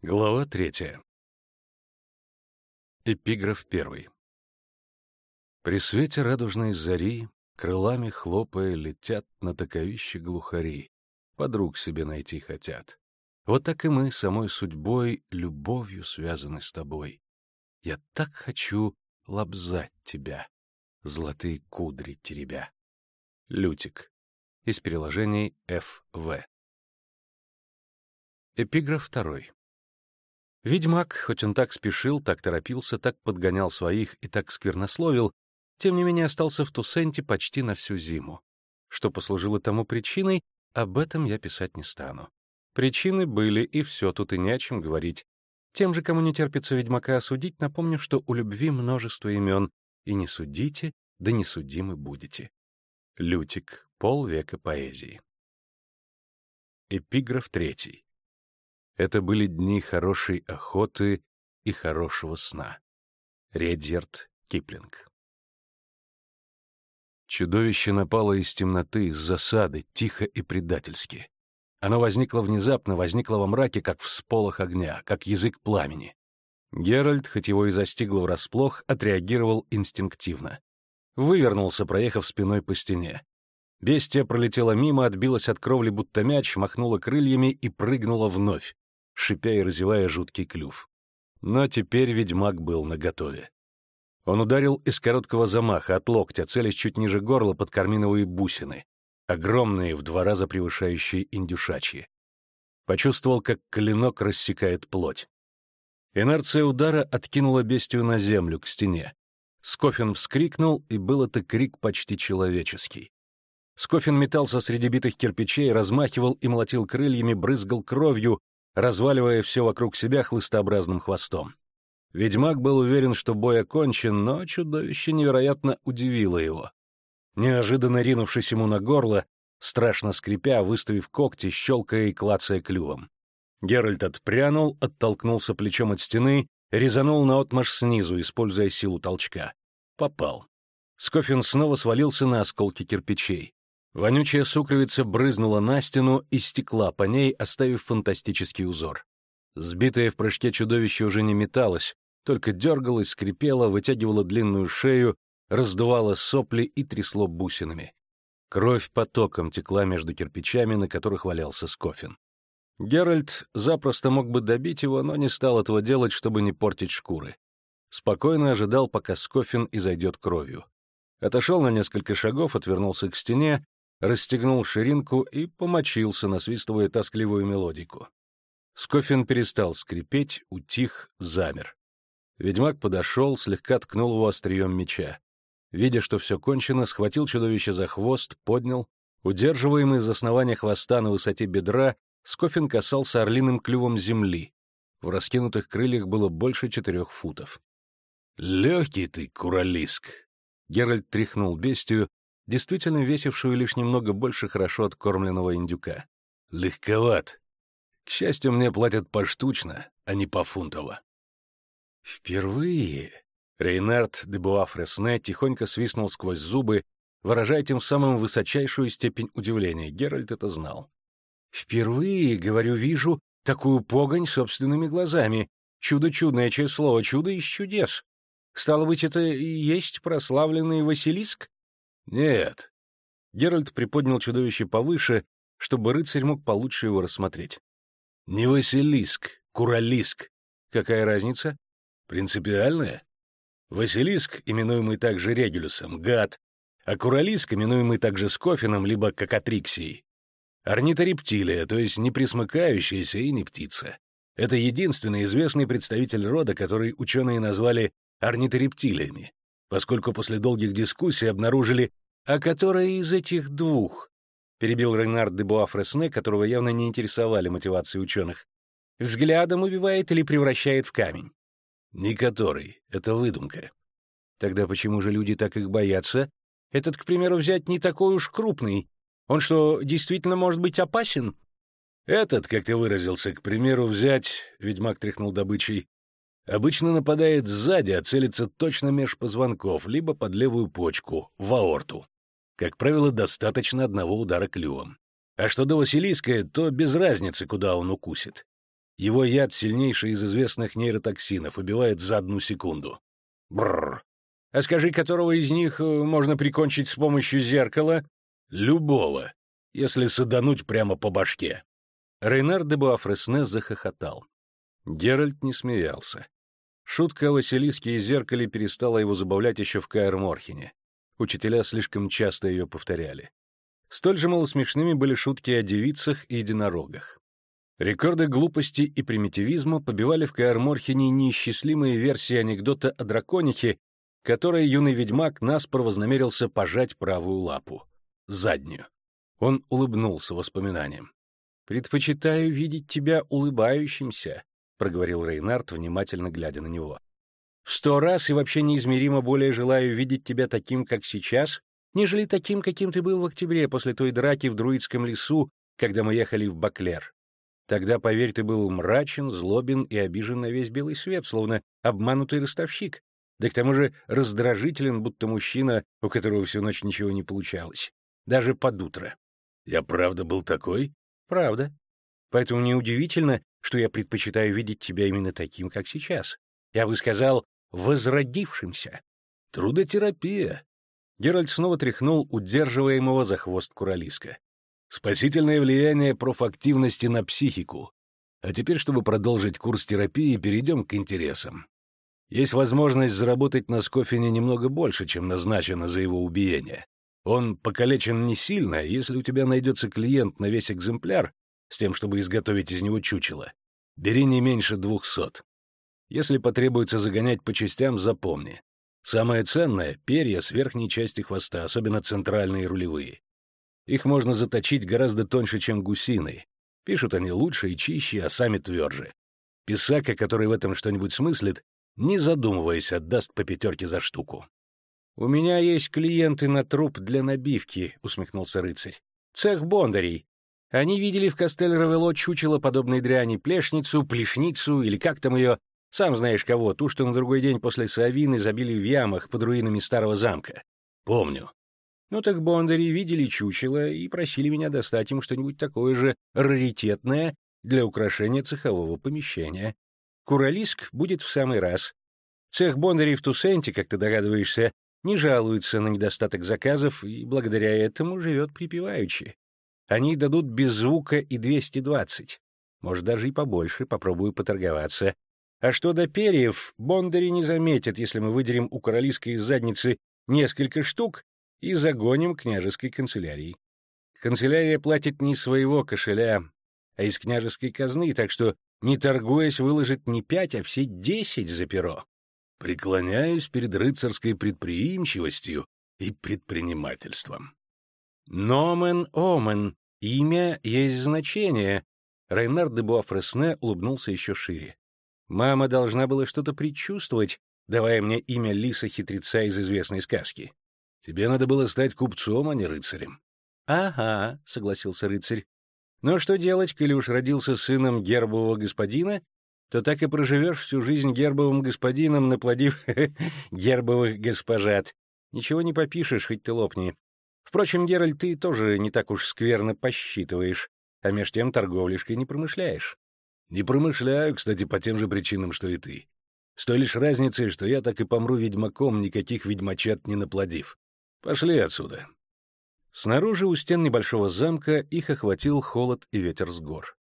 Глава третья. Эпиграф первый. При свете радужной зари, крылами хлопая, летят на таковище глухари, подруг себе найти хотят. Вот так и мы самой судьбой, любовью связаны с тобой. Я так хочу лобзать тебя, золотые кудри теребя. Лютик. Из переложений Ф.В. Эпиграф второй. Ведьмак, хоть он так спешил, так торопился, так подгонял своих и так сквернословил, тем не менее остался в Тусенте почти на всю зиму. Что послужило тому причиной, об этом я писать не стану. Причины были, и все, тут и не о чем говорить. Тем же, кому не терпится ведьмака осудить, напомню, что у любви множество имен, и не судите, да не судимы будете. Лютик. Полвека поэзии. Эпиграф третий. Это были дни хорошей охоты и хорошего сна. Редьярд Киплинг. Чудовище напало из темноты, из засады, тихо и предательски. Оно возникло внезапно, возникло во мраке, как всполох огня, как язык пламени. Геральт, хоть его и застигло врасплох, отреагировал инстинктивно. Вывернулся, проехав спиной по стене. Бестия пролетела мимо, отбилась от кровли будто мяч, махнула крыльями и прыгнула вновь, шипя и разевая жуткий клюв. Но теперь ведьмак был наготове. Он ударил из короткого замаха от локтя, целясь чуть ниже горла под карминовые бусины, огромные, в два раза превышающие индюшачьи. Почувствовал, как клинок рассекает плоть. Инерция удара откинула бестию на землю, к стене. Скофин вскрикнул, и был это крик почти человеческий. Скофин метался среди битых кирпичей, размахивал и молотил крыльями, брызгал кровью, разваливая все вокруг себя хлыстообразным хвостом. Ведьмак был уверен, что бой окончен, но чудовище невероятно удивило его. Неожиданно ринувшись ему на горло, страшно скрипя, выставив когти, щелкая и клацая клювом. Геральт отпрянул, оттолкнулся плечом от стены, резанул наотмашь снизу, используя силу толчка. Попал. Скофин снова свалился на осколки кирпичей. Вонючая сукровица брызнула на стену и стекла по ней, оставив фантастический узор. Сбитое в прыжке чудовище уже не металось, только дергалось, скрипело, вытягивало длинную шею, раздувало сопли и трясло бусинами. Кровь потоком текла между кирпичами, на которых валялся Скофин. Геральт запросто мог бы добить его, но не стал этого делать, чтобы не портить шкуры. Спокойно ожидал, пока Скофин изойдет кровью. Отошел на несколько шагов, отвернулся к стене расстегнул ширинку и помочился, насвистывая тоскливую мелодику. Скофин перестал скрипеть, утих, замер. Ведьмак подошел, слегка ткнул его острием меча. Видя, что все кончено, схватил чудовище за хвост, поднял. Удерживаемый из основания хвоста на высоте бедра, Скофин касался орлиным клювом земли. В раскинутых крыльях было больше четырех футов. «Легкий ты, куралиск!» Геральт тряхнул бестию, действительно весившую лишь немного больше хорошо откормленного индюка. «Легковат. К счастью, мне платят поштучно, а не пофунтово». «Впервые...» Рейнард де Буафресне тихонько свистнул сквозь зубы, выражая тем самым высочайшую степень удивления. Геральт это знал. «Впервые, говорю, вижу такую погонь собственными глазами. Чудо чудное, слово, чудо из чудес. Стало быть, это и есть прославленный Василиск?» «Нет». Геральт приподнял чудовище повыше, чтобы рыцарь мог получше его рассмотреть. «Не Василиск, Куралиск. Какая разница?» «Принципиальная. Василиск, именуемый также Регулюсом, гад, а Куралиск, именуемый также Скофином, либо Кокатриксией. Орниторептилия, то есть не присмыкающаяся и не птица. Это единственный известный представитель рода, который ученые назвали орниторептилиями поскольку после долгих дискуссий обнаружили, а которая из этих двух, перебил Рейнард де Буафресне, которого явно не интересовали мотивации ученых, взглядом убивает или превращает в камень. Не который, это выдумка. Тогда почему же люди так их боятся? Этот, к примеру, взять не такой уж крупный. Он что, действительно может быть опасен? Этот, как ты выразился, к примеру, взять, ведьмак тряхнул добычей, Обычно нападает сзади, а целится точно меж позвонков, либо под левую почку, в аорту. Как правило, достаточно одного удара клювом. А что до Василийская, то без разницы, куда он укусит. Его яд сильнейший из известных нейротоксинов, убивает за одну секунду. Бррр. А скажи, которого из них э, можно прикончить с помощью зеркала? Любого, если садануть прямо по башке. Рейнар де Буафресне захохотал. Геральт не смеялся. Шутка о Василиске и зеркале перестала его забавлять еще в Каэр-Морхене. Учителя слишком часто ее повторяли. Столь же малосмешными были шутки о девицах и единорогах. Рекорды глупости и примитивизма побивали в Каэр-Морхене неисчислимые версии анекдота о драконихе, которой юный ведьмак наспор вознамерился пожать правую лапу. Заднюю. Он улыбнулся воспоминанием. «Предпочитаю видеть тебя улыбающимся», — проговорил Рейнард, внимательно глядя на него. «В сто раз и вообще неизмеримо более желаю видеть тебя таким, как сейчас, нежели таким, каким ты был в октябре после той драки в Друидском лесу, когда мы ехали в Баклер. Тогда, поверь, ты был мрачен, злобен и обижен на весь белый свет, словно обманутый ростовщик, да к тому же раздражителен, будто мужчина, у которого всю ночь ничего не получалось. Даже под утро. Я правда был такой? Правда. Поэтому неудивительно, что я предпочитаю видеть тебя именно таким, как сейчас. Я бы сказал, возродившимся. Трудотерапия. Геральт снова тряхнул удерживаемого за хвост Куралиска. Спасительное влияние профактивности на психику. А теперь, чтобы продолжить курс терапии, перейдем к интересам. Есть возможность заработать на Скофине немного больше, чем назначено за его убиение. Он покалечен не сильно, если у тебя найдется клиент на весь экземпляр, с тем, чтобы изготовить из него чучело. Бери не меньше двухсот. Если потребуется загонять по частям, запомни. Самое ценное — перья с верхней части хвоста, особенно центральные рулевые. Их можно заточить гораздо тоньше, чем гусиной. Пишут они лучше и чище, а сами тверже. Писака, который в этом что-нибудь смыслит, не задумываясь, отдаст по пятерке за штуку. «У меня есть клиенты на труп для набивки», — усмехнулся рыцарь. «Цех бондарей. Они видели в Кастель-Равело чучело подобной дряни, плешницу, плешницу или как там ее, сам знаешь кого, ту, что на другой день после Савины забили в ямах под руинами старого замка. Помню. Ну так бондари видели чучело и просили меня достать им что-нибудь такое же раритетное для украшения цехового помещения. Куралиск будет в самый раз. Цех бондарей в Тусенте, как ты догадываешься, не жалуется на недостаток заказов и благодаря этому живет припеваючи. Они дадут без звука и 220. Может, даже и побольше, попробую поторговаться. А что до перьев, бондари не заметят, если мы выдерем у королевской задницы несколько штук и загоним княжеской канцелярии. Канцелярия платит не своего кошеля, а из княжеской казны, так что, не торгуясь, выложит не пять, а все десять за перо. Преклоняюсь перед рыцарской предприимчивостью и предпринимательством. Номен омен, имя есть значение. Рейнард де Буафресне улыбнулся еще шире. Мама должна была что-то предчувствовать, давая мне имя лиса-хитреца из известной сказки. Тебе надо было стать купцом, а не рыцарем. — Ага, — согласился рыцарь. — Но что делать, коли уж родился сыном гербового господина, то так и проживешь всю жизнь гербовым господином, наплодив гербовых госпожат. Ничего не попишешь, хоть ты лопни. Впрочем, Геральт, ты тоже не так уж скверно посчитываешь, а меж тем торговлишкой не промышляешь. Не промышляю, кстати, по тем же причинам, что и ты. С той лишь разницей, что я так и помру ведьмаком, никаких ведьмачат не наплодив. Пошли отсюда. Снаружи у стен небольшого замка их охватил холод и ветер с гор.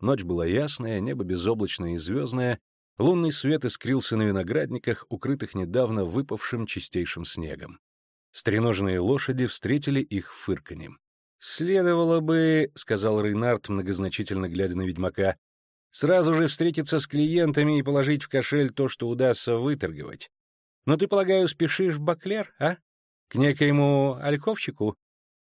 Ночь была ясная, небо безоблачное и звездное, лунный свет искрился на виноградниках, укрытых недавно выпавшим чистейшим снегом. Стреноженные лошади встретили их фырканьем. «Следовало бы, — сказал Рейнард, многозначительно глядя на ведьмака, — сразу же встретиться с клиентами и положить в кошель то, что удастся выторговать. Но ты, полагаю, спешишь в Баклер, а? К некоему ольковчику?»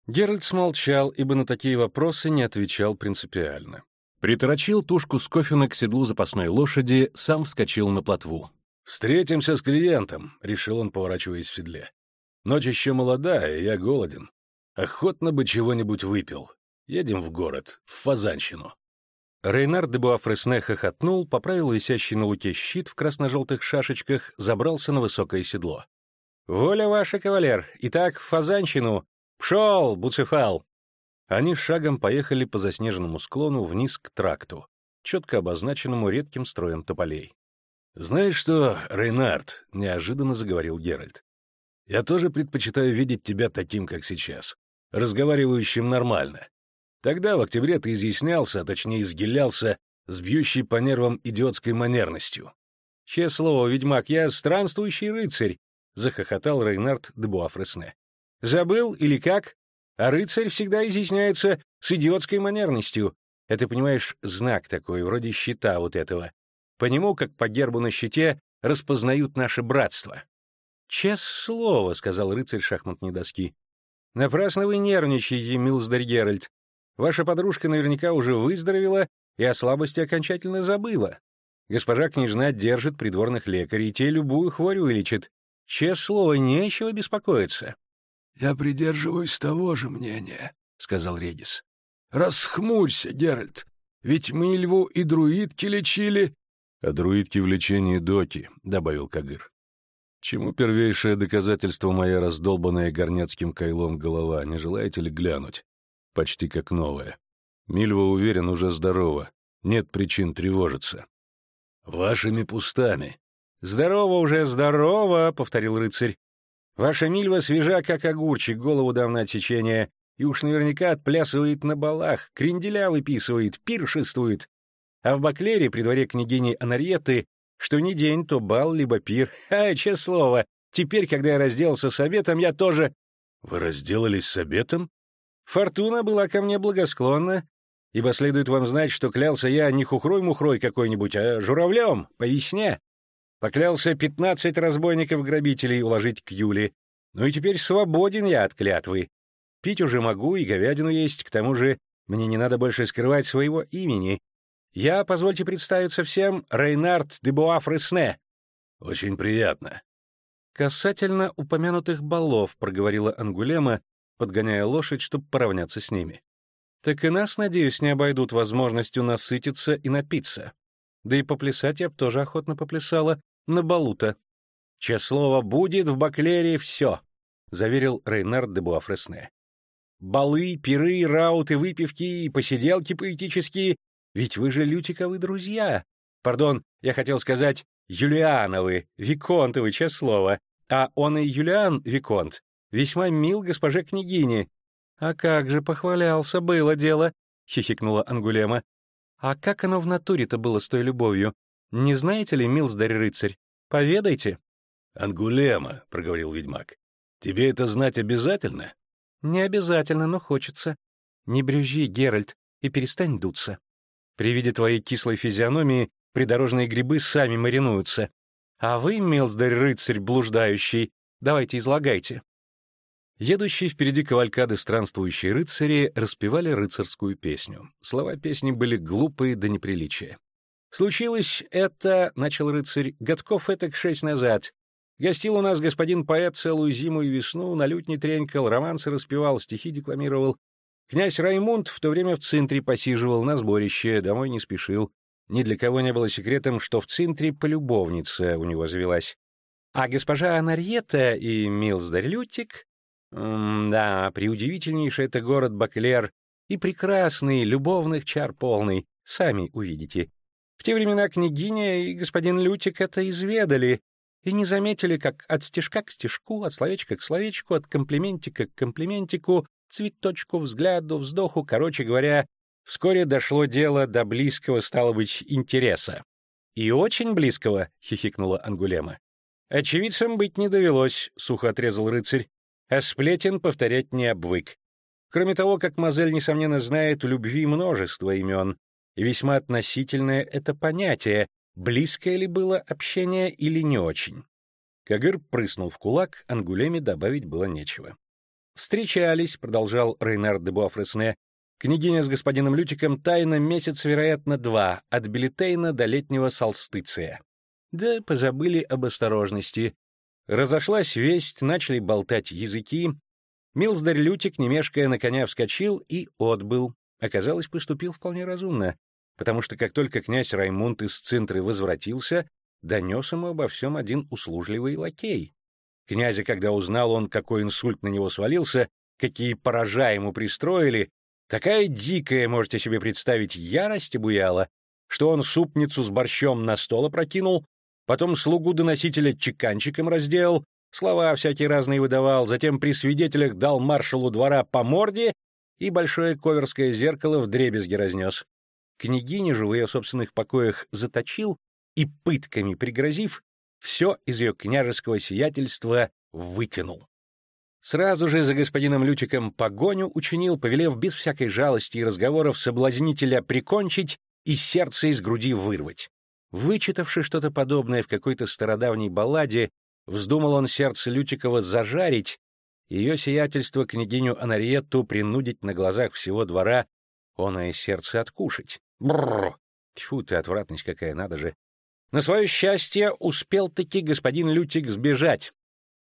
Геральт смолчал, ибо на такие вопросы не отвечал принципиально. Приторочил тушку с кофена к седлу запасной лошади, сам вскочил на плотву. «Встретимся с клиентом», — решил он, поворачиваясь в седле. Ночь еще молодая, я голоден. Охотно бы чего-нибудь выпил. Едем в город, в Фазанщину. Рейнард де Буафресне хохотнул, поправил висящий на луке щит в красно-желтых шашечках, забрался на высокое седло. «Воля ваша, кавалер! Итак, в Фазанщину! Пшел, Буцефал!» Они шагом поехали по заснеженному склону вниз к тракту. четко обозначенному редким строем тополей. «Знаешь что, Рейнард?» — неожиданно заговорил Геральт. «Я тоже предпочитаю видеть тебя таким, как сейчас, разговаривающим нормально. Тогда, в октябре, ты изъяснялся, а точнее изгилялся, с бьющей по нервам идиотской манерностью. «Че слово, ведьмак, я странствующий рыцарь!» — захохотал Рейнард де Буафресне. «Забыл или как? А рыцарь всегда изъясняется с идиотской манерностью. Это, понимаешь, знак такой, вроде щита вот этого. По нему, как по гербу на щите, распознают наше братство». «Чес слово», — сказал рыцарь шахматной доски. «Напрасно вы нервничаете, Милсдарь Геральт. Ваша подружка наверняка уже выздоровела и о слабости окончательно забыла. Госпожа княжна держит придворных лекарей, те любую хворь вылечат. Честное слово, нечего беспокоиться. — Я придерживаюсь того же мнения, — сказал Редис. — Расхмурься, Геральт, ведь мы льву и друидки лечили. — А друидки в лечении доки, — добавил Кагыр. Чему первейшее доказательство моя раздолбанная горняцким кайлом голова, не желаете ли глянуть? Почти как новая. Мильва уверен, уже здорова. Нет причин тревожиться. Вашими пустами. Здорово уже, здорово, повторил рыцарь. Ваша Мильва свежа, как огурчик, голову дам на течение, и уж наверняка отплясывает на балах, кренделя выписывает, пиршествует. А в Баклере, при дворе княгини Анарьеты, что ни день, то бал, либо пир. А, честное слово, теперь, когда я разделался с обетом, я тоже... Вы разделались с обетом? Фортуна была ко мне благосклонна, ибо следует вам знать, что клялся я не хухрой-мухрой какой-нибудь, а журавлем, по весне. Поклялся пятнадцать разбойников-грабителей уложить к Юле. Ну и теперь свободен я от клятвы. Пить уже могу и говядину есть, к тому же мне не надо больше скрывать своего имени. Я, позвольте представиться всем, Рейнард де Буафресне. Очень приятно. Касательно упомянутых балов, проговорила Ангулема, подгоняя лошадь, чтобы поравняться с ними. Так и нас, надеюсь, не обойдут возможностью насытиться и напиться. Да и поплясать я б тоже охотно поплясала, на балу-то. Че слово будет в Баклере все, — заверил Рейнард де Буафресне. Балы, пиры, рауты, выпивки и посиделки поэтические, ведь вы же лютиковы друзья. Пардон, я хотел сказать Юлиановы, Виконтовы, че слово. А он и Юлиан Виконт весьма мил госпоже княгине, «А как же, похвалялся, было дело», — хихикнула Ангулема. «А как оно в натуре-то было с той любовью? Не знаете ли, Милсдарь-рыцарь? Поведайте». «Ангулема», — проговорил ведьмак. «Тебе это знать обязательно?» «Не обязательно, но хочется. Не брюзжи, Геральт, и перестань дуться. При виде твоей кислой физиономии придорожные грибы сами маринуются. А вы, Милсдарь-рыцарь блуждающий, давайте излагайте». Едущие впереди кавалькады странствующие рыцари распевали рыцарскую песню. Слова песни были глупые до неприличия. «Случилось это, — начал рыцарь, — годков этак шесть назад. Гостил у нас господин поэт целую зиму и весну, на лютне тренькал, романсы распевал, стихи декламировал. Князь Раймунд в то время в центре посиживал на сборище, домой не спешил. Ни для кого не было секретом, что в центре полюбовница у него завелась. А госпожа Анарьета и Милсдарь Лютик да, преудивительнейший это город Баклер и прекрасный, любовных чар полный, сами увидите. В те времена княгиня и господин Лютик это изведали и не заметили, как от стежка к стежку, от словечка к словечку, от комплиментика к комплиментику, цветочку, взгляду, вздоху, короче говоря, вскоре дошло дело до близкого, стало быть, интереса. «И очень близкого», — хихикнула Ангулема. «Очевидцем быть не довелось», — сухо отрезал рыцарь а сплетен повторять не обвык. Кроме того, как Мазель, несомненно, знает, у любви множество имен, и весьма относительное это понятие, близкое ли было общение или не очень. Кагыр прыснул в кулак, Ангулеме добавить было нечего. «Встречались», — продолжал Рейнард де Буафресне, «княгиня с господином Лютиком тайно месяц, вероятно, два, от Билетейна до летнего Солстыция. Да позабыли об осторожности, Разошлась весть, начали болтать языки. Милздарь Лютик, не мешкая на коня, вскочил и отбыл. Оказалось, поступил вполне разумно, потому что как только князь Раймунд из Цинтры возвратился, донес ему обо всем один услужливый лакей. Князя, когда узнал он, какой инсульт на него свалился, какие поража ему пристроили, такая дикая, можете себе представить, ярость буяла, что он супницу с борщом на стол опрокинул, потом слугу-доносителя чеканчиком разделал, слова всякие разные выдавал, затем при свидетелях дал маршалу двора по морде и большое коверское зеркало в дребезги разнес. Княгиню же в ее собственных покоях заточил и, пытками пригрозив, все из ее княжеского сиятельства вытянул. Сразу же за господином Лютиком погоню учинил, повелев без всякой жалости и разговоров соблазнителя прикончить и сердце из груди вырвать. Вычитавши что-то подобное в какой-то стародавней балладе, вздумал он сердце Лютикова зажарить, ее сиятельство княгиню Анариетту принудить на глазах всего двора оное сердце откушать. Бррр! Тьфу ты, отвратность какая, надо же. На свое счастье успел-таки господин Лютик сбежать.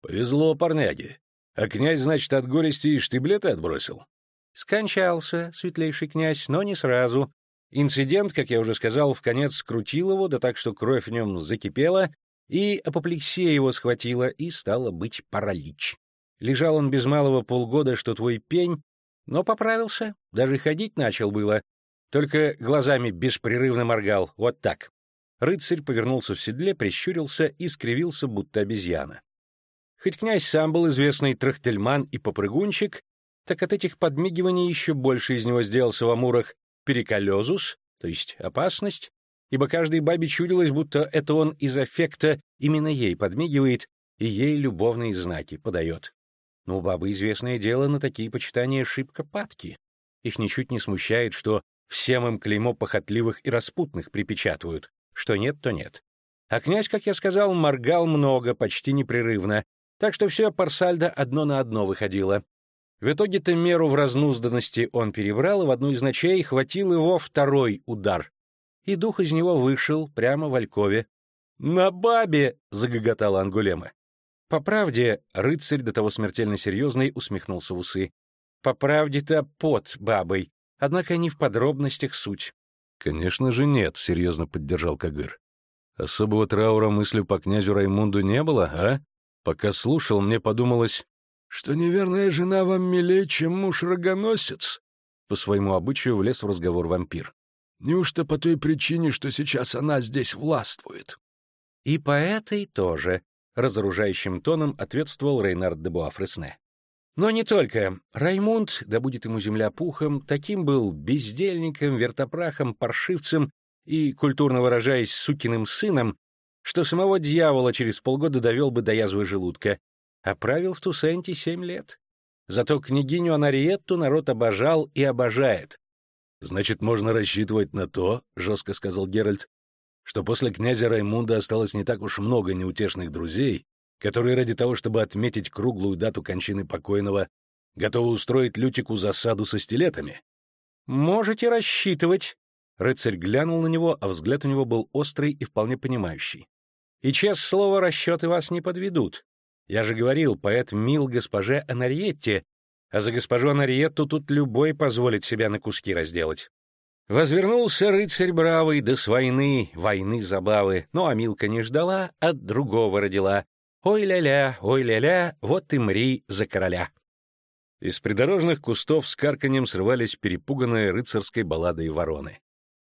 Повезло парняге. А князь, значит, от горести и штиблеты отбросил? Скончался, светлейший князь, но не сразу. Инцидент, как я уже сказал, в конец скрутил его, да так, что кровь в нем закипела, и апоплексия его схватила, и стало быть паралич. Лежал он без малого полгода, что твой пень, но поправился, даже ходить начал было, только глазами беспрерывно моргал, вот так. Рыцарь повернулся в седле, прищурился и скривился, будто обезьяна. Хоть князь сам был известный трахтельман и попрыгунчик, так от этих подмигиваний еще больше из него сделался в амурах переколезус, то есть опасность, ибо каждой бабе чудилось, будто это он из аффекта именно ей подмигивает и ей любовные знаки подает. Но у бабы известное дело на такие почитания шибко падки. Их ничуть не смущает, что всем им клеймо похотливых и распутных припечатывают. Что нет, то нет. А князь, как я сказал, моргал много, почти непрерывно, так что все парсальдо одно на одно выходило. В итоге-то меру в разнузданности он перебрал, и в одну из ночей хватил его второй удар. И дух из него вышел прямо в Алькове. «На бабе!» — загоготала Ангулема. По правде, рыцарь, до того смертельно серьезный, усмехнулся в усы. По правде-то под бабой, однако не в подробностях суть. Конечно же нет, серьезно поддержал Кагыр. Особого траура мысли по князю Раймунду не было, а? Пока слушал, мне подумалось, что неверная жена вам милее, чем муж-рогоносец. По своему обычаю влез в разговор вампир. Неужто по той причине, что сейчас она здесь властвует? И по этой тоже, разоружающим тоном ответствовал Рейнард де Буафресне. Но не только. Раймунд, да будет ему земля пухом, таким был бездельником, вертопрахом, паршивцем и, культурно выражаясь, сукиным сыном, что самого дьявола через полгода довел бы до язвы желудка, а правил в Тусенте семь лет. Зато княгиню Анариетту народ обожал и обожает. — Значит, можно рассчитывать на то, — жестко сказал Геральт, что после князя Раймунда осталось не так уж много неутешных друзей, которые ради того, чтобы отметить круглую дату кончины покойного, готовы устроить Лютику засаду со стилетами. «Можете рассчитывать», — рыцарь глянул на него, а взгляд у него был острый и вполне понимающий. «И, честное слово, расчеты вас не подведут. Я же говорил, поэт мил госпоже Анариетте, а за госпожу Анариетту тут любой позволит себя на куски разделать. Возвернулся рыцарь бравый, да с войны, войны забавы, но Амилка не ждала, от другого родила. Ой-ля-ля, ой-ля-ля, вот и мри за короля. Из придорожных кустов с карканьем срывались перепуганные рыцарской балладой вороны.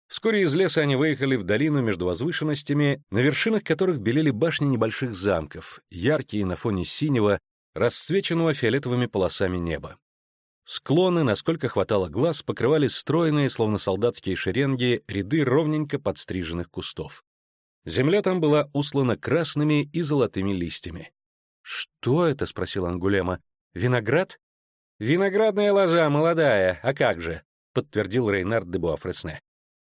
Вскоре из леса они выехали в долину между возвышенностями, на вершинах которых белели башни небольших замков, яркие на фоне синего, расцвеченного фиолетовыми полосами неба. Склоны, насколько хватало глаз, покрывали стройные, словно солдатские шеренги, ряды ровненько подстриженных кустов. Земля там была услана красными и золотыми листьями. «Что это?» — спросил Ангулема. «Виноград?» «Виноградная лоза, молодая, а как же?» — подтвердил Рейнард де Буафресне.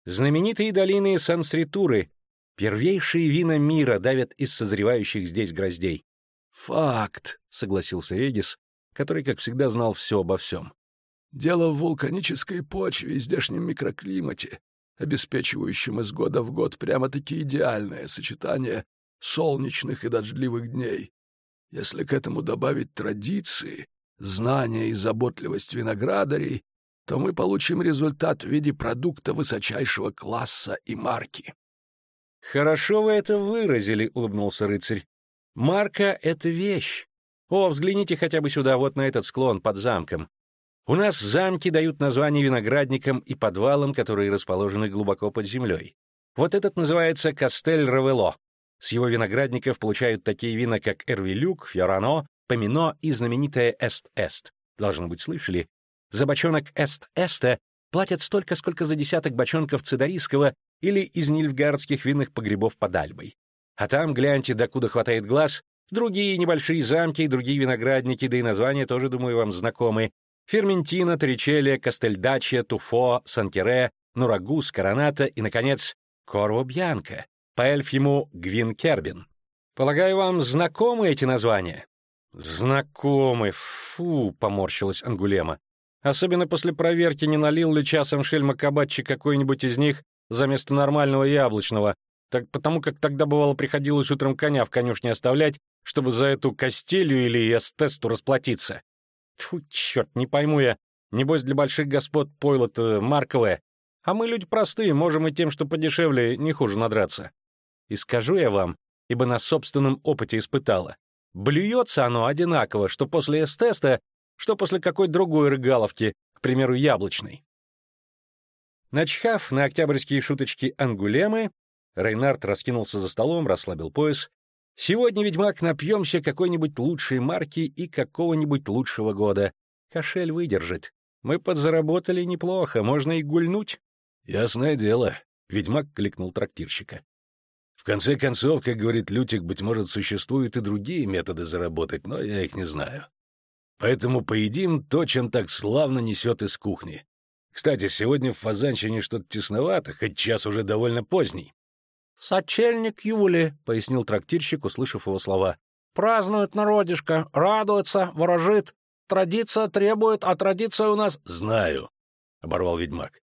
«Знаменитые долины Сансритуры, первейшие вина мира давят из созревающих здесь гроздей». «Факт», — согласился Регис, который, как всегда, знал все обо всем. Дело в вулканической почве и здешнем микроклимате, обеспечивающем из года в год прямо-таки идеальное сочетание солнечных и дождливых дней. Если к этому добавить традиции, знания и заботливость виноградарей, то мы получим результат в виде продукта высочайшего класса и марки. «Хорошо вы это выразили», — улыбнулся рыцарь. «Марка — это вещь. О, взгляните хотя бы сюда, вот на этот склон под замком. У нас замки дают название виноградникам и подвалам, которые расположены глубоко под землей. Вот этот называется Кастель Равело. С его виноградников получают такие вина, как Эрвилюк, Фьорано, Помино и знаменитая Эст-Эст. Должно быть, слышали? За бочонок Эст-Эста платят столько, сколько за десяток бочонков Цидарийского или из нильфгардских винных погребов под Альбой. А там, гляньте, докуда хватает глаз, другие небольшие замки, другие виноградники, да и названия тоже, думаю, вам знакомы. Ферментина, Торричелия, Кастельдачия, Туфо, Санкере, Нурагус, Короната и, наконец, Корво Бьянка, по эльфьему Гвинкербин. Полагаю, вам знакомы эти названия? Знакомы, фу, поморщилась Ангулема. Особенно после проверки, не налил ли часом шельма-кабачи какой-нибудь из них за место нормального яблочного, так потому как тогда бывало приходилось утром коня в конюшне оставлять, чтобы за эту костелью или эстесту расплатиться. Тьфу, черт, не пойму я. Небось, для больших господ пойло-то марковое. А мы люди простые, можем и тем, что подешевле, не хуже надраться. И скажу я вам, ибо на собственном опыте испытала. Блюется оно одинаково, что после эстеста, что после какой другой рыгаловки, к примеру, яблочной. Начхав на октябрьские шуточки ангулемы, Рейнард раскинулся за столом, расслабил пояс. «Сегодня, ведьмак, напьемся какой-нибудь лучшей марки и какого-нибудь лучшего года. Кошель выдержит. Мы подзаработали неплохо, можно и гульнуть». «Ясное дело», — ведьмак кликнул трактирщика. «В конце концов, как говорит Лютик, быть может, существуют и другие методы заработать, но я их не знаю. Поэтому поедим то, чем так славно несет из кухни. Кстати, сегодня в Фазанщине что-то тесновато, хоть час уже довольно поздний. «Сочельник Юли», — пояснил трактирщик, услышав его слова. «Празднует народишко, радуется, ворожит. Традиция требует, а традиция у нас...» «Знаю», — оборвал ведьмак.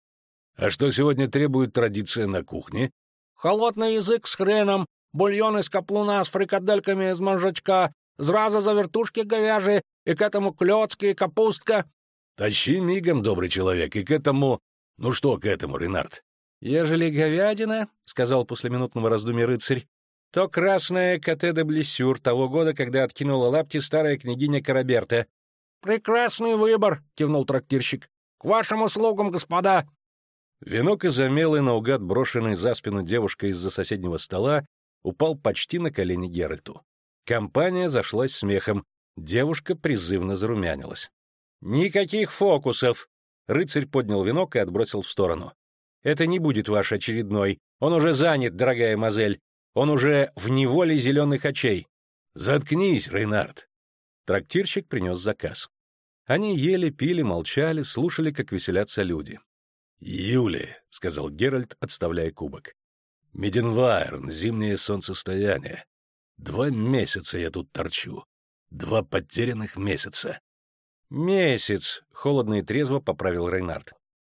«А что сегодня требует традиция на кухне?» «Холодный язык с хреном, бульон из каплуна с фрикадельками из манжачка, зраза за вертушки говяжьи, и к этому клёцки и капустка». «Тащи мигом, добрый человек, и к этому...» «Ну что к этому, Ренард?» «Ежели говядина, — сказал после минутного раздумья рыцарь, — то красная коте де блессюр того года, когда откинула лапти старая княгиня Караберта». «Прекрасный выбор!» — кивнул трактирщик. «К вашим услугам, господа!» Венок из омелы, наугад брошенный за спину девушка из-за соседнего стола, упал почти на колени Геральту. Компания зашлась смехом, девушка призывно зарумянилась. «Никаких фокусов!» Рыцарь поднял венок и отбросил в сторону. Это не будет ваш очередной. Он уже занят, дорогая мазель. Он уже в неволе зеленых очей. Заткнись, Рейнард. Трактирщик принес заказ. Они ели, пили, молчали, слушали, как веселятся люди. «Юли», — сказал Геральт, отставляя кубок. «Меденвайрн, зимнее солнцестояние. Два месяца я тут торчу. Два потерянных месяца». «Месяц», — холодно и трезво поправил Рейнард.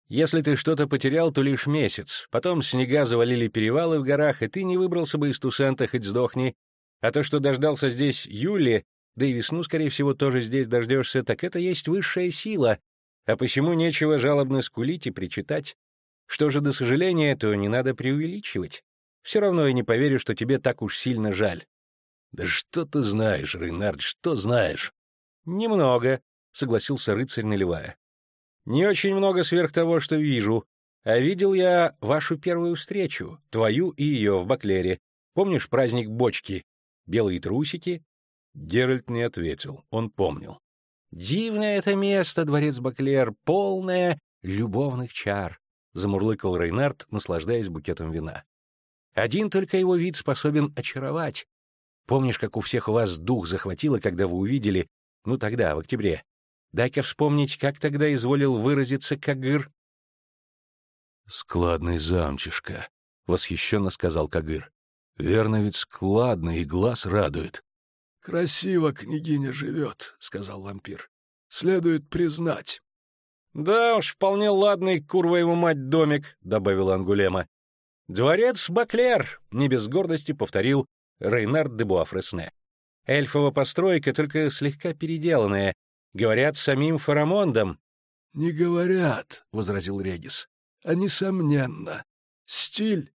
Если ты что-то потерял, то лишь месяц. Потом снега завалили перевалы в горах, и ты не выбрался бы из Тусента, хоть сдохни. А то, что дождался здесь Юли, да и весну, скорее всего, тоже здесь дождешься, так это есть высшая сила. А почему нечего жалобно скулить и причитать? Что же до сожаления, то не надо преувеличивать. Все равно я не поверю, что тебе так уж сильно жаль. Да что ты знаешь, Рейнард, что знаешь? Немного, — согласился рыцарь, наливая. Не очень много сверх того, что вижу. А видел я вашу первую встречу, твою и ее в Баклере. Помнишь праздник бочки? Белые трусики?» Геральт не ответил, он помнил. «Дивное это место, дворец Баклер, полное любовных чар», — замурлыкал Рейнард, наслаждаясь букетом вина. «Один только его вид способен очаровать. Помнишь, как у всех у вас дух захватило, когда вы увидели, ну тогда, в октябре, Дай-ка вспомнить, как тогда изволил выразиться Кагыр. «Складный замчишка», — восхищенно сказал Кагыр. «Верно ведь складный, и глаз радует». «Красиво княгиня живет», — сказал вампир. «Следует признать». «Да уж, вполне ладный, курва его мать, домик», — добавила Ангулема. «Дворец Баклер», — не без гордости повторил Рейнард де Буафресне. «Эльфова постройка, только слегка переделанная, Говорят, самим Фарамондом. — Не говорят, — возразил Регис, — а несомненно. Стиль.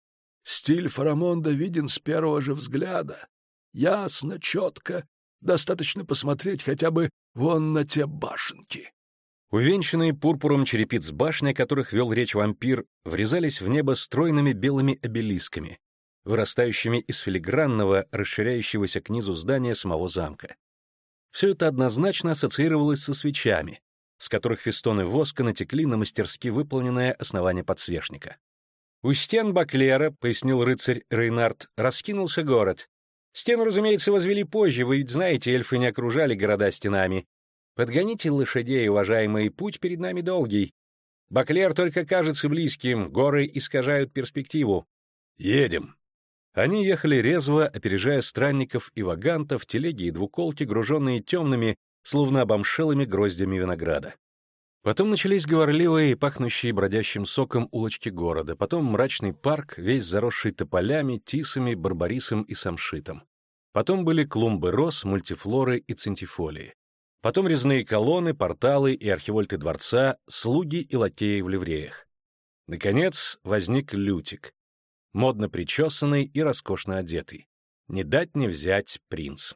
Стиль Фарамонда виден с первого же взгляда. Ясно, четко. Достаточно посмотреть хотя бы вон на те башенки. Увенчанные пурпуром черепиц башни, о которых вел речь вампир, врезались в небо стройными белыми обелисками, вырастающими из филигранного, расширяющегося к низу здания самого замка. Все это однозначно ассоциировалось со свечами, с которых фестоны воска натекли на мастерски выполненное основание подсвечника. У стен Баклера, пояснил рыцарь Рейнард, раскинулся город. Стену, разумеется, возвели позже, вы ведь знаете, эльфы не окружали города стенами. Подгоните лошадей, уважаемый, путь перед нами долгий. Баклер только кажется близким, горы искажают перспективу. Едем. Они ехали резво, опережая странников и вагантов, телеги и двуколки, груженные темными, словно обомшелыми гроздями винограда. Потом начались говорливые, пахнущие бродящим соком улочки города, потом мрачный парк, весь заросший тополями, тисами, барбарисом и самшитом. Потом были клумбы роз, мультифлоры и центифолии. Потом резные колонны, порталы и архивольты дворца, слуги и лакеи в ливреях. Наконец возник Лютик, модно причесанный и роскошно одетый. Не дать не взять принц.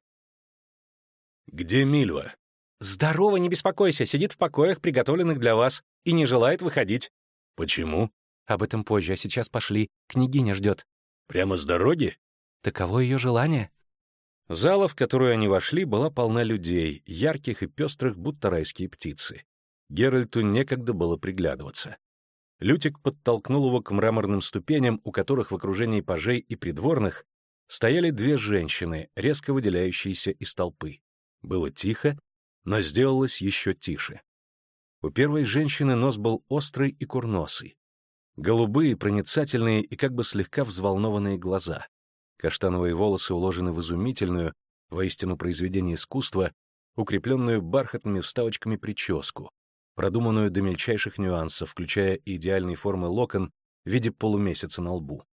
«Где Мильва?» «Здорово, не беспокойся, сидит в покоях, приготовленных для вас, и не желает выходить». «Почему?» «Об этом позже, а сейчас пошли. Княгиня ждет». «Прямо с дороги?» «Таково ее желание». Зала, в которую они вошли, была полна людей, ярких и пестрых, будто райские птицы. Геральту некогда было приглядываться. Лютик подтолкнул его к мраморным ступеням, у которых в окружении пажей и придворных стояли две женщины, резко выделяющиеся из толпы. Было тихо, но сделалось еще тише. У первой женщины нос был острый и курносый. Голубые, проницательные и как бы слегка взволнованные глаза. Каштановые волосы уложены в изумительную, воистину произведение искусства, укрепленную бархатными вставочками прическу, продуманную до мельчайших нюансов, включая идеальные формы локон в виде полумесяца на лбу.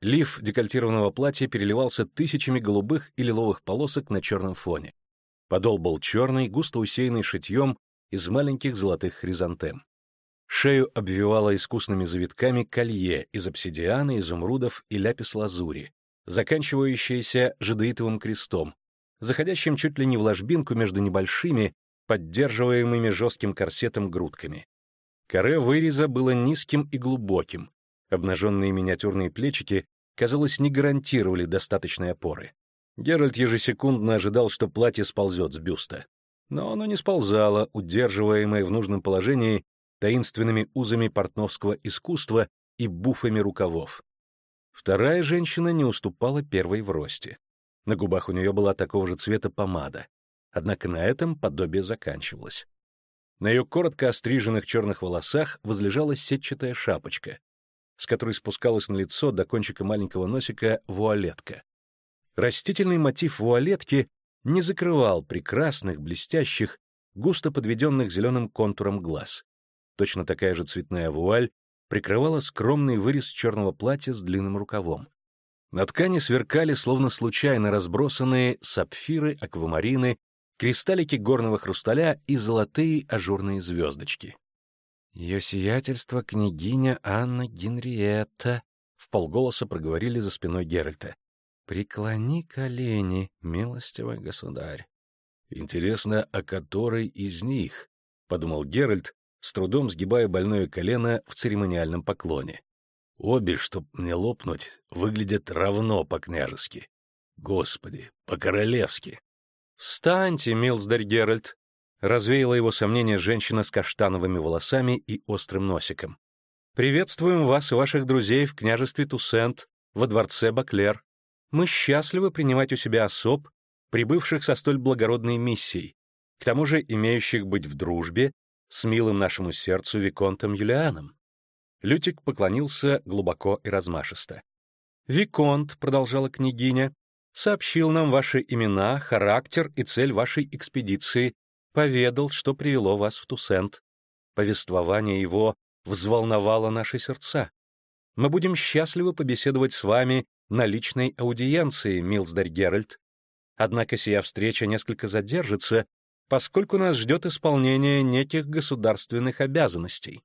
Лиф декольтированного платья переливался тысячами голубых и лиловых полосок на черном фоне. Подол был черный, густо усеянный шитьем из маленьких золотых хризантем. Шею обвивало искусными завитками колье из обсидиана, изумрудов и ляпис-лазури, заканчивающееся жадеитовым крестом, заходящим чуть ли не в ложбинку между небольшими, поддерживаемыми жестким корсетом грудками. Коре выреза было низким и глубоким, обнаженные миниатюрные плечики, казалось, не гарантировали достаточной опоры. Геральт ежесекундно ожидал, что платье сползет с бюста. Но оно не сползало, удерживаемое в нужном положении таинственными узами портновского искусства и буфами рукавов. Вторая женщина не уступала первой в росте. На губах у нее была такого же цвета помада. Однако на этом подобие заканчивалось. На ее коротко остриженных черных волосах возлежала сетчатая шапочка, с которой спускалась на лицо до кончика маленького носика вуалетка. Растительный мотив вуалетки не закрывал прекрасных, блестящих, густо подведенных зеленым контуром глаз. Точно такая же цветная вуаль прикрывала скромный вырез черного платья с длинным рукавом. На ткани сверкали, словно случайно разбросанные, сапфиры, аквамарины, кристаллики горного хрусталя и золотые ажурные звездочки. «Ее сиятельство княгиня Анна Генриетта», — в полголоса проговорили за спиной Геральта. «Преклони колени, милостивый государь». «Интересно, а который из них?» — подумал Геральт, с трудом сгибая больное колено в церемониальном поклоне. Обе, чтоб мне лопнуть, выглядят равно по-княжески. Господи, по-королевски. «Встаньте, милздарь Геральт!» — развеяла его сомнение женщина с каштановыми волосами и острым носиком. «Приветствуем вас и ваших друзей в княжестве Туссент, во дворце Баклер. Мы счастливы принимать у себя особ, прибывших со столь благородной миссией, к тому же имеющих быть в дружбе с милым нашему сердцу Виконтом Юлианом. Лютик поклонился глубоко и размашисто. «Виконт», — продолжала княгиня, — «сообщил нам ваши имена, характер и цель вашей экспедиции, поведал, что привело вас в Тусент. Повествование его взволновало наши сердца. Мы будем счастливы побеседовать с вами на личной аудиенции, Милсдарь Геральт. Однако сия встреча несколько задержится, поскольку нас ждет исполнение неких государственных обязанностей.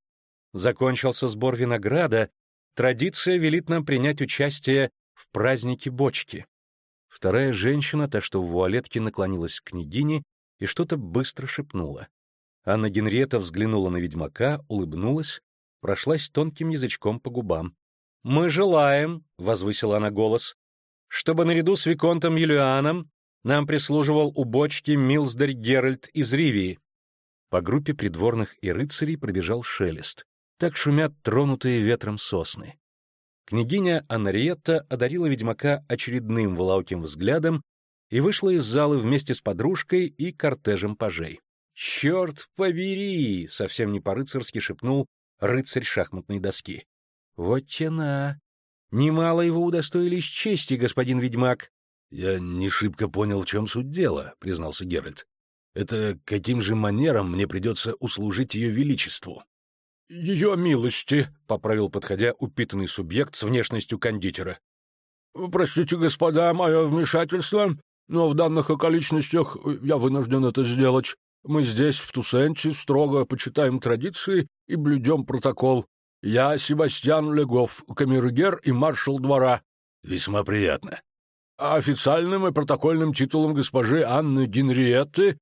Закончился сбор винограда, традиция велит нам принять участие в празднике бочки. Вторая женщина, та что в вуалетке, наклонилась к княгине и что-то быстро шепнула. Анна Генриетта взглянула на ведьмака, улыбнулась, прошлась тонким язычком по губам. «Мы желаем», — возвысила она голос, — «чтобы наряду с Виконтом Юлианом нам прислуживал у бочки Милсдарь Геральт из Ривии». По группе придворных и рыцарей пробежал шелест. Так шумят тронутые ветром сосны. Княгиня Анриетта одарила ведьмака очередным волауким взглядом и вышла из зала вместе с подружкой и кортежем пажей. «Черт побери!» — совсем не по-рыцарски шепнул рыцарь шахматной доски. «Вот тена! Немало его удостоились чести, господин ведьмак!» «Я не шибко понял, в чем суть дела», — признался Геральт. «Это каким же манером мне придется услужить ее величеству?» — Ее милости, — поправил, подходя, упитанный субъект с внешностью кондитера. — Простите, господа, мое вмешательство, но в данных околичностях я вынужден это сделать. Мы здесь, в Тусенте, строго почитаем традиции и блюдем протокол. Я Себастьян Легов, камергер и маршал двора. — Весьма приятно. А официальным и протокольным титулом госпожи Анны Генриетты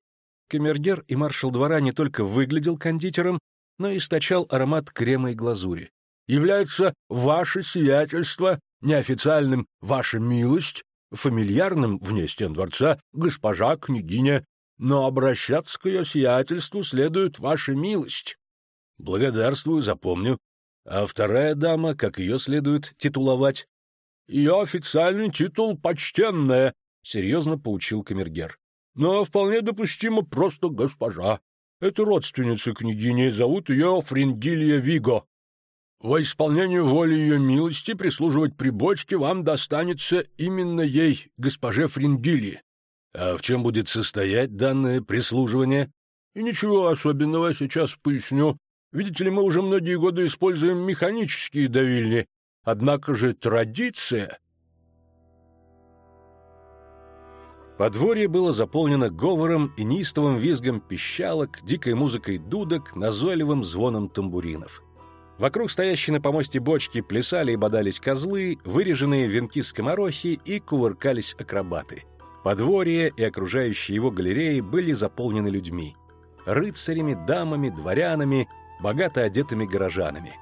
Камергер и маршал двора не только выглядел кондитером, но источал аромат крема и глазури. «Является ваше сиятельство, неофициальным «ваша милость», фамильярным вне стен дворца «госпожа княгиня», но обращаться к ее сиятельству следует ваша милость». «Благодарствую, запомню. А вторая дама, как ее следует титуловать?» «Ее официальный титул — почтенная», — серьезно поучил камергер. «Но вполне допустимо просто госпожа. Это родственница княгини, зовут ее Фрингилья Виго. Во исполнение воли ее милости прислуживать при бочке вам достанется именно ей, госпоже Фрингилье. А в чем будет состоять данное прислуживание? И ничего особенного, сейчас поясню. Видите ли, мы уже многие годы используем механические давильни, однако же традиция Подворье было заполнено говором и неистовым визгом пищалок, дикой музыкой дудок, назойливым звоном тамбуринов. Вокруг стоящей на помосте бочки плясали и бодались козлы, выреженные венки скоморохи и кувыркались акробаты. Подворье и окружающие его галереи были заполнены людьми. Рыцарями, дамами, дворянами, богато одетыми горожанами.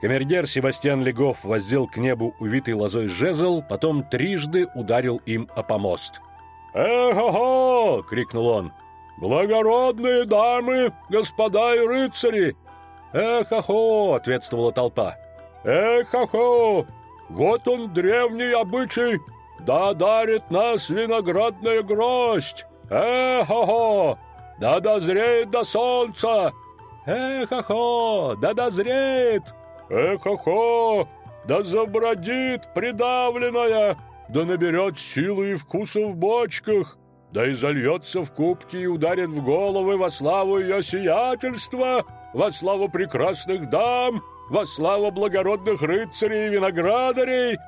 Камергер Себастьян Легов воздел к небу увитый лозой жезл, потом трижды ударил им о помост — «Эхо-хо!» — крикнул он. «Благородные дамы, господа и рыцари!» «Эхо-хо!» — ответствовала толпа. «Эхо-хо! Вот он, древний обычай! Да дарит нас виноградная гроздь! Эхо-хо! Да дозреет до солнца! Эхо-хо! Да дозреет! Эхо-хо! Да забродит придавленная!» Да наберет силы и вкуса в бочках, да и зальется в кубки и ударит в головы во славу ее сиятельства, во славу прекрасных дам, во славу благородных рыцарей и виноградарей.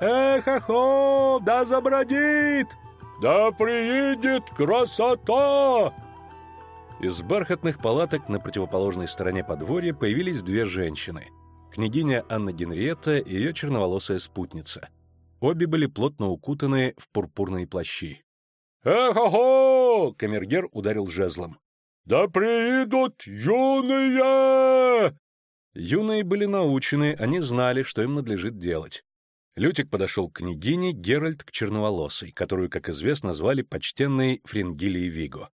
Эх, ахо, да забродит, да приедет красота!» Из бархатных палаток на противоположной стороне подворья появились две женщины. Княгиня Анна Генриетта и ее черноволосая спутница. Обе были плотно укутаны в пурпурные плащи. «Эхо-хо!» — камергер ударил жезлом. «Да приидут юные!» Юные были научены, они знали, что им надлежит делать. Лютик подошел к княгине, Геральт к черноволосой, которую, как известно, звали почтенной Фрингилией Виго.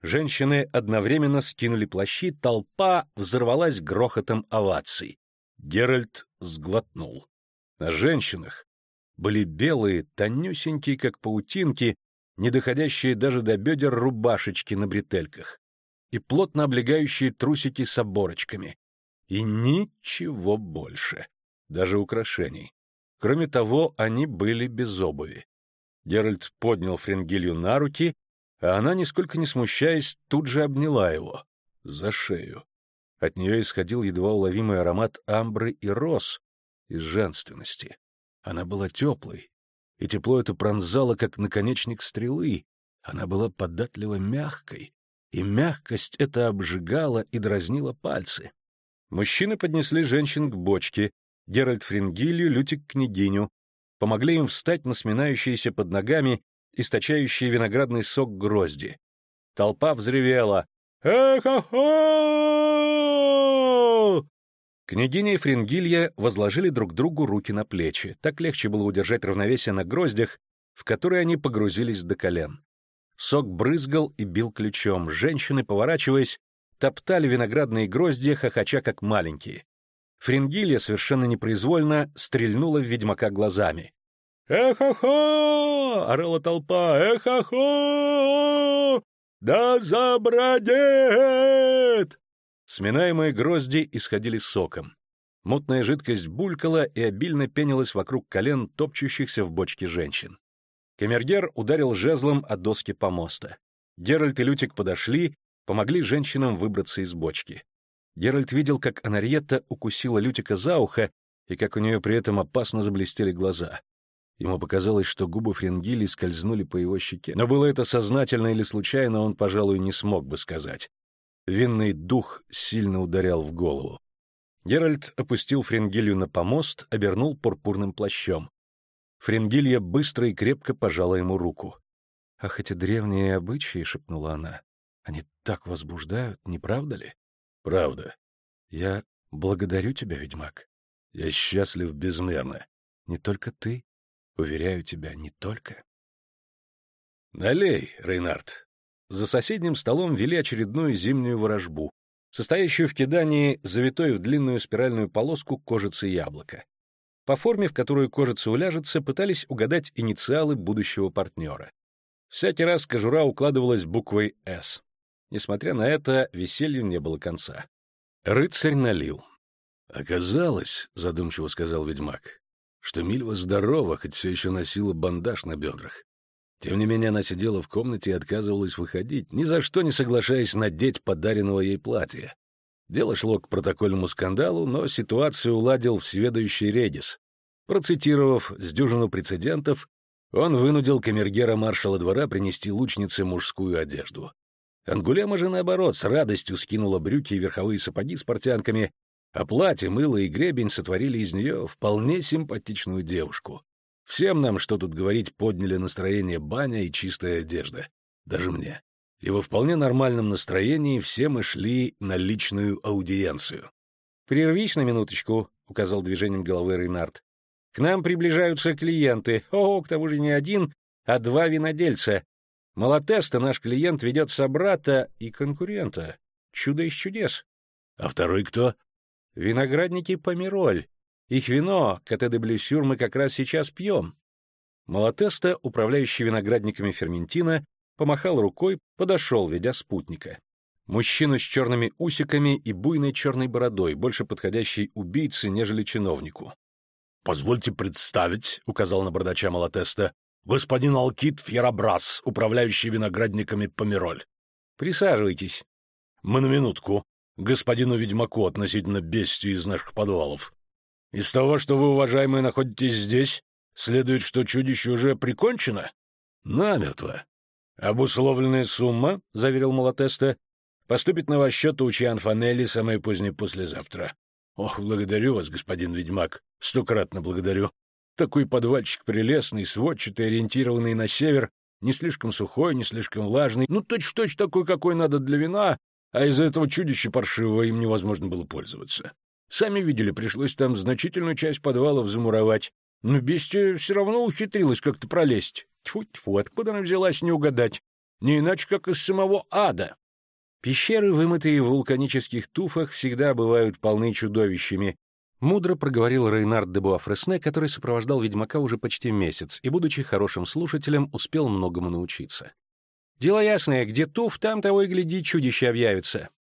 Женщины одновременно скинули плащи, толпа взорвалась грохотом оваций. Геральт сглотнул. На женщинах, были белые, тонюсенькие, как паутинки, не доходящие даже до бедер рубашечки на бретельках, и плотно облегающие трусики с оборочками. И ничего больше, даже украшений. Кроме того, они были без обуви. Геральт поднял Френгилью на руки, а она, нисколько не смущаясь, тут же обняла его. За шею. От нее исходил едва уловимый аромат амбры и роз из женственности. Она была теплой, и тепло это пронзало, как наконечник стрелы. Она была податливо мягкой, и мягкость это обжигала и дразнила пальцы. Мужчины поднесли женщин к бочке, Геральт Фрингилью, Лютик княгиню, помогли им встать на сминающиеся под ногами, источающие виноградный сок грозди. Толпа взревела Эхо-хо! Княгиня и Фрингилья возложили друг другу руки на плечи. Так легче было удержать равновесие на гроздях, в которые они погрузились до колен. Сок брызгал и бил ключом. Женщины, поворачиваясь, топтали виноградные гроздья, хохоча как маленькие. Фрингилья совершенно непроизвольно стрельнула в ведьмака глазами. «Эхо-хо!» — орала толпа. «Эхо-хо! Да забродет!» Сминаемые грозди исходили соком. Мутная жидкость булькала и обильно пенилась вокруг колен топчущихся в бочке женщин. Камергер ударил жезлом о доски помоста. Геральт и Лютик подошли, помогли женщинам выбраться из бочки. Геральт видел, как Анарьетта укусила Лютика за ухо и как у нее при этом опасно заблестели глаза. Ему показалось, что губы Фрингили скользнули по его щеке. Но было это сознательно или случайно, он, пожалуй, не смог бы сказать. Винный дух сильно ударял в голову. Геральт опустил Фрингилью на помост, обернул пурпурным плащом. Фрингилья быстро и крепко пожала ему руку. «Ах, эти древние обычаи!» — шепнула она. «Они так возбуждают, не правда ли?» «Правда. Я благодарю тебя, ведьмак. Я счастлив безмерно. Не только ты. Уверяю тебя, не только». «Налей, Рейнард», за соседним столом вели очередную зимнюю ворожбу, состоящую в кидании завитой в длинную спиральную полоску кожицы яблока. По форме, в которую кожица уляжется, пытались угадать инициалы будущего партнера. Всякий раз кожура укладывалась буквой «С». Несмотря на это, веселью не было конца. Рыцарь налил. «Оказалось, — задумчиво сказал ведьмак, — что Мильва здорова, хоть все еще носила бандаж на бедрах. Тем не менее, она сидела в комнате и отказывалась выходить, ни за что не соглашаясь надеть подаренного ей платье. Дело шло к протокольному скандалу, но ситуацию уладил всеведающий Редис. Процитировав с дюжину прецедентов, он вынудил камергера маршала двора принести лучнице мужскую одежду. Ангулема же, наоборот, с радостью скинула брюки и верховые сапоги с портянками, а платье, мыло и гребень сотворили из нее вполне симпатичную девушку. Всем нам, что тут говорить, подняли настроение баня и чистая одежда. Даже мне. И во вполне нормальном настроении все мы шли на личную аудиенцию. «Прервись на минуточку», — указал движением головы Рейнард. «К нам приближаются клиенты. О, к тому же не один, а два винодельца. Малотеста наш клиент ведет собрата и конкурента. Чудо из чудес». «А второй кто?» «Виноградники Помироль. Их вино, Коте де Блюсюр, мы как раз сейчас пьем. Малатеста, управляющий виноградниками Ферментина, помахал рукой, подошел, ведя спутника. Мужчину с черными усиками и буйной черной бородой, больше подходящей убийце, нежели чиновнику. — Позвольте представить, — указал на бардача Малатеста, — господин Алкит Фьерабрас, управляющий виноградниками Помироль. — Присаживайтесь. — Мы на минутку. Господину ведьмаку относительно бестии из наших подвалов. Из того, что вы, уважаемые, находитесь здесь, следует, что чудище уже прикончено? Намертво. Обусловленная сумма, — заверил Малатеста, — поступит на ваш счет у Чиан Фанелли самое позднее послезавтра. Ох, благодарю вас, господин ведьмак, стократно благодарю. Такой подвальчик прелестный, сводчатый, ориентированный на север, не слишком сухой, не слишком влажный, ну, точь-в-точь -точь такой, какой надо для вина, а из-за этого чудища паршивого им невозможно было пользоваться. Сами видели, пришлось там значительную часть подвалов замуровать. Но бестия все равно ухитрилась как-то пролезть. Тьфу-тьфу, откуда она взялась, не угадать. Не иначе, как из самого ада. Пещеры, вымытые в вулканических туфах, всегда бывают полны чудовищами. Мудро проговорил Рейнард де Буафресне, который сопровождал ведьмака уже почти месяц и, будучи хорошим слушателем, успел многому научиться. «Дело ясное, где туф, там того и гляди, чудище объявится. —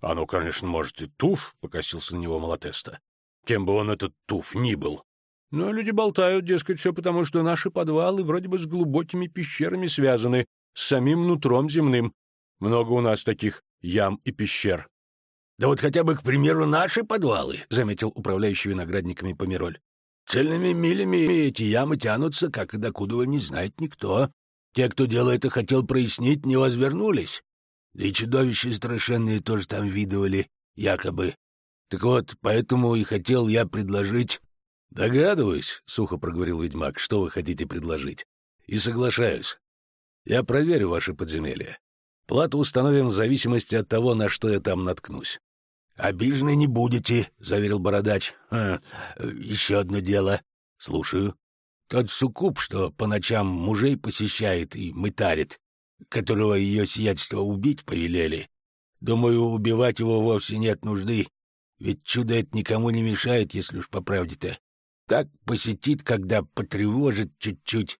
Ну, конечно, может, и туф, — покосился на него Малатеста. Кем бы он этот туф ни был. Но люди болтают, дескать, все потому, что наши подвалы вроде бы с глубокими пещерами связаны, с самим нутром земным. Много у нас таких ям и пещер. — Да вот хотя бы, к примеру, наши подвалы, — заметил управляющий виноградниками Помироль. — Цельными милями эти ямы тянутся, как и докуда не знает никто. Те, кто дело это хотел прояснить, не возвернулись. Да и чудовища страшенные тоже там видывали, якобы. Так вот, поэтому и хотел я предложить... — Догадываюсь, — сухо проговорил ведьмак, — что вы хотите предложить. И соглашаюсь. Я проверю ваши подземелья. Плату установим в зависимости от того, на что я там наткнусь. «Обижены не будете», — заверил бородач. «А, еще одно дело. Слушаю. Тот суккуб, что по ночам мужей посещает и мытарит, которого ее сиятельство убить повелели. Думаю, убивать его вовсе нет нужды, ведь чудо это никому не мешает, если уж по правде-то. Так посетит, когда потревожит чуть-чуть.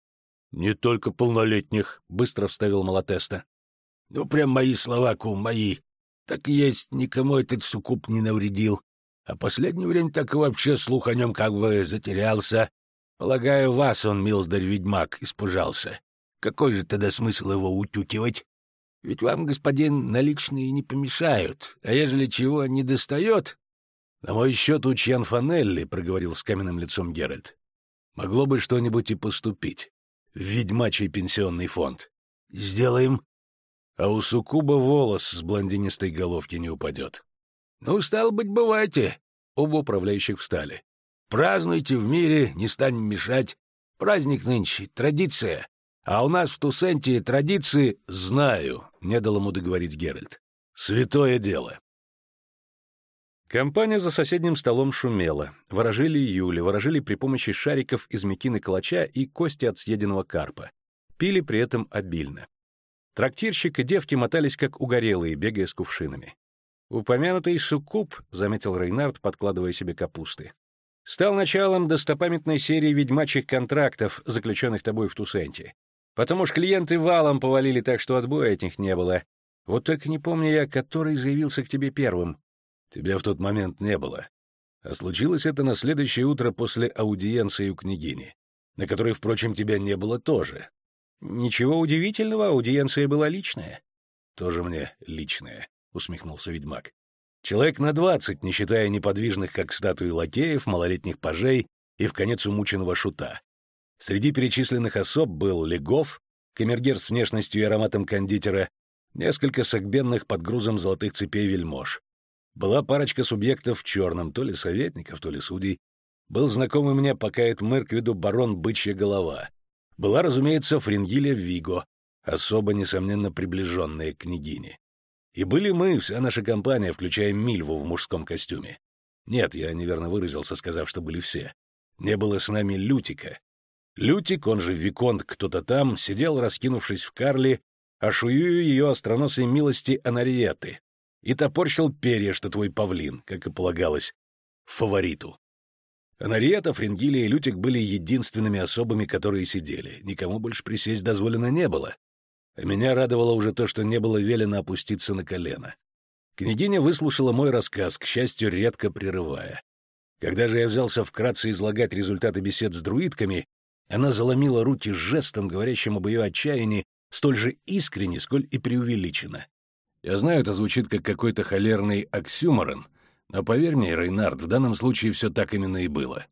— Не только полнолетних, — быстро вставил Малатеста. — Ну, прям мои слова, кум, мои. Так есть, никому этот суккуб не навредил. А последнее время так и вообще слух о нем как бы затерялся. Полагаю, вас он, милздарь-ведьмак, испужался. Какой же тогда смысл его утюкивать? Ведь вам, господин, наличные не помешают, а ежели чего не достает... — На мой счет у Чьян Фанелли, — проговорил с каменным лицом Геральт. — Могло бы что-нибудь и поступить. В ведьмачий пенсионный фонд. — Сделаем. А у Сукуба волос с блондинистой головки не упадет. — Ну, стало быть, бывайте. Оба управляющих встали. — Празднуйте в мире, не станем мешать. Праздник нынче, традиция. А у нас в Тусенте традиции знаю, — не дал ему договорить Геральт. Святое дело. Компания за соседним столом шумела. Ворожили Юли, ворожили при помощи шариков из мекины калача и кости от съеденного карпа. Пили при этом обильно. Трактирщик и девки мотались как угорелые, бегая с кувшинами. «Упомянутый суккуб», — заметил Рейнард, подкладывая себе капусты, — «стал началом достопамятной серии ведьмачьих контрактов, заключенных тобой в Тусенте. Потом уж клиенты валом повалили так, что отбоя от них не было. Вот только не помню я, который заявился к тебе первым. Тебя в тот момент не было. А случилось это на следующее утро после аудиенции у княгини, на которой, впрочем, тебя не было тоже. Ничего удивительного, аудиенция была личная. Тоже мне личная, усмехнулся ведьмак. Человек на двадцать, не считая неподвижных, как статуи лакеев, малолетних пажей и в конец умученного шута. Среди перечисленных особ был Легов, камергер с внешностью и ароматом кондитера, несколько согбенных под грузом золотых цепей вельмож. Была парочка субъектов в черном, то ли советников, то ли судей. Был знакомый мне пока это Мерквиду барон Бычья Голова. Была, разумеется, Фрингилия Виго, особо, несомненно, приближенная к княгине. И были мы, вся наша компания, включая Мильву в мужском костюме. Нет, я неверно выразился, сказав, что были все. Не было с нами Лютика, Лютик, он же Виконт кто-то там, сидел, раскинувшись в карле, ошую ее остроносой милости Анариеты, и топорщил перья, что твой павлин, как и полагалось, фавориту. Анариета, Фрингилия и Лютик были единственными особами, которые сидели. Никому больше присесть дозволено не было. А меня радовало уже то, что не было велено опуститься на колено. Княгиня выслушала мой рассказ, к счастью, редко прерывая. Когда же я взялся вкратце излагать результаты бесед с друидками, она заломила руки жестом, говорящим об ее отчаянии, столь же искренне, сколь и преувеличенно. Я знаю, это звучит как какой-то холерный оксюморон, но поверь мне, Рейнард, в данном случае все так именно и было.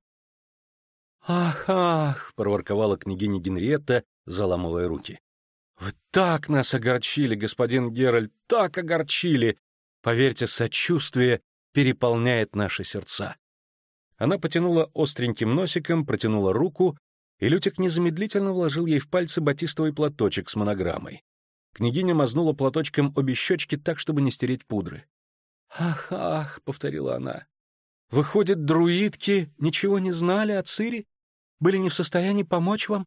«Ах, ах!» — проворковала княгиня Генриетта, заламывая руки. «Вы так нас огорчили, господин Геральт, так огорчили! Поверьте, сочувствие переполняет наши сердца». Она потянула остреньким носиком, протянула руку и Лютик незамедлительно вложил ей в пальцы батистовый платочек с монограммой. Княгиня мазнула платочком обе щечки так, чтобы не стереть пудры. «Ах, ах!» — повторила она. «Выходит, друидки ничего не знали о Цири? Были не в состоянии помочь вам?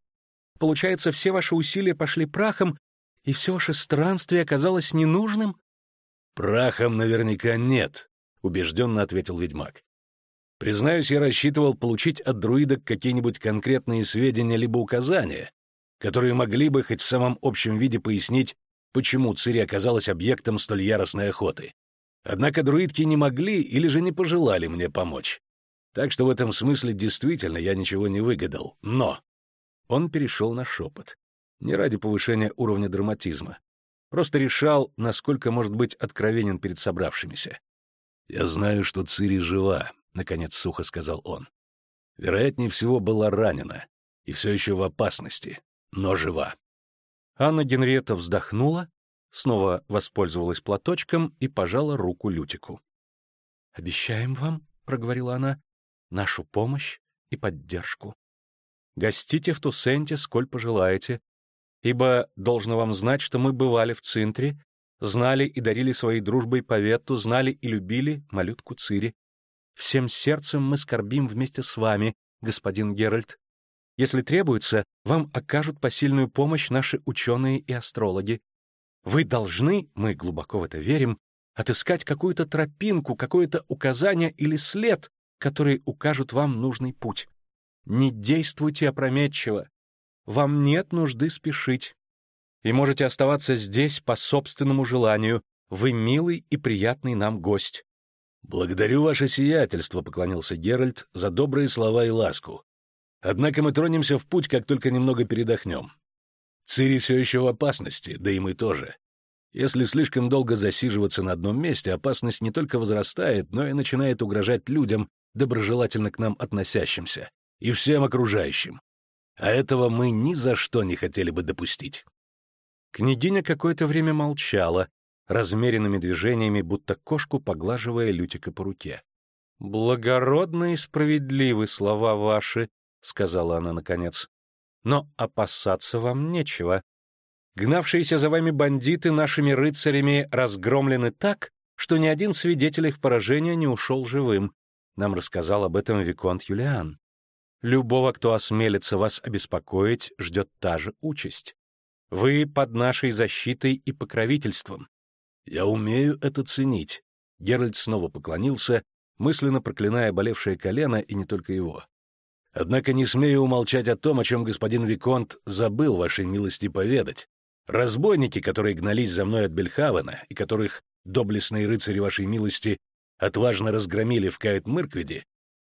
Получается, все ваши усилия пошли прахом, и все ваше странствие оказалось ненужным?» «Прахом наверняка нет», — убежденно ответил ведьмак. Признаюсь, я рассчитывал получить от друидок какие-нибудь конкретные сведения либо указания, которые могли бы хоть в самом общем виде пояснить, почему Цири оказалась объектом столь яростной охоты. Однако друидки не могли или же не пожелали мне помочь. Так что в этом смысле действительно я ничего не выгадал. Но... Он перешел на шепот. Не ради повышения уровня драматизма. Просто решал, насколько может быть откровенен перед собравшимися. Я знаю, что Цири жива, — наконец сухо сказал он. Вероятнее всего, была ранена и все еще в опасности, но жива. Анна Генриетта вздохнула, снова воспользовалась платочком и пожала руку Лютику. «Обещаем вам, — проговорила она, — нашу помощь и поддержку. Гостите в Тусенте, сколь пожелаете, ибо должно вам знать, что мы бывали в Цинтре знали и дарили своей дружбой Повету, знали и любили малютку Цири. Всем сердцем мы скорбим вместе с вами, господин Геральт. Если требуется, вам окажут посильную помощь наши ученые и астрологи. Вы должны, мы глубоко в это верим, отыскать какую-то тропинку, какое-то указание или след, которые укажут вам нужный путь. Не действуйте опрометчиво. Вам нет нужды спешить. И можете оставаться здесь по собственному желанию. Вы милый и приятный нам гость. «Благодарю ваше сиятельство», — поклонился Геральт, — «за добрые слова и ласку. Однако мы тронемся в путь, как только немного передохнем. Цири все еще в опасности, да и мы тоже. Если слишком долго засиживаться на одном месте, опасность не только возрастает, но и начинает угрожать людям, доброжелательно к нам относящимся, и всем окружающим. А этого мы ни за что не хотели бы допустить. Княгиня какое-то время молчала, размеренными движениями, будто кошку поглаживая Лютика по руке. «Благородные и справедливы слова ваши», — сказала она наконец. «Но опасаться вам нечего. Гнавшиеся за вами бандиты нашими рыцарями разгромлены так, что ни один свидетель их поражения не ушел живым. Нам рассказал об этом Виконт Юлиан. Любого, кто осмелится вас обеспокоить, ждет та же участь. Вы под нашей защитой и покровительством. Я умею это ценить. Геральт снова поклонился, мысленно проклиная болевшее колено и не только его. Однако не смею умолчать о том, о чем господин Виконт забыл вашей милости поведать. Разбойники, которые гнались за мной от Бельхавена и которых доблестные рыцари вашей милости отважно разгромили в Каэт-Мыркведе,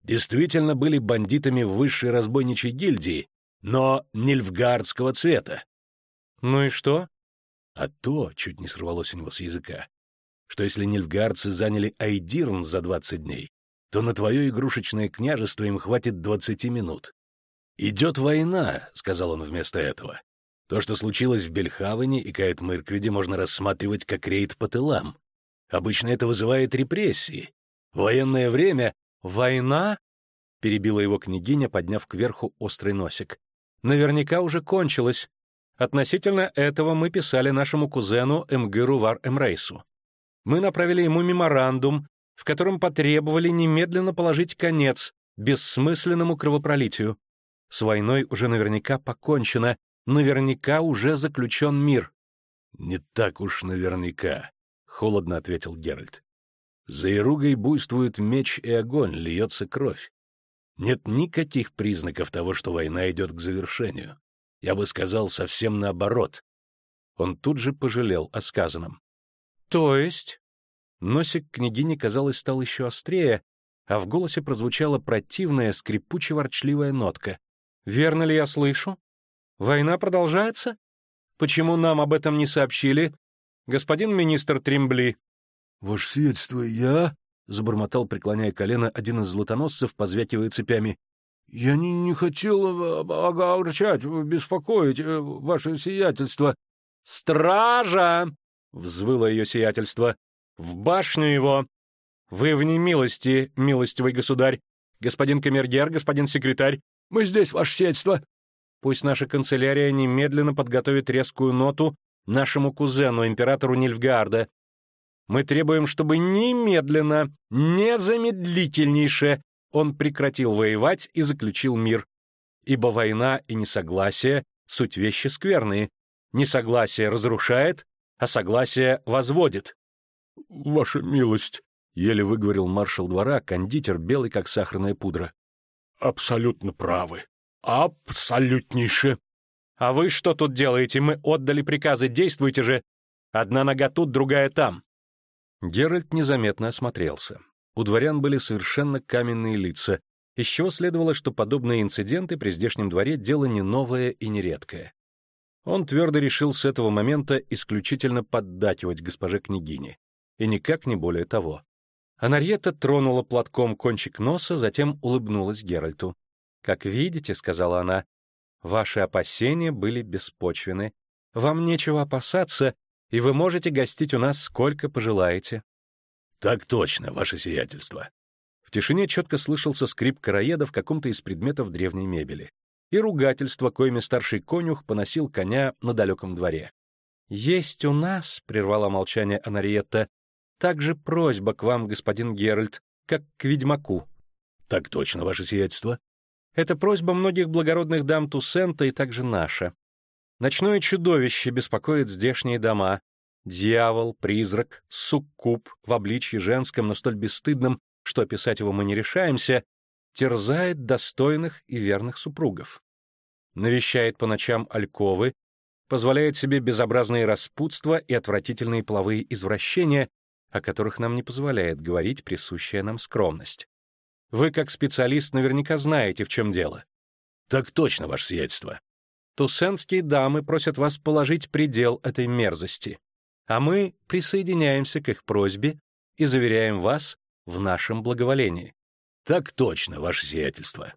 действительно были бандитами высшей разбойничьей гильдии, но нильфгардского цвета. Ну и что? А то, чуть не сорвалось у него с языка, что если нильфгардцы заняли Айдирн за двадцать дней, то на твое игрушечное княжество им хватит двадцати минут. «Идет война», — сказал он вместо этого. То, что случилось в Бельхавене и Каэт-Мыркведе, можно рассматривать как рейд по тылам. Обычно это вызывает репрессии. Военное время «Война?» — перебила его княгиня, подняв кверху острый носик. «Наверняка уже кончилась. Относительно этого мы писали нашему кузену Эмгыру Вар Эмрейсу. Мы направили ему меморандум, в котором потребовали немедленно положить конец бессмысленному кровопролитию. С войной уже наверняка покончено, наверняка уже заключен мир. — Не так уж наверняка, — холодно ответил Геральт. За Иругой буйствует меч и огонь, льется кровь. Нет никаких признаков того, что война идет к завершению. Я бы сказал, совсем наоборот. Он тут же пожалел о сказанном. — То есть? Носик княгини, казалось, стал еще острее, а в голосе прозвучала противная, скрипуче-ворчливая нотка. — Верно ли я слышу? Война продолжается? Почему нам об этом не сообщили? Господин министр Тримбли. — Ваше сиятельство, я? — забормотал, преклоняя колено, один из златоносцев, позвякивая цепями. — Я не, не хотел огорчать, беспокоить э, ваше сиятельство. — Стража! — взвыло ее сиятельство. — В башню его! Вы в немилости, милостивый государь. Господин камергер, господин секретарь. Мы здесь, ваше сиятельство. Пусть наша канцелярия немедленно подготовит резкую ноту нашему кузену, императору Нильфгаарда. Мы требуем, чтобы немедленно, незамедлительнейше он прекратил воевать и заключил мир. Ибо война и несогласие — суть вещи скверные. Несогласие разрушает, а согласие возводит. — Ваша милость, — еле выговорил маршал двора, кондитер, белый как сахарная пудра. — Абсолютно правы. Абсолютнейше. А вы что тут делаете? Мы отдали приказы, действуйте же. Одна нога тут, другая там. Геральт незаметно осмотрелся. У дворян были совершенно каменные лица, из чего следовало, что подобные инциденты при здешнем дворе дело не новое и не редкое. Он твердо решил с этого момента исключительно поддакивать госпоже княгине, и никак не более того. Анарьета тронула платком кончик носа, затем улыбнулась Геральту. «Как видите», — сказала она, — «ваши опасения были беспочвены. Вам нечего опасаться, и вы можете гостить у нас сколько пожелаете». «Так точно, ваше сиятельство». В тишине четко слышался скрип караеда в каком-то из предметов древней мебели и ругательство, коими старший конюх поносил коня на далеком дворе. «Есть у нас», — прервала молчание Анариетта, — «также просьба к вам, господин Геральт, как к ведьмаку». «Так точно, ваше сиятельство». «Это просьба многих благородных дам Туссента и также наша. Ночное чудовище беспокоит здешние дома. Дьявол, призрак, суккуб в обличье женском, но столь бесстыдном, что описать его мы не решаемся, терзает достойных и верных супругов. Навещает по ночам альковы, позволяет себе безобразные распутства и отвратительные половые извращения, о которых нам не позволяет говорить присущая нам скромность. Вы, как специалист, наверняка знаете, в чем дело. Так точно, ваше сиятельство. Туссенские дамы просят вас положить предел этой мерзости, а мы присоединяемся к их просьбе и заверяем вас в нашем благоволении. Так точно, ваше сиятельство.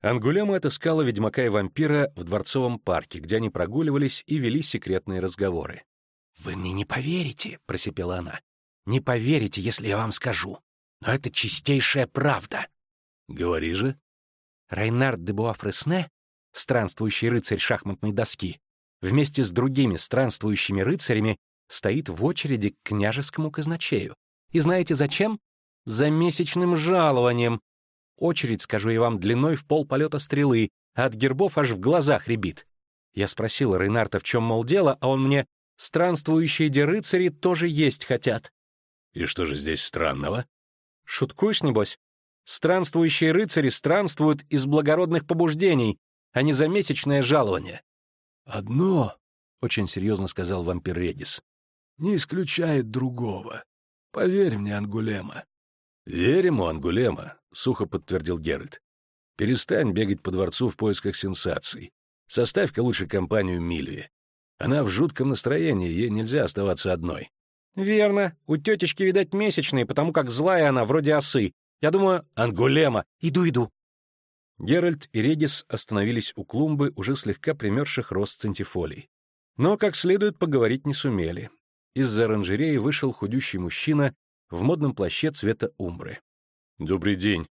Ангулема отыскала ведьмака и вампира в Дворцовом парке, где они прогуливались и вели секретные разговоры. «Вы мне не поверите», — просипела она. «Не поверите, если я вам скажу. Но это чистейшая правда». «Говори же». Райнард де Буафресне, странствующий рыцарь шахматной доски, вместе с другими странствующими рыцарями стоит в очереди к княжескому казначею. И знаете зачем? За месячным жалованием. Очередь, скажу я вам, длиной в пол полета стрелы, а от гербов аж в глазах рябит. Я спросил Рейнарта, в чем, мол, дело, а он мне «Странствующие де рыцари тоже есть хотят». И что же здесь странного? Шуткуешь, небось? Странствующие рыцари странствуют из благородных побуждений, а не за месячное жалование. «Одно», — очень серьезно сказал вампир Редис, — «не исключает другого. Поверь мне, Ангулема». «Верь ему, Ангулема», — сухо подтвердил Геральт. «Перестань бегать по дворцу в поисках сенсаций. Составь-ка лучше компанию Мильви. Она в жутком настроении, ей нельзя оставаться одной». «Верно. У тетечки, видать, месячные, потому как злая она, вроде осы. Я думаю, Ангулема. Иду, иду». Геральт и Редис остановились у клумбы, уже слегка примерзших рост центифолий. Но как следует поговорить не сумели. Из-за оранжереи вышел худющий мужчина в модном плаще цвета умбры. «Добрый день».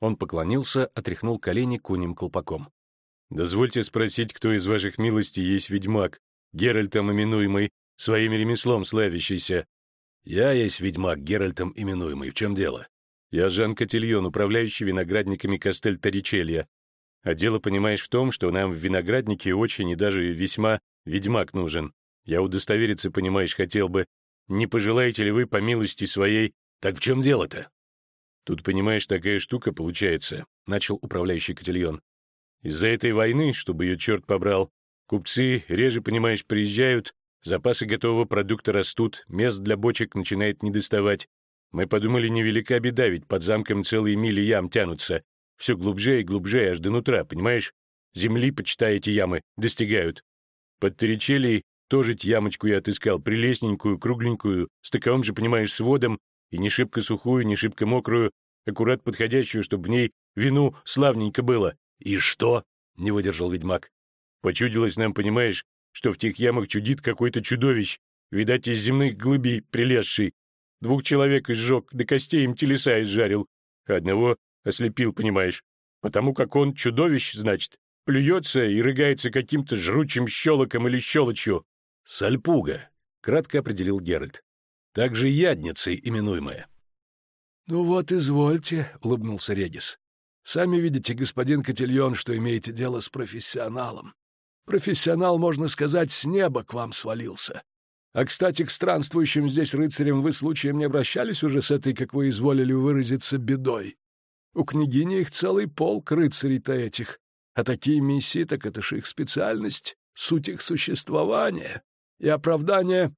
Он поклонился, отряхнул колени куним колпаком. «Дозвольте спросить, кто из ваших милостей есть ведьмак, Геральтом именуемый, своим ремеслом славящийся?» «Я есть ведьмак, Геральтом именуемый. В чем дело?» «Я Жан Котильон, управляющий виноградниками Кастель Торричелья. А дело, понимаешь, в том, что нам в винограднике очень и даже весьма ведьмак нужен. Я удостовериться, понимаешь, хотел бы. Не пожелаете ли вы, по милости своей... Так в чем дело-то? Тут, понимаешь, такая штука получается, — начал управляющий котельон. Из-за этой войны, чтобы ее черт побрал, купцы реже, понимаешь, приезжают, запасы готового продукта растут, мест для бочек начинает недоставать. Мы подумали, невелика беда, ведь под замком целые мили ям тянутся. Все глубже и глубже, аж до нутра, понимаешь? Земли, почитай, эти ямы, достигают. Под Торричелей тоже ямочку я отыскал, прелестненькую, кругленькую, с таковым же, понимаешь, сводом, и не шибко сухую, не шибко мокрую, аккурат подходящую, чтобы в ней вину славненько было. И что? — не выдержал ведьмак. Почудилось нам, понимаешь, что в тех ямах чудит какой-то чудовищ, видать, из земных глыбей прилезший. Двух человек изжег, до костей им телеса изжарил, одного ослепил, понимаешь, потому как он чудовищ, значит, плюется и рыгается каким-то жручим щелоком или щелочью. «Сальпуга», — кратко определил Геральт. «Также ядницей именуемая». «Ну вот, извольте», — улыбнулся Редис. «Сами видите, господин Котельон, что имеете дело с профессионалом. Профессионал, можно сказать, с неба к вам свалился. А, кстати, к странствующим здесь рыцарям вы случаем не обращались уже с этой, как вы изволили выразиться, бедой? У княгини их целый полк рыцарей-то этих. А такие миссии, так это ж их специальность, суть их существования и оправдание...»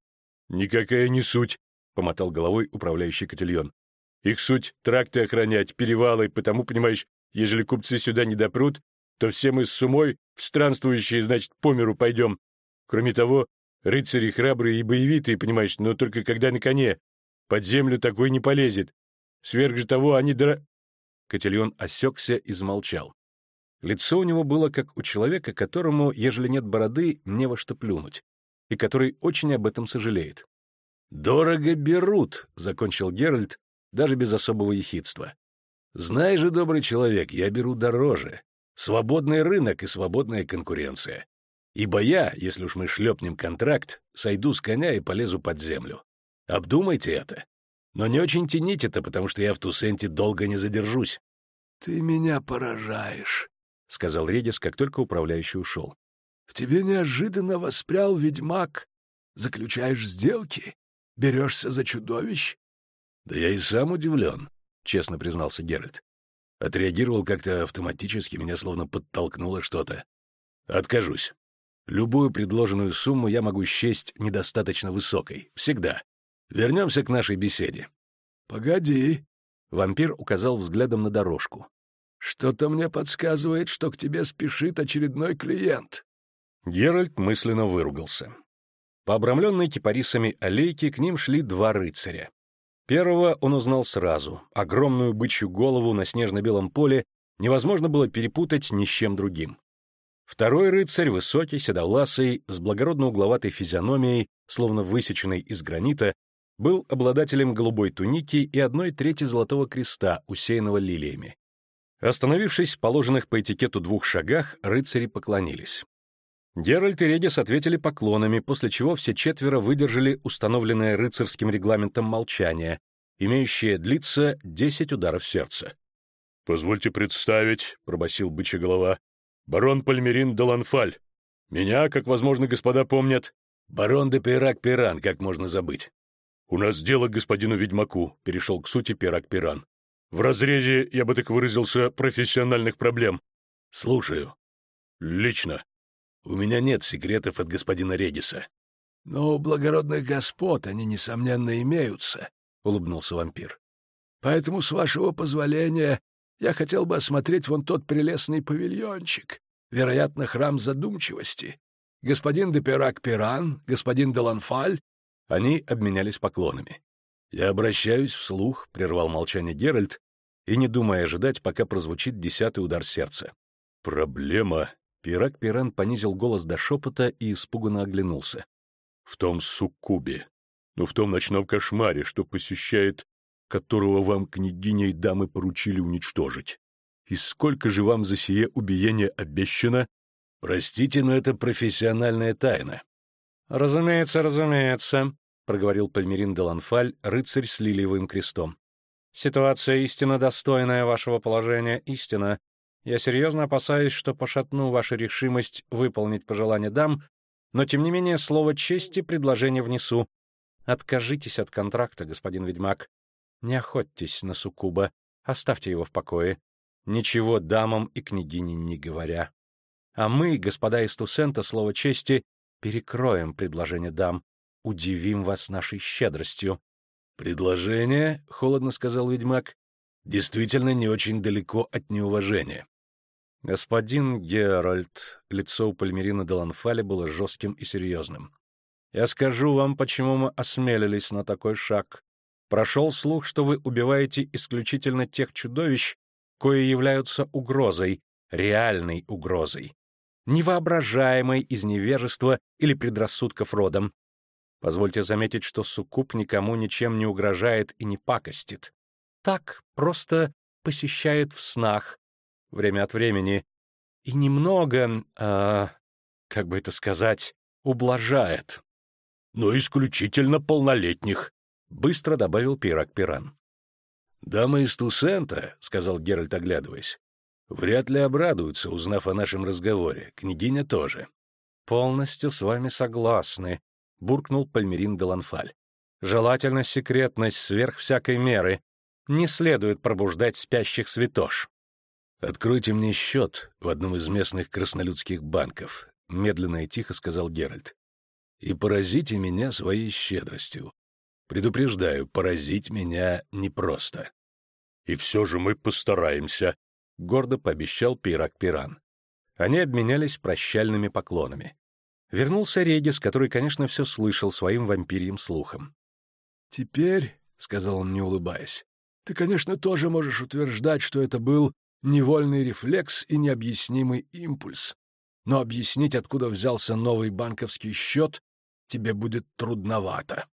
«Никакая не суть», — помотал головой управляющий котельон. «Их суть — тракты охранять, перевалы, потому, понимаешь, ежели купцы сюда не допрут, то все мы с сумой в странствующие, значит, по миру пойдем. Кроме того, рыцари храбрые и боевитые, понимаешь, но только когда на коне. Под землю такой не полезет. Сверх же того они дра...» Котельон осекся и замолчал. Лицо у него было как у человека, которому, ежели нет бороды, не во что плюнуть и который очень об этом сожалеет. «Дорого берут», — закончил Геральт, даже без особого ехидства. «Знай же, добрый человек, я беру дороже. Свободный рынок и свободная конкуренция. Ибо я, если уж мы шлепнем контракт, сойду с коня и полезу под землю. Обдумайте это. Но не очень тяните это, потому что я в Тусенте долго не задержусь. — Ты меня поражаешь, — сказал Редис, как только управляющий ушел. — В тебе неожиданно воспрял ведьмак. Заключаешь сделки? Берешься за чудовищ? — Да я и сам удивлен, — честно признался Геральт. Отреагировал как-то автоматически, меня словно подтолкнуло что-то. Откажусь. Любую предложенную сумму я могу счесть недостаточно высокой. Всегда. Вернемся к нашей беседе. — Погоди. Вампир указал взглядом на дорожку. — Что-то мне подсказывает, что к тебе спешит очередной клиент. Геральт мысленно выругался. По обрамленной кипарисами аллейке к ним шли два рыцаря. Первого он узнал сразу. Огромную бычью голову на снежно-белом поле невозможно было перепутать ни с чем другим. Второй рыцарь, высокий, седовласый, с благородно-угловатой физиономией, словно высеченной из гранита, был обладателем голубой туники и одной трети золотого креста, усеянного лилиями. Остановившись в положенных по этикету двух шагах, рыцари поклонились. Геральт и Редис ответили поклонами, после чего все четверо выдержали установленное рыцарским регламентом молчание, имеющее длиться десять ударов сердца. «Позвольте представить», — пробасил бычья голова, барон Пальмерин де Ланфаль. Меня, как, возможно, господа помнят, барон де Пирак-Пиран, как можно забыть. У нас дело к господину ведьмаку, перешел к сути Пирак-Пиран. В разрезе, я бы так выразился, профессиональных проблем. Слушаю. Лично. У меня нет секретов от господина Редиса. Но у благородных господ они, несомненно, имеются, — улыбнулся вампир. Поэтому, с вашего позволения, я хотел бы осмотреть вон тот прелестный павильончик, вероятно, храм задумчивости. Господин де Пирак-Пиран, господин де Ланфаль...» Они обменялись поклонами. «Я обращаюсь вслух», — прервал молчание Геральт, и не думая ожидать, пока прозвучит десятый удар сердца. «Проблема...» Пирак-Пиран понизил голос до шепота и испуганно оглянулся. «В том суккубе, но в том ночном кошмаре, что посещает которого вам княгиня и дамы поручили уничтожить. И сколько же вам за сие убиение обещано? Простите, но это профессиональная тайна. — Разумеется, разумеется, — проговорил Пальмерин де Ланфаль, рыцарь с лилиевым крестом. — Ситуация истинно достойная вашего положения, истина. Я серьезно опасаюсь, что пошатну вашу решимость выполнить пожелание дам, но, тем не менее, слово чести предложение внесу. Откажитесь от контракта, господин ведьмак. Не охотьтесь на суккуба, оставьте его в покое, ничего дамам и княгине не говоря. А мы, господа из Тусента, слово чести, перекроем предложение дам, удивим вас нашей щедростью. — Предложение, — холодно сказал ведьмак, — действительно не очень далеко от неуважения. Господин Геральт, лицо у Пальмерина де Ланфаля было жестким и серьезным. Я скажу вам, почему мы осмелились на такой шаг. Прошел слух, что вы убиваете исключительно тех чудовищ, кои являются угрозой, реальной угрозой, невоображаемой из невежества или предрассудков родом. Позвольте заметить, что суккуб никому ничем не угрожает и не пакостит. Так, просто посещает в снах, время от времени, и немного, э, как бы это сказать, ублажает. Но исключительно полнолетних, — быстро добавил пирог Пиран. «Дамы из Тусента», — сказал Геральт, оглядываясь, — «вряд ли обрадуются, узнав о нашем разговоре. Княгиня тоже». «Полностью с вами согласны», — буркнул Пальмерин де Ланфаль. «Желательно секретность сверх всякой меры. Не следует пробуждать спящих святош». «Откройте мне счет в одном из местных краснолюдских банков», — медленно и тихо сказал Геральт. «И поразите меня своей щедростью. Предупреждаю, поразить меня непросто. — И все же мы постараемся, — гордо пообещал Пирак Пиран. Они обменялись прощальными поклонами. Вернулся Регис, который, конечно, все слышал своим вампирьим слухом. — Теперь, — сказал он, не улыбаясь, — ты, конечно, тоже можешь утверждать, что это был невольный рефлекс и необъяснимый импульс. Но объяснить, откуда взялся новый банковский счет, тебе будет трудновато.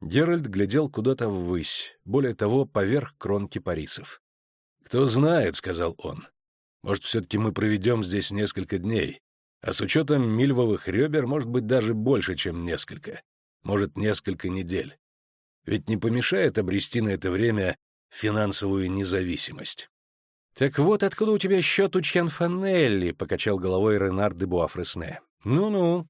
Геральт глядел куда-то ввысь, более того, поверх кронки парисов. «Кто знает», — сказал он. «Может, все-таки мы проведем здесь несколько дней, А с учетом мильвовых ребер, может быть, даже больше, чем несколько. Может, несколько недель. Ведь не помешает обрести на это время финансовую независимость. «Так вот откуда у тебя счет у Чьянфанелли», — покачал головой Ренар де Буафресне. «Ну-ну.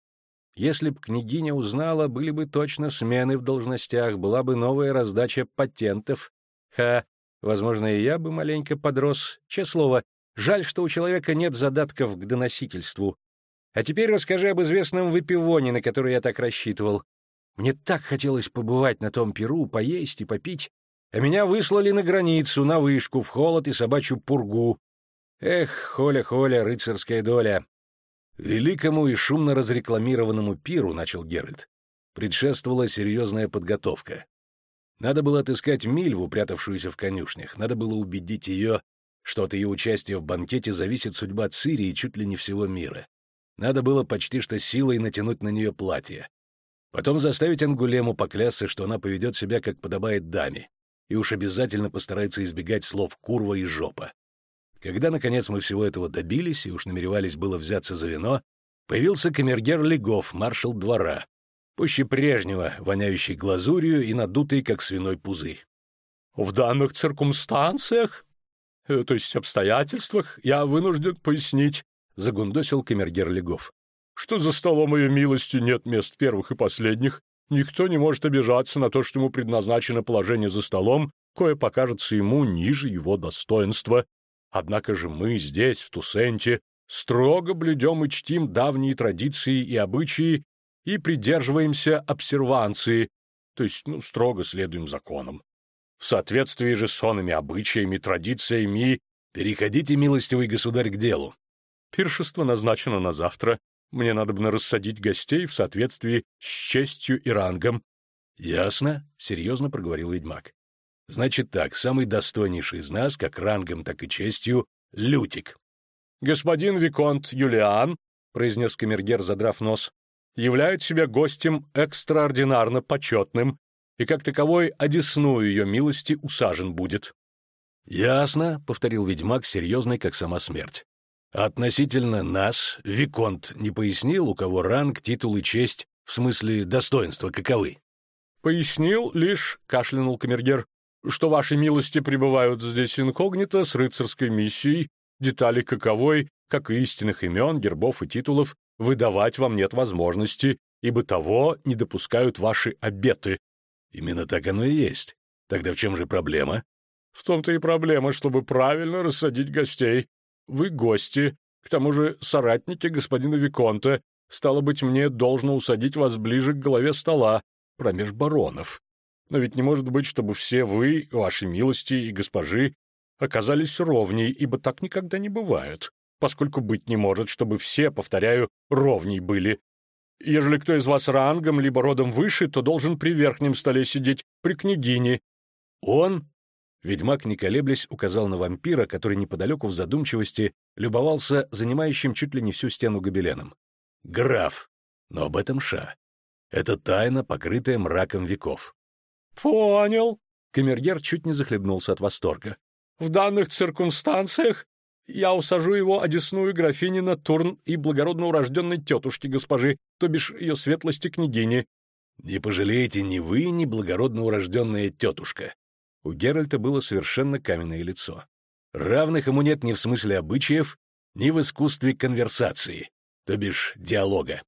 Если б княгиня узнала, были бы точно смены в должностях, была бы новая раздача патентов. Ха, возможно, и я бы маленько подрос. Че слово, жаль, что у человека нет задатков к доносительству. А теперь расскажи об известном выпивоне, на который я так рассчитывал. Мне так хотелось побывать на том перу, поесть и попить, а меня выслали на границу, на вышку, в холод и собачью пургу. Эх, холя-холя, рыцарская доля. Великому и шумно разрекламированному пиру, начал Геральт, предшествовала серьезная подготовка. Надо было отыскать Мильву, прятавшуюся в конюшнях, надо было убедить ее, что от ее участия в банкете зависит судьба Цири и чуть ли не всего мира. Надо было почти что силой натянуть на нее платье. Потом заставить Ангулему поклясться, что она поведет себя, как подобает даме, и уж обязательно постарается избегать слов «курва» и «жопа». Когда, наконец, мы всего этого добились и уж намеревались было взяться за вино, появился камергер Легов, маршал двора, пуще прежнего, воняющий глазурью и надутый, как свиной пузырь. «В данных циркумстанциях, э, то есть обстоятельствах, я вынужден пояснить», — загундосил камергер Легов, «что за столом ее милости нет мест первых и последних, Никто не может обижаться на то, что ему предназначено положение за столом, кое покажется ему ниже его достоинства. Однако же мы здесь, в Тусенте, строго блюдем и чтим давние традиции и обычаи и придерживаемся обсерванции, то есть, ну, строго следуем законам. В соответствии же с сонными обычаями, традициями, переходите, милостивый государь, к делу. Пиршество назначено на завтра, мне надо бы рассадить гостей в соответствии с честью и рангом. — Ясно, — серьезно проговорил ведьмак. — Значит так, самый достойнейший из нас, как рангом, так и честью, — Лютик. — Господин Виконт Юлиан, — произнес камергер, задрав нос, — являет себя гостем экстраординарно почетным, и как таковой одесную ее милости усажен будет. — Ясно, — повторил ведьмак, серьезный, как сама смерть. Относительно нас Виконт не пояснил, у кого ранг, титул и честь, в смысле достоинства каковы? Пояснил лишь, кашлянул камергер, что ваши милости пребывают здесь инкогнито с рыцарской миссией, детали каковой, как и истинных имен, гербов и титулов, выдавать вам нет возможности, ибо того не допускают ваши обеты. Именно так оно и есть. Тогда в чем же проблема? В том-то и проблема, чтобы правильно рассадить гостей. Вы гости, к тому же соратники господина Виконта. Стало быть, мне должно усадить вас ближе к голове стола, промеж баронов. Но ведь не может быть, чтобы все вы, ваши милости и госпожи, оказались ровней, ибо так никогда не бывает, поскольку быть не может, чтобы все, повторяю, ровней были. Ежели кто из вас рангом либо родом выше, то должен при верхнем столе сидеть, при княгине. Он Ведьмак, не колеблясь, указал на вампира, который неподалеку в задумчивости любовался занимающим чуть ли не всю стену гобеленом. «Граф! Но об этом ша. Это тайна, покрытая мраком веков». «Понял!» Камергер чуть не захлебнулся от восторга. «В данных циркумстанциях я усажу его одесную графини на Турн и благородно урожденной тетушки госпожи, то бишь ее светлости княгини». «Не пожалеете ни вы, ни благородно урожденная тетушка», у Геральта было совершенно каменное лицо. Равных ему нет ни в смысле обычаев, ни в искусстве конверсации, то бишь диалога.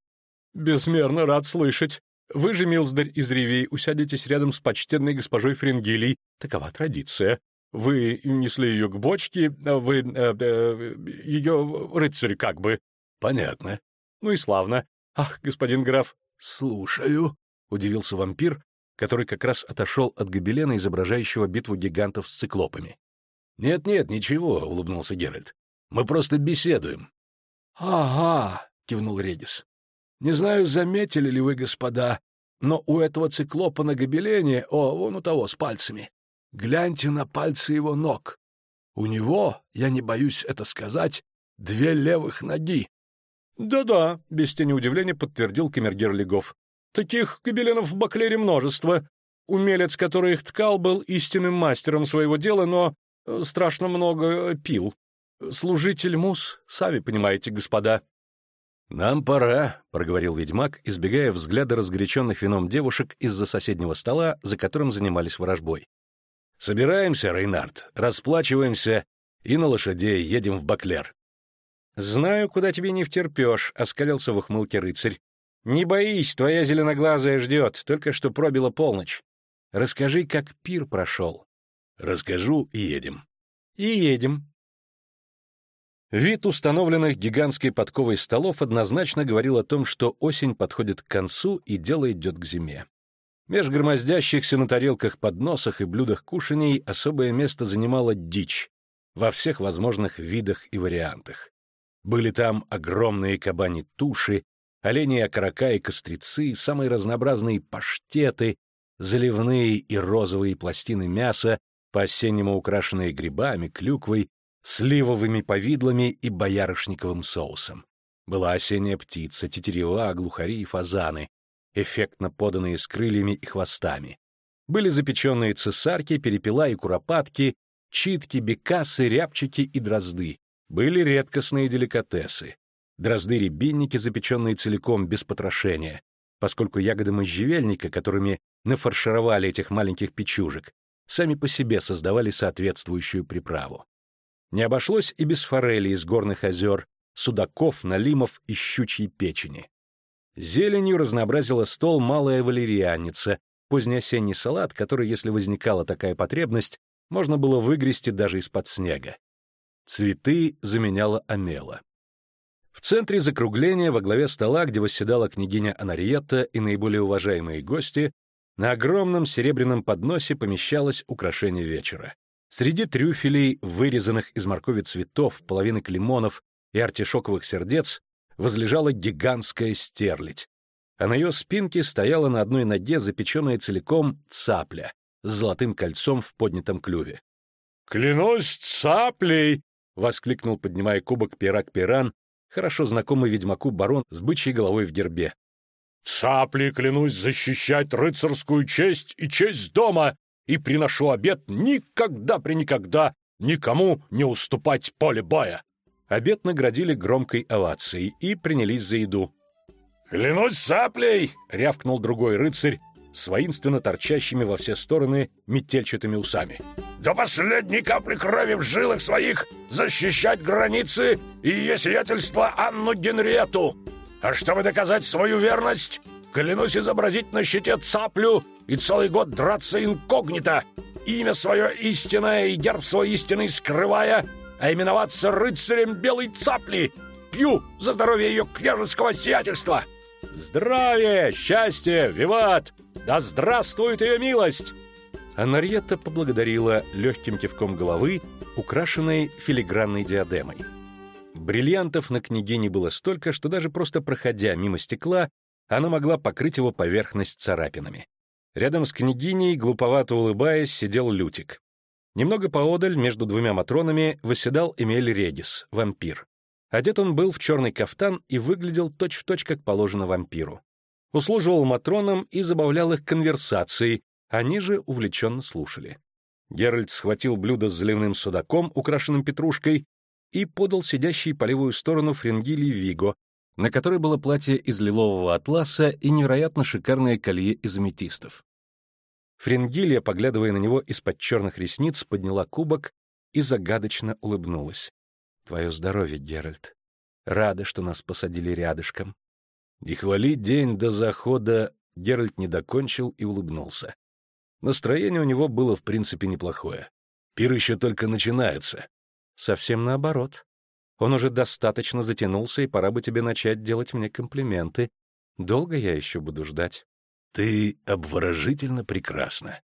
«Безмерно рад слышать. Вы же, Милздарь из Ривей, усядетесь рядом с почтенной госпожой Фрингилей. Такова традиция. Вы несли ее к бочке, а вы... Э, э, ее рыцарь как бы». «Понятно». «Ну и славно. Ах, господин граф...» «Слушаю», — удивился вампир, который как раз отошел от гобелена, изображающего битву гигантов с циклопами. «Нет-нет, ничего», — улыбнулся Геральт. «Мы просто беседуем». «Ага», — кивнул Редис. «Не знаю, заметили ли вы, господа, но у этого циклопа на гобелене, о, вон у того, с пальцами, гляньте на пальцы его ног. У него, я не боюсь это сказать, две левых ноги». «Да-да», — без тени удивления подтвердил камергер Легов. Таких гобеленов в Баклере множество. Умелец, который их ткал, был истинным мастером своего дела, но э, страшно много пил. Служитель мус, сами понимаете, господа. «Нам пора», — проговорил ведьмак, избегая взгляда разгоряченных вином девушек из-за соседнего стола, за которым занимались ворожбой. «Собираемся, Рейнард, расплачиваемся и на лошадей едем в Баклер». «Знаю, куда тебе не втерпешь», — оскалился в ухмылке рыцарь. «Не боись, твоя зеленоглазая ждет, только что пробила полночь. Расскажи, как пир прошел». «Расскажу и едем». «И едем». Вид установленных гигантской подковой столов однозначно говорил о том, что осень подходит к концу и дело идет к зиме. Меж громоздящихся на тарелках подносах и блюдах кушаний особое место занимала дичь во всех возможных видах и вариантах. Были там огромные кабани туши, олени окорока и кострицы, самые разнообразные паштеты, заливные и розовые пластины мяса, по-осеннему украшенные грибами, клюквой, сливовыми повидлами и боярышниковым соусом. Была осенняя птица, тетерева, глухари и фазаны, эффектно поданные с крыльями и хвостами. Были запеченные цесарки, перепела и куропатки, читки, бекасы, рябчики и дрозды. Были редкостные деликатесы. Дрозды-рябинники, запеченные целиком, без потрошения, поскольку ягоды можжевельника, которыми нафаршировали этих маленьких печужек, сами по себе создавали соответствующую приправу. Не обошлось и без форели из горных озер, судаков, налимов и щучьей печени. Зеленью разнообразила стол малая валерианница, позднеосенний салат, который, если возникала такая потребность, можно было выгрести даже из-под снега. Цветы заменяла амела. В центре закругления, во главе стола, где восседала княгиня Анариетта и наиболее уважаемые гости, на огромном серебряном подносе помещалось украшение вечера. Среди трюфелей, вырезанных из моркови цветов, половинок лимонов и артишоковых сердец, возлежала гигантская стерлядь, а на ее спинке стояла на одной ноге запеченная целиком цапля с золотым кольцом в поднятом клюве. «Клянусь цаплей!» — воскликнул, поднимая кубок пирак-пиран, хорошо знакомый ведьмаку барон с бычьей головой в гербе. «Цапли клянусь защищать рыцарскую честь и честь дома и приношу обет никогда при никогда никому не уступать поле боя. Обед наградили громкой овацией и принялись за еду. «Клянусь саплей!» — рявкнул другой рыцарь с торчащими во все стороны метельчатыми усами. «До последней капли крови в жилах своих защищать границы и ее сиятельство Анну Генриету! А чтобы доказать свою верность, клянусь изобразить на щите цаплю и целый год драться инкогнито, имя свое истинное и герб свой истинный скрывая, а именоваться рыцарем белой цапли. Пью за здоровье ее княжеского сиятельства!» «Здравия! Счастье! Виват! Да здравствует ее милость!» Анарьетта поблагодарила легким кивком головы, украшенной филигранной диадемой. Бриллиантов на княгине было столько, что даже просто проходя мимо стекла, она могла покрыть его поверхность царапинами. Рядом с княгиней, глуповато улыбаясь, сидел Лютик. Немного поодаль, между двумя матронами, восседал Эмиль Редис, вампир. Одет он был в черный кафтан и выглядел точь-в-точь, точь, как положено вампиру. Услуживал матронам и забавлял их конверсацией, они же увлеченно слушали. Геральт схватил блюдо с заливным судаком, украшенным петрушкой, и подал сидящей по левую сторону фрингили Виго, на которой было платье из лилового атласа и невероятно шикарное колье из аметистов. Фрингилия, поглядывая на него из-под черных ресниц, подняла кубок и загадочно улыбнулась. «Твое здоровье, Геральт. Рада, что нас посадили рядышком». И хвалить день до захода Геральт не докончил и улыбнулся. Настроение у него было в принципе неплохое. Пир еще только начинается. Совсем наоборот. Он уже достаточно затянулся, и пора бы тебе начать делать мне комплименты. Долго я еще буду ждать. Ты обворожительно прекрасна.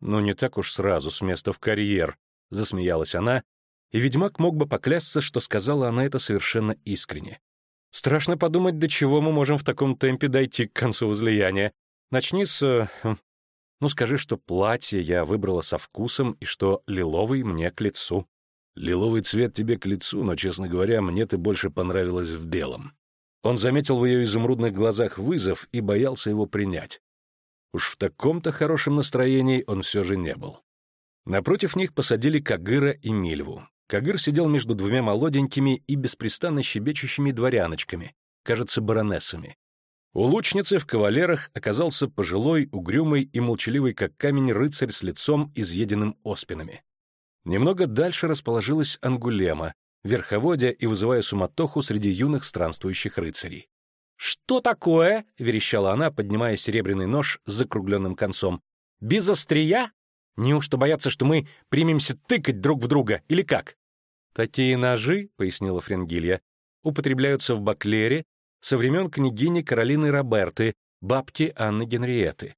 Ну, не так уж сразу, с места в карьер, — засмеялась она, и ведьмак мог бы поклясться, что сказала она это совершенно искренне. Страшно подумать, до чего мы можем в таком темпе дойти к концу возлияния. Начни с... Э, хм, ну, скажи, что платье я выбрала со вкусом и что лиловый мне к лицу. Лиловый цвет тебе к лицу, но, честно говоря, мне ты больше понравилась в белом. Он заметил в ее изумрудных глазах вызов и боялся его принять. Уж в таком-то хорошем настроении он все же не был. Напротив них посадили Кагыра и Мильву. Кагыр сидел между двумя молоденькими и беспрестанно щебечущими дворяночками, кажется, баронессами. У лучницы в кавалерах оказался пожилой, угрюмый и молчаливый как камень рыцарь с лицом, изъеденным оспинами. Немного дальше расположилась Ангулема, верховодя и вызывая суматоху среди юных странствующих рыцарей. «Что такое?» — верещала она, поднимая серебряный нож с закругленным концом. «Без острия? Неужто боятся, что мы примемся тыкать друг в друга, или как?» «Такие ножи», — пояснила Френгилья, — «употребляются в Баклере со времен княгини Каролины Роберты, бабки Анны Генриеты.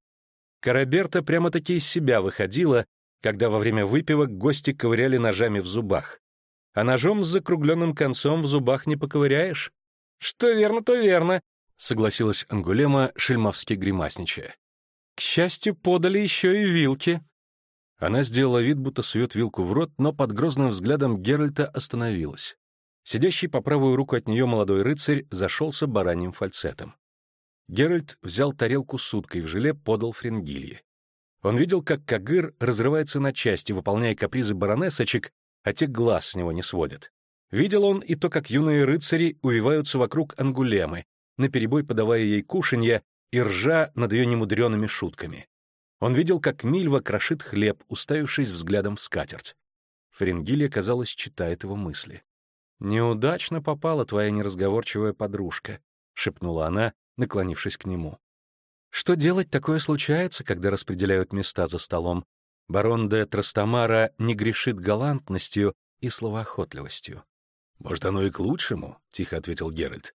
Караберта прямо-таки из себя выходила, когда во время выпивок гости ковыряли ножами в зубах. А ножом с закругленным концом в зубах не поковыряешь. Что верно, то верно, согласилась Ангулема, шельмовски гримасничая. К счастью, подали еще и вилки. Она сделала вид, будто сует вилку в рот, но под грозным взглядом Геральта остановилась. Сидящий по правую руку от нее молодой рыцарь зашелся бараньим фальцетом. Геральт взял тарелку с уткой в желе, подал Фрингилье. Он видел, как Кагыр разрывается на части, выполняя капризы баронессочек, а те глаз с него не сводят. Видел он и то, как юные рыцари увиваются вокруг ангулемы, наперебой подавая ей кушанья и ржа над ее немудреными шутками. Он видел, как Мильва крошит хлеб, уставившись взглядом в скатерть. Ференгилия, казалось, читает его мысли. «Неудачно попала твоя неразговорчивая подружка», — шепнула она, наклонившись к нему. «Что делать такое случается, когда распределяют места за столом? Барон де Трастамара не грешит галантностью и словоохотливостью. «Может, оно и к лучшему», — тихо ответил Геральт.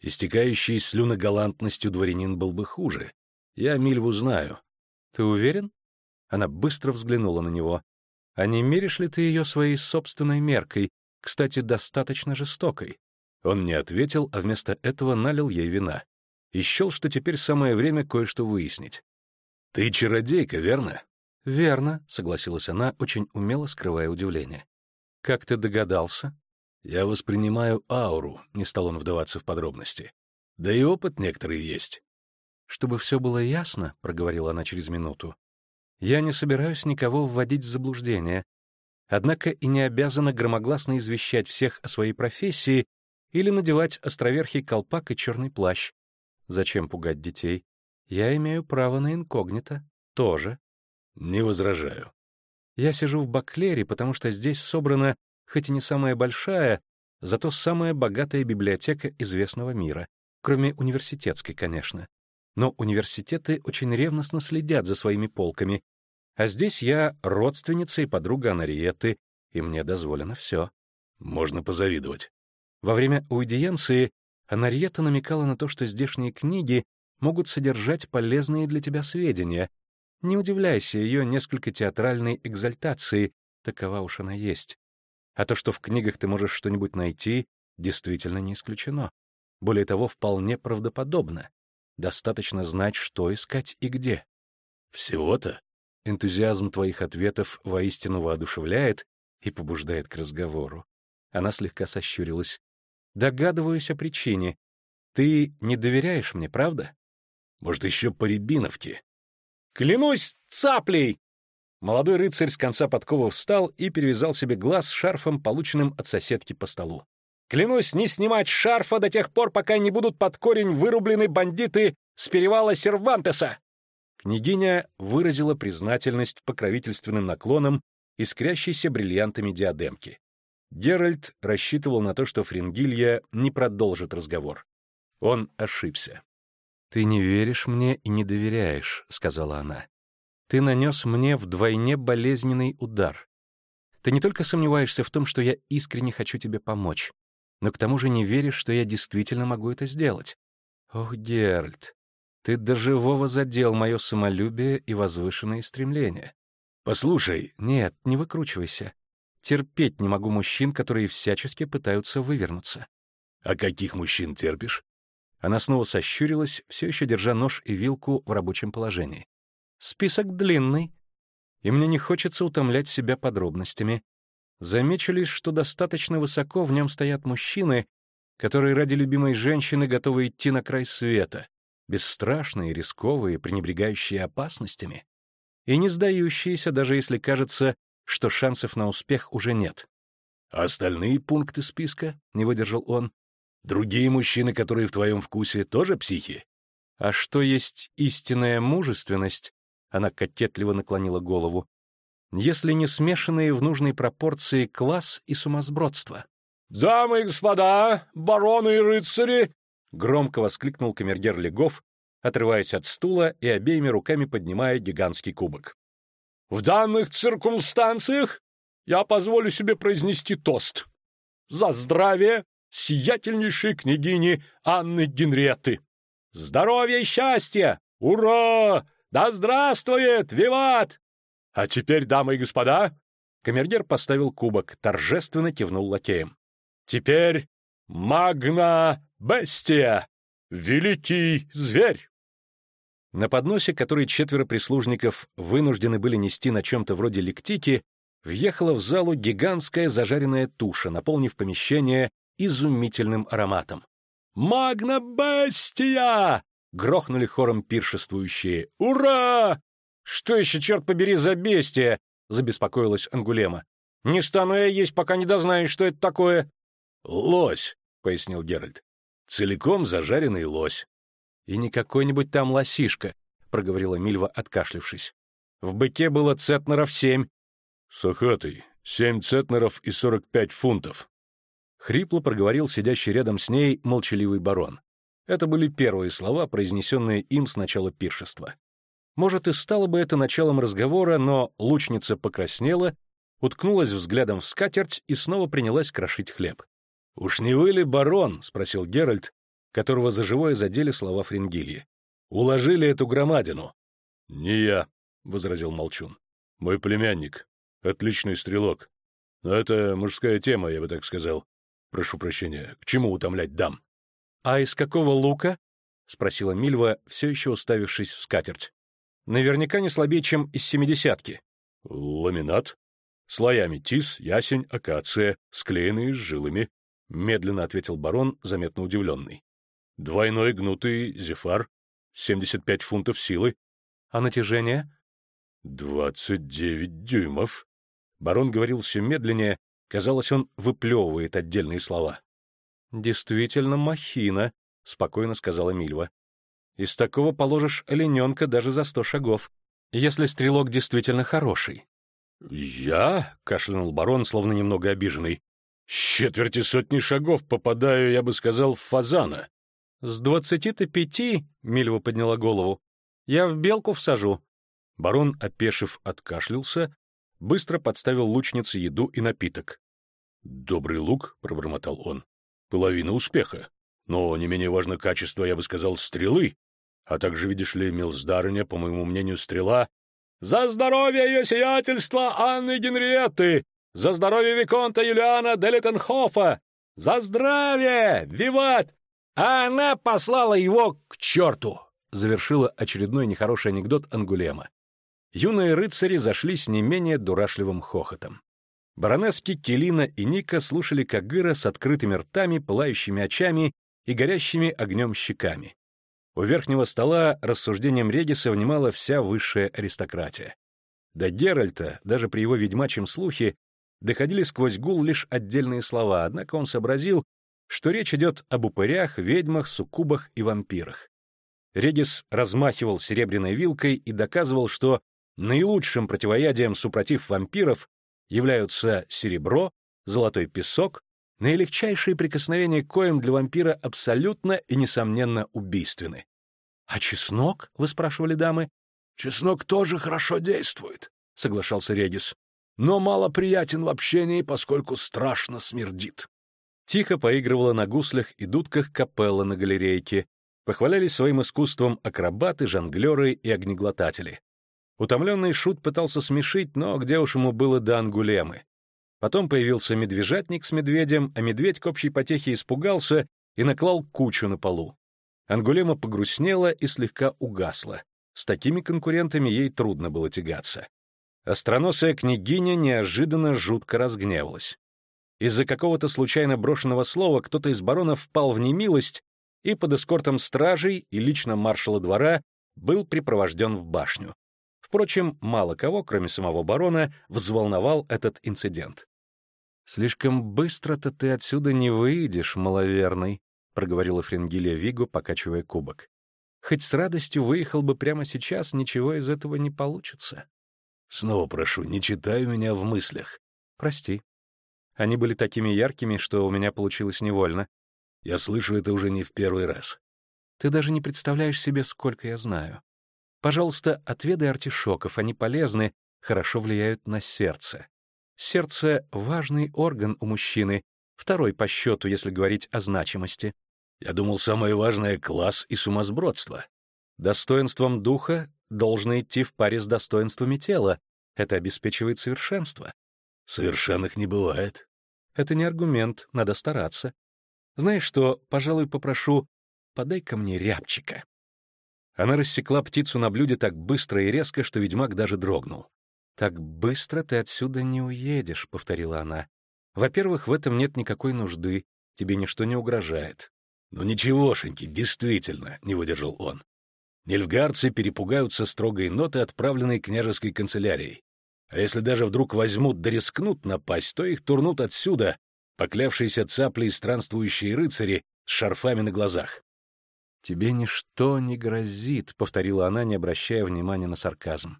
«Истекающий слюногалантностью дворянин был бы хуже. Я Мильву знаю». «Ты уверен?» Она быстро взглянула на него. «А не меришь ли ты ее своей собственной меркой, кстати, достаточно жестокой?» Он не ответил, а вместо этого налил ей вина. И счел, что теперь самое время кое-что выяснить. «Ты чародейка, верно?» «Верно», — согласилась она, очень умело скрывая удивление. «Как ты догадался?» Я воспринимаю ауру, не стал он вдаваться в подробности. Да и опыт некоторый есть. Чтобы все было ясно, проговорила она через минуту. Я не собираюсь никого вводить в заблуждение, однако и не обязана громогласно извещать всех о своей профессии или надевать островерхий колпак и черный плащ. Зачем пугать детей? Я имею право на инкогнито. Тоже. Не возражаю. Я сижу в Баклере, потому что здесь собрано хоть и не самая большая, зато самая богатая библиотека известного мира, кроме университетской, конечно. Но университеты очень ревностно следят за своими полками, а здесь я родственница и подруга Анариеты, и мне дозволено все. Можно позавидовать. Во время аудиенции Анариета намекала на то, что здешние книги могут содержать полезные для тебя сведения. Не удивляйся ее несколько театральной экзальтации, такова уж она есть. А то, что в книгах ты можешь что-нибудь найти, действительно не исключено. Более того, вполне правдоподобно. Достаточно знать, что искать и где. Всего-то? Энтузиазм твоих ответов воистину воодушевляет и побуждает к разговору. Она слегка сощурилась. Догадываюсь о причине. Ты не доверяешь мне, правда? Может, еще по Рябиновке? Клянусь цаплей! Молодой рыцарь с конца подкова встал и перевязал себе глаз шарфом, полученным от соседки по столу. «Клянусь не снимать шарфа до тех пор, пока не будут под корень вырублены бандиты с перевала Сервантеса!» Княгиня выразила признательность покровительственным наклоном искрящейся бриллиантами диадемки. Геральт рассчитывал на то, что Фрингилья не продолжит разговор. Он ошибся. «Ты не веришь мне и не доверяешь», — сказала она. Ты нанес мне вдвойне болезненный удар. Ты не только сомневаешься в том, что я искренне хочу тебе помочь, но к тому же не веришь, что я действительно могу это сделать. Ох, Геральт, ты до живого задел мое самолюбие и возвышенные стремления. Послушай, нет, не выкручивайся. Терпеть не могу мужчин, которые всячески пытаются вывернуться. А каких мужчин терпишь? Она снова сощурилась, все еще держа нож и вилку в рабочем положении. Список длинный, и мне не хочется утомлять себя подробностями. Замечу лишь, что достаточно высоко в нем стоят мужчины, которые ради любимой женщины готовы идти на край света, бесстрашные, рисковые, пренебрегающие опасностями, и не сдающиеся, даже если кажется, что шансов на успех уже нет. А остальные пункты списка, — не выдержал он, Другие мужчины, которые в твоем вкусе, тоже психи? А что есть истинная мужественность? Она кокетливо наклонила голову. Если не смешанные в нужной пропорции класс и сумасбродство. «Дамы и господа, бароны и рыцари!» — громко воскликнул камергер Легов, отрываясь от стула и обеими руками поднимая гигантский кубок. «В данных циркумстанциях я позволю себе произнести тост. За здравие сиятельнейшей княгини Анны Генриетты! Здоровья и счастья! Ура! Да здравствует! Виват! А теперь, дамы и господа...» Камергер поставил кубок, торжественно кивнул лакеем. «Теперь Магна Бестия! Великий зверь!» На подносе, который четверо прислужников вынуждены были нести на чем-то вроде лектики, въехала в залу гигантская зажаренная туша, наполнив помещение изумительным ароматом. «Магна Бестия!» — грохнули хором пиршествующие. «Ура!» «Что еще, черт побери, за бестия?» — забеспокоилась Ангулема. «Не стану я есть, пока не дознаюсь, что это такое». «Лось», — пояснил Геральт. «Целиком зажаренный лось». «И не какой-нибудь там лосишка», — проговорила Мильва, откашлившись. «В быке было цетнеров семь». «Сахатый, семь цетнеров и сорок пять фунтов». Хрипло проговорил сидящий рядом с ней молчаливый барон. Это были первые слова, произнесенные им с начала пиршества. Может, и стало бы это началом разговора, но лучница покраснела, уткнулась взглядом в скатерть и снова принялась крошить хлеб. «Уж не вы ли барон?» — спросил Геральт, которого за живое задели слова Фрингильи. «Уложили эту громадину». «Не я», — возразил Молчун. «Мой племянник. Отличный стрелок. Но это мужская тема, я бы так сказал. Прошу прощения, к чему утомлять дам?» «А из какого лука?» — спросила Мильва, все еще уставившись в скатерть. Наверняка не слабее, чем из семидесятки. Ламинат. Слоями тис, ясень, акация, склеенные с жилами, — медленно ответил барон, заметно удивленный. Двойной гнутый зефар, 75 фунтов силы. А натяжение? Двадцать девять дюймов. Барон говорил все медленнее, казалось, он выплевывает отдельные слова. «Действительно махина», — спокойно сказала Мильва. Из такого положишь олененка даже за сто шагов, если стрелок действительно хороший. — Я? — кашлянул барон, словно немного обиженный. — С четверти сотни шагов попадаю, я бы сказал, в фазана. — С двадцати-то пяти, — Мильва подняла голову, — я в белку всажу. Барон, опешив, откашлялся, быстро подставил лучнице еду и напиток. — Добрый лук, — пробормотал он, — половина успеха. Но не менее важно качество, я бы сказал, стрелы, а также, видишь ли, милздарыня, по моему мнению, стрела. «За здоровье ее сиятельства Анны Генриетты! За здоровье Виконта Юлиана Делитенхофа! За здравие! Виват!» «А она послала его к черту!» — завершила очередной нехороший анекдот Ангулема. Юные рыцари зашлись не менее дурашливым хохотом. Баронески Келина и Ника слушали Кагыра с открытыми ртами, пылающими очами и горящими огнем щеками. У верхнего стола рассуждением Редиса внимала вся высшая аристократия. До Геральта, даже при его ведьмачьем слухе, доходили сквозь гул лишь отдельные слова, однако он сообразил, что речь идет об упырях, ведьмах, суккубах и вампирах. Редис размахивал серебряной вилкой и доказывал, что наилучшим противоядием супротив вампиров являются серебро, золотой песок, наилегчайшие прикосновения к коим для вампира абсолютно и несомненно убийственны. «А чеснок?» — вы спрашивали дамы. «Чеснок тоже хорошо действует», — соглашался Регис. «Но мало приятен в общении, поскольку страшно смердит». Тихо поигрывала на гуслях и дудках капелла на галерейке, похвалялись своим искусством акробаты, жонглеры и огнеглотатели. Утомленный шут пытался смешить, но где уж ему было до ангулемы. Потом появился медвежатник с медведем, а медведь к общей потехе испугался и наклал кучу на полу. Ангулема погрустнела и слегка угасла. С такими конкурентами ей трудно было тягаться. Остроносая княгиня неожиданно жутко разгневалась. Из-за какого-то случайно брошенного слова кто-то из баронов впал в немилость и под эскортом стражей и лично маршала двора был припровожден в башню. Впрочем, мало кого, кроме самого барона, взволновал этот инцидент. «Слишком быстро-то ты отсюда не выйдешь, маловерный», проговорила Фрингилия Виго, покачивая кубок. «Хоть с радостью выехал бы прямо сейчас, ничего из этого не получится». «Снова прошу, не читай меня в мыслях». «Прости. Они были такими яркими, что у меня получилось невольно». «Я слышу это уже не в первый раз». «Ты даже не представляешь себе, сколько я знаю. Пожалуйста, отведай артишоков, они полезны, хорошо влияют на сердце. Сердце — важный орган у мужчины, второй по счету, если говорить о значимости. Я думал, самое важное — класс и сумасбродство. Достоинством духа должно идти в паре с достоинствами тела. Это обеспечивает совершенство. Совершенных не бывает. Это не аргумент, надо стараться. Знаешь что, пожалуй, попрошу, подай-ка мне рябчика. Она рассекла птицу на блюде так быстро и резко, что ведьмак даже дрогнул. «Так быстро ты отсюда не уедешь», — повторила она. «Во-первых, в этом нет никакой нужды, тебе ничто не угрожает. «Ну ничегошеньки, действительно», — не выдержал он. Нильфгардцы перепугаются строгой ноты, отправленной княжеской канцелярией. А если даже вдруг возьмут да рискнут напасть, то их турнут отсюда, поклявшиеся цапли и странствующие рыцари с шарфами на глазах. «Тебе ничто не грозит», — повторила она, не обращая внимания на сарказм.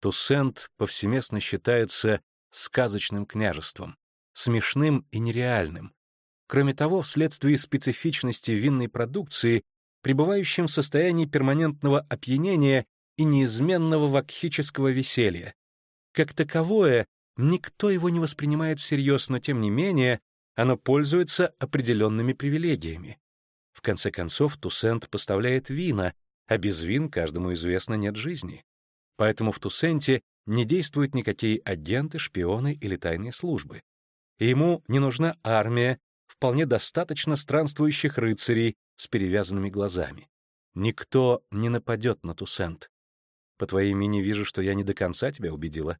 Туссент повсеместно считается сказочным княжеством, смешным и нереальным, Кроме того, вследствие специфичности винной продукции, пребывающим в состоянии перманентного опьянения и неизменного вакхического веселья. Как таковое, никто его не воспринимает всерьез, но тем не менее оно пользуется определенными привилегиями. В конце концов, Туссент поставляет вина, а без вин, каждому известно, нет жизни. Поэтому в Туссенте не действуют никакие агенты, шпионы или тайные службы. Ему не нужна армия вполне достаточно странствующих рыцарей с перевязанными глазами. Никто не нападет на Тусент. По твоей имени вижу, что я не до конца тебя убедила.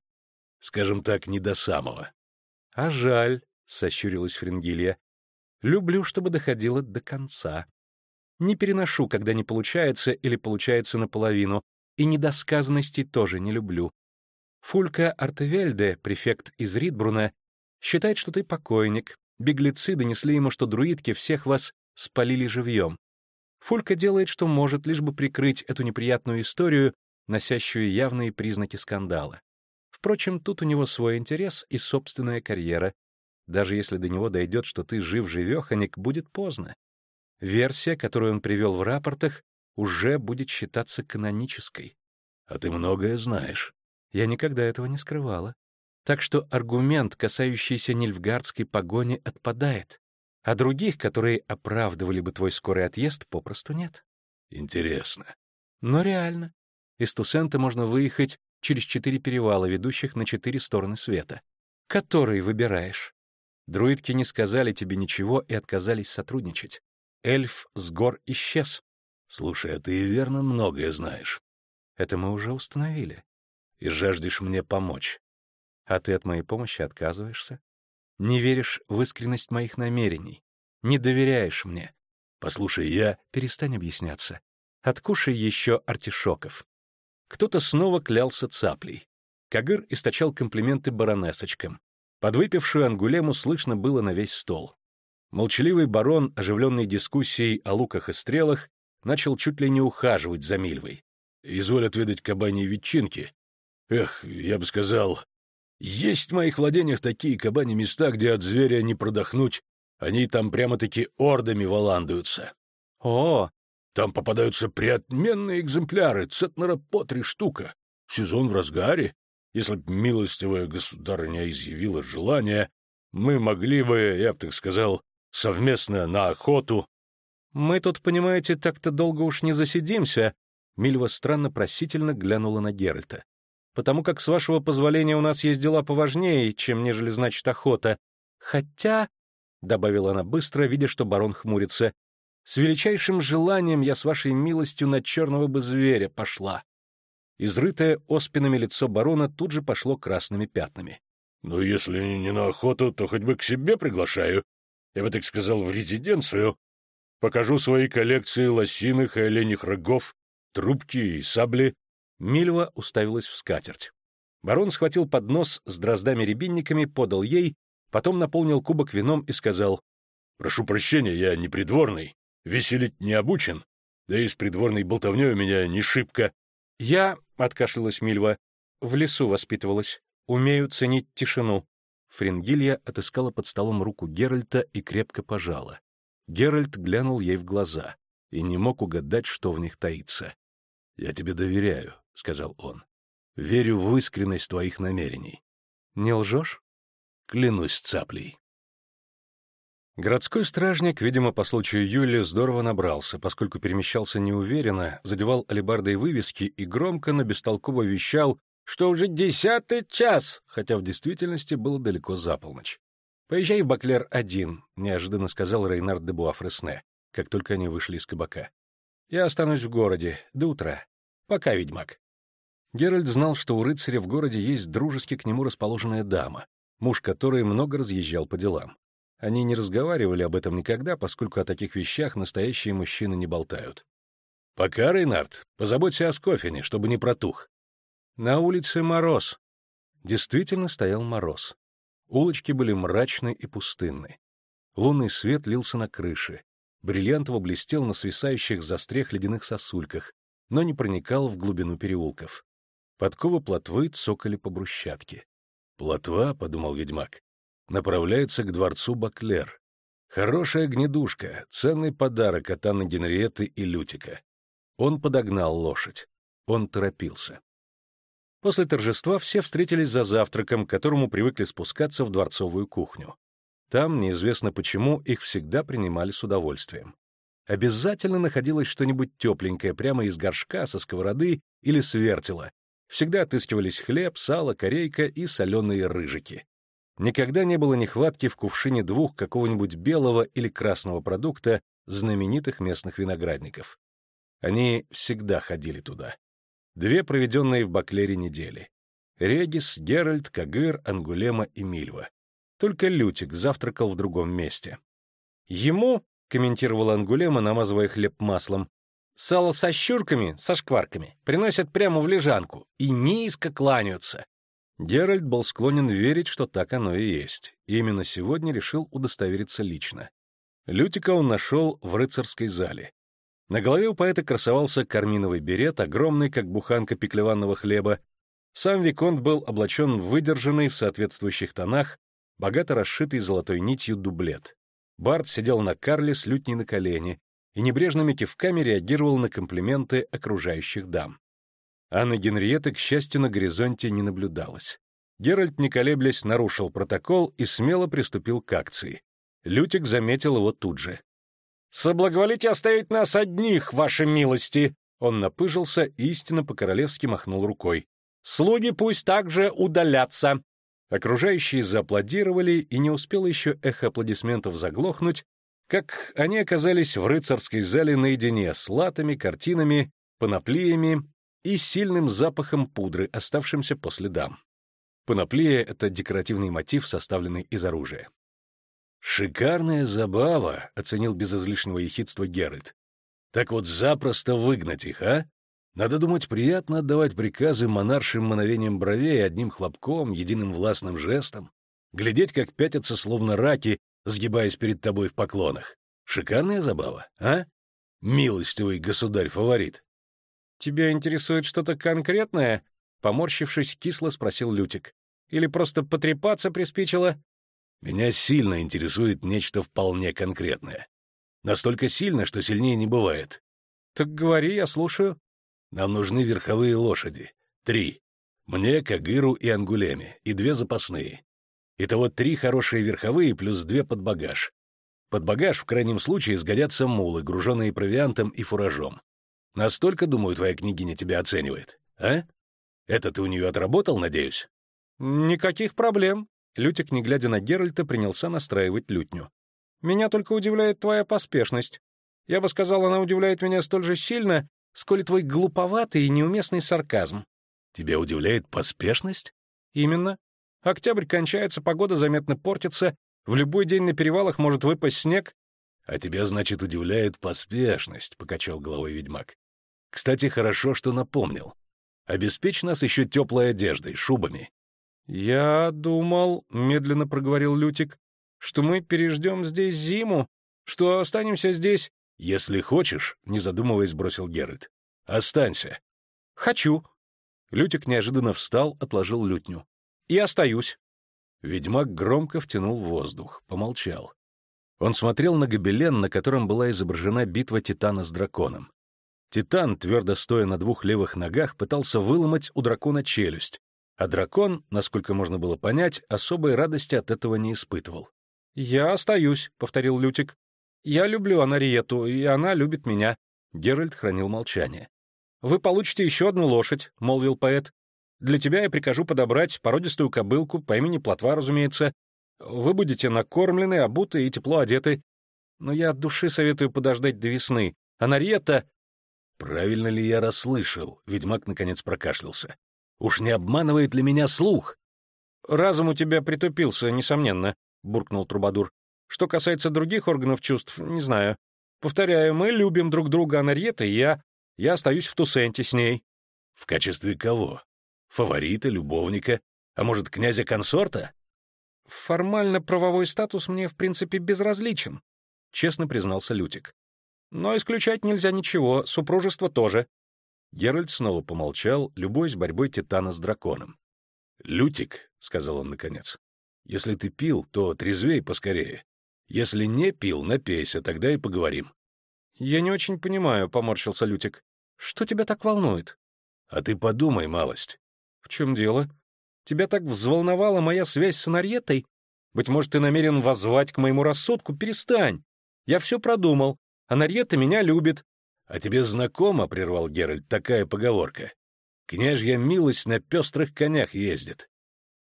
Скажем так, не до самого. А жаль, — сощурилась Фрингилья. Люблю, чтобы доходило до конца. Не переношу, когда не получается или получается наполовину, и недосказанностей тоже не люблю. Фулька Артевельде, префект из Ридбруна, считает, что ты покойник, Беглецы донесли ему, что друидки всех вас спалили живьем. Фулька делает, что может, лишь бы прикрыть эту неприятную историю, носящую явные признаки скандала. Впрочем, тут у него свой интерес и собственная карьера. Даже если до него дойдет, что ты жив-живеханик, будет поздно. Версия, которую он привел в рапортах, уже будет считаться канонической. А ты многое знаешь. Я никогда этого не скрывала. Так что аргумент, касающийся нильфгардской погони, отпадает, а других, которые оправдывали бы твой скорый отъезд, попросту нет. Интересно. Но реально. Из Тусента можно выехать через четыре перевала, ведущих на четыре стороны света. Который выбираешь? Друидки не сказали тебе ничего и отказались сотрудничать. Эльф с гор исчез. Слушай, а ты верно многое знаешь. Это мы уже установили. И жаждешь мне помочь. А ты от моей помощи отказываешься? Не веришь в искренность моих намерений? Не доверяешь мне? Послушай, я... Перестань объясняться. Откушай еще артишоков. Кто-то снова клялся цаплей. Кагыр источал комплименты баронесочкам. Подвыпившую ангулему слышно было на весь стол. Молчаливый барон, оживленный дискуссией о луках и стрелах, начал чуть ли не ухаживать за Мильвой. «Изволь отведать кабани ветчинки. Эх, я бы сказал, есть в моих владениях такие кабани места, где от зверя не продохнуть. Они там прямо-таки ордами валандуются. О, там попадаются приотменные экземпляры, центнера по три штука. Сезон в разгаре. Если б милостивая государыня изъявила желание, мы могли бы, я бы так сказал, совместно на охоту. Мы тут, понимаете, так-то долго уж не засидимся. Мильва странно просительно глянула на Геральта потому как, с вашего позволения, у нас есть дела поважнее, чем нежели, значит, охота. Хотя, — добавила она быстро, видя, что барон хмурится, — с величайшим желанием я с вашей милостью на черного бы зверя пошла. Изрытое оспинами лицо барона тут же пошло красными пятнами. — Ну, если не на охоту, то хоть бы к себе приглашаю. Я бы так сказал, в резиденцию. Покажу свои коллекции лосиных и оленьих рогов, трубки и сабли. Мильва уставилась в скатерть. Барон схватил поднос с дроздами-рябинниками, подал ей, потом наполнил кубок вином и сказал, «Прошу прощения, я не придворный. Веселить не обучен, да и с придворной болтовней у меня не шибко. — Я, — откашлялась Мильва, — в лесу воспитывалась. Умею ценить тишину. Фрингилья отыскала под столом руку Геральта и крепко пожала. Геральт глянул ей в глаза и не мог угадать, что в них таится. — Я тебе доверяю, — сказал он. — Верю в искренность твоих намерений. — Не лжешь? — Клянусь цаплей. Городской стражник, видимо, по случаю Юли, здорово набрался, поскольку перемещался неуверенно, задевал алебардой вывески и громко, но бестолково вещал, что уже десятый час, хотя в действительности было далеко за полночь. «Поезжай в Баклер один», — неожиданно сказал Рейнард де Буафресне, как только они вышли из кабака. «Я останусь в городе до утра. Пока, ведьмак». Геральт знал, что у рыцаря в городе есть дружески к нему расположенная дама, муж которой много разъезжал по делам. Они не разговаривали об этом никогда, поскольку о таких вещах настоящие мужчины не болтают. «Пока, Рейнард, позаботься о Скофине, чтобы не протух». На улице мороз. Действительно стоял мороз. Улочки были мрачны и пустынны. Лунный свет лился на крыши. Бриллиантово блестел на свисающих за стрех ледяных сосульках, но не проникал в глубину переулков. Подковы плотвы цокали по брусчатке. «Плотва», — подумал ведьмак, направляется к дворцу Баклер. Хорошая гнедушка, ценный подарок от Анны Генриетты и Лютика. Он подогнал лошадь. Он торопился. После торжества все встретились за завтраком, к которому привыкли спускаться в дворцовую кухню. Там, неизвестно почему, их всегда принимали с удовольствием. Обязательно находилось что-нибудь тепленькое прямо из горшка, со сковороды или с. Всегда отыскивались хлеб, сало, корейка и соленые рыжики. Никогда не было нехватки в кувшине двух какого-нибудь белого или красного продукта знаменитых местных виноградников. Они всегда ходили туда. Две проведенные в Баклере недели. Регис, Геральт, Кагыр, Ангулема и Мильва. Только Лютик завтракал в другом месте. Ему, — комментировала Ангулема, намазывая хлеб маслом, — сало со щурками, со шкварками, приносят прямо в лежанку и низко кланяются, Геральт был склонен верить, что так оно и есть, и именно сегодня решил удостовериться лично. Лютика он нашел в рыцарской зале. На голове у поэта красовался карминовый берет, огромный, как буханка пеклеванного хлеба. Сам Виконт был облачен в выдержанный в соответствующих тонах, богато расшитый золотой нитью дублет. Барт сидел на карле с лютней на колени и небрежными кивками реагировал на комплименты окружающих дам. Анны Генриетты, к счастью, на горизонте не наблюдалось. Геральт, не колеблясь, нарушил протокол и смело приступил к акции. Лютик заметил его тут же. «Соблаговолите оставить нас одних, ваши милости!» Он напыжился и истинно по-королевски махнул рукой. «Слуги пусть также удалятся!» Окружающие зааплодировали, и не успело еще эхо аплодисментов заглохнуть, как они оказались в рыцарской зале наедине с латами, картинами, паноплиями и сильным запахом пудры, оставшимся после дам. Паноплия — это декоративный мотив, составленный из оружия. «Шикарная забава», — оценил без излишнего ехидства Геральт. «Так вот запросто выгнать их, а? Надо думать, приятно отдавать приказы монаршим мановением бровей одним хлопком, единым властным жестом, глядеть, как пятятся словно раки, сгибаясь перед тобой в поклонах. Шикарная забава, а? Милостивый государь-фаворит. «Тебя интересует что-то конкретное?» — поморщившись, кисло спросил Лютик. «Или просто потрепаться приспичило?» «Меня сильно интересует нечто вполне конкретное. Настолько сильно, что сильнее не бывает». «Так говори, я слушаю». «Нам нужны верховые лошади. Три. Мне, Кагыру и Ангулеме, и две запасные. Итого три хорошие верховые плюс две под багаж. Под багаж в крайнем случае сгодятся мулы, груженные провиантом и фуражом. Настолько, думаю, твоя княгиня тебя оценивает, а? Это ты у нее отработал, надеюсь? Никаких проблем. Лютик, не глядя на Геральта, принялся настраивать лютню. Меня только удивляет твоя поспешность. Я бы сказал, она удивляет меня столь же сильно, сколь твой глуповатый и неуместный сарказм. Тебя удивляет поспешность? Именно. Октябрь кончается, погода заметно портится, в любой день на перевалах может выпасть снег. — А тебя, значит, удивляет поспешность, — покачал головой ведьмак. Кстати, хорошо, что напомнил. Обеспечь нас еще теплой одеждой, шубами. — Я думал, — медленно проговорил Лютик, — что мы переждем здесь зиму, что останемся здесь «Если хочешь», — не задумываясь, бросил Геральт, — «останься». «Хочу». Лютик неожиданно встал, отложил лютню. «И остаюсь». Ведьмак громко втянул воздух, помолчал. Он смотрел на гобелен, на котором была изображена битва Титана с драконом. Титан, твердо стоя на двух левых ногах, пытался выломать у дракона челюсть, а дракон, насколько можно было понять, особой радости от этого не испытывал. «Я остаюсь», — повторил Лютик. «Я люблю Анариету, и она любит меня». Геральт хранил молчание. «Вы получите еще одну лошадь», — молвил поэт. «Для тебя я прикажу подобрать породистую кобылку, по имени Плотва, разумеется. Вы будете накормлены, обуты и тепло одеты. Но я от души советую подождать до весны. Анариета...» «Правильно ли я расслышал?» — ведьмак наконец прокашлялся. «Уж не обманывает ли меня слух?» «Разум у тебя притупился, несомненно», — буркнул Трубадур. «Что касается других органов чувств, не знаю. Повторяю, мы любим друг друга, Анарьета и я. Я остаюсь в Тусенте с ней». «В качестве кого? Фаворита, любовника? А может, князя-консорта?» «Формально правовой статус мне, в принципе, безразличен», — честно признался Лютик. Но исключать нельзя ничего, супружество тоже. Геральт снова помолчал, любой с борьбой Титана с драконом. «Лютик», — сказал он наконец, — «если ты пил, то трезвей поскорее. Если не пил, напейся, тогда и поговорим». «Я не очень понимаю», — поморщился Лютик. «Что тебя так волнует?» «А ты подумай, малость». «В чем дело? Тебя так взволновала моя связь с Анаретой? Быть может, ты намерен воззвать к моему рассудку? Перестань. Я все продумал. Анарьета меня любит. — А тебе знакомо, — прервал Геральт, — такая поговорка. Княжья милость на пестрых конях ездит.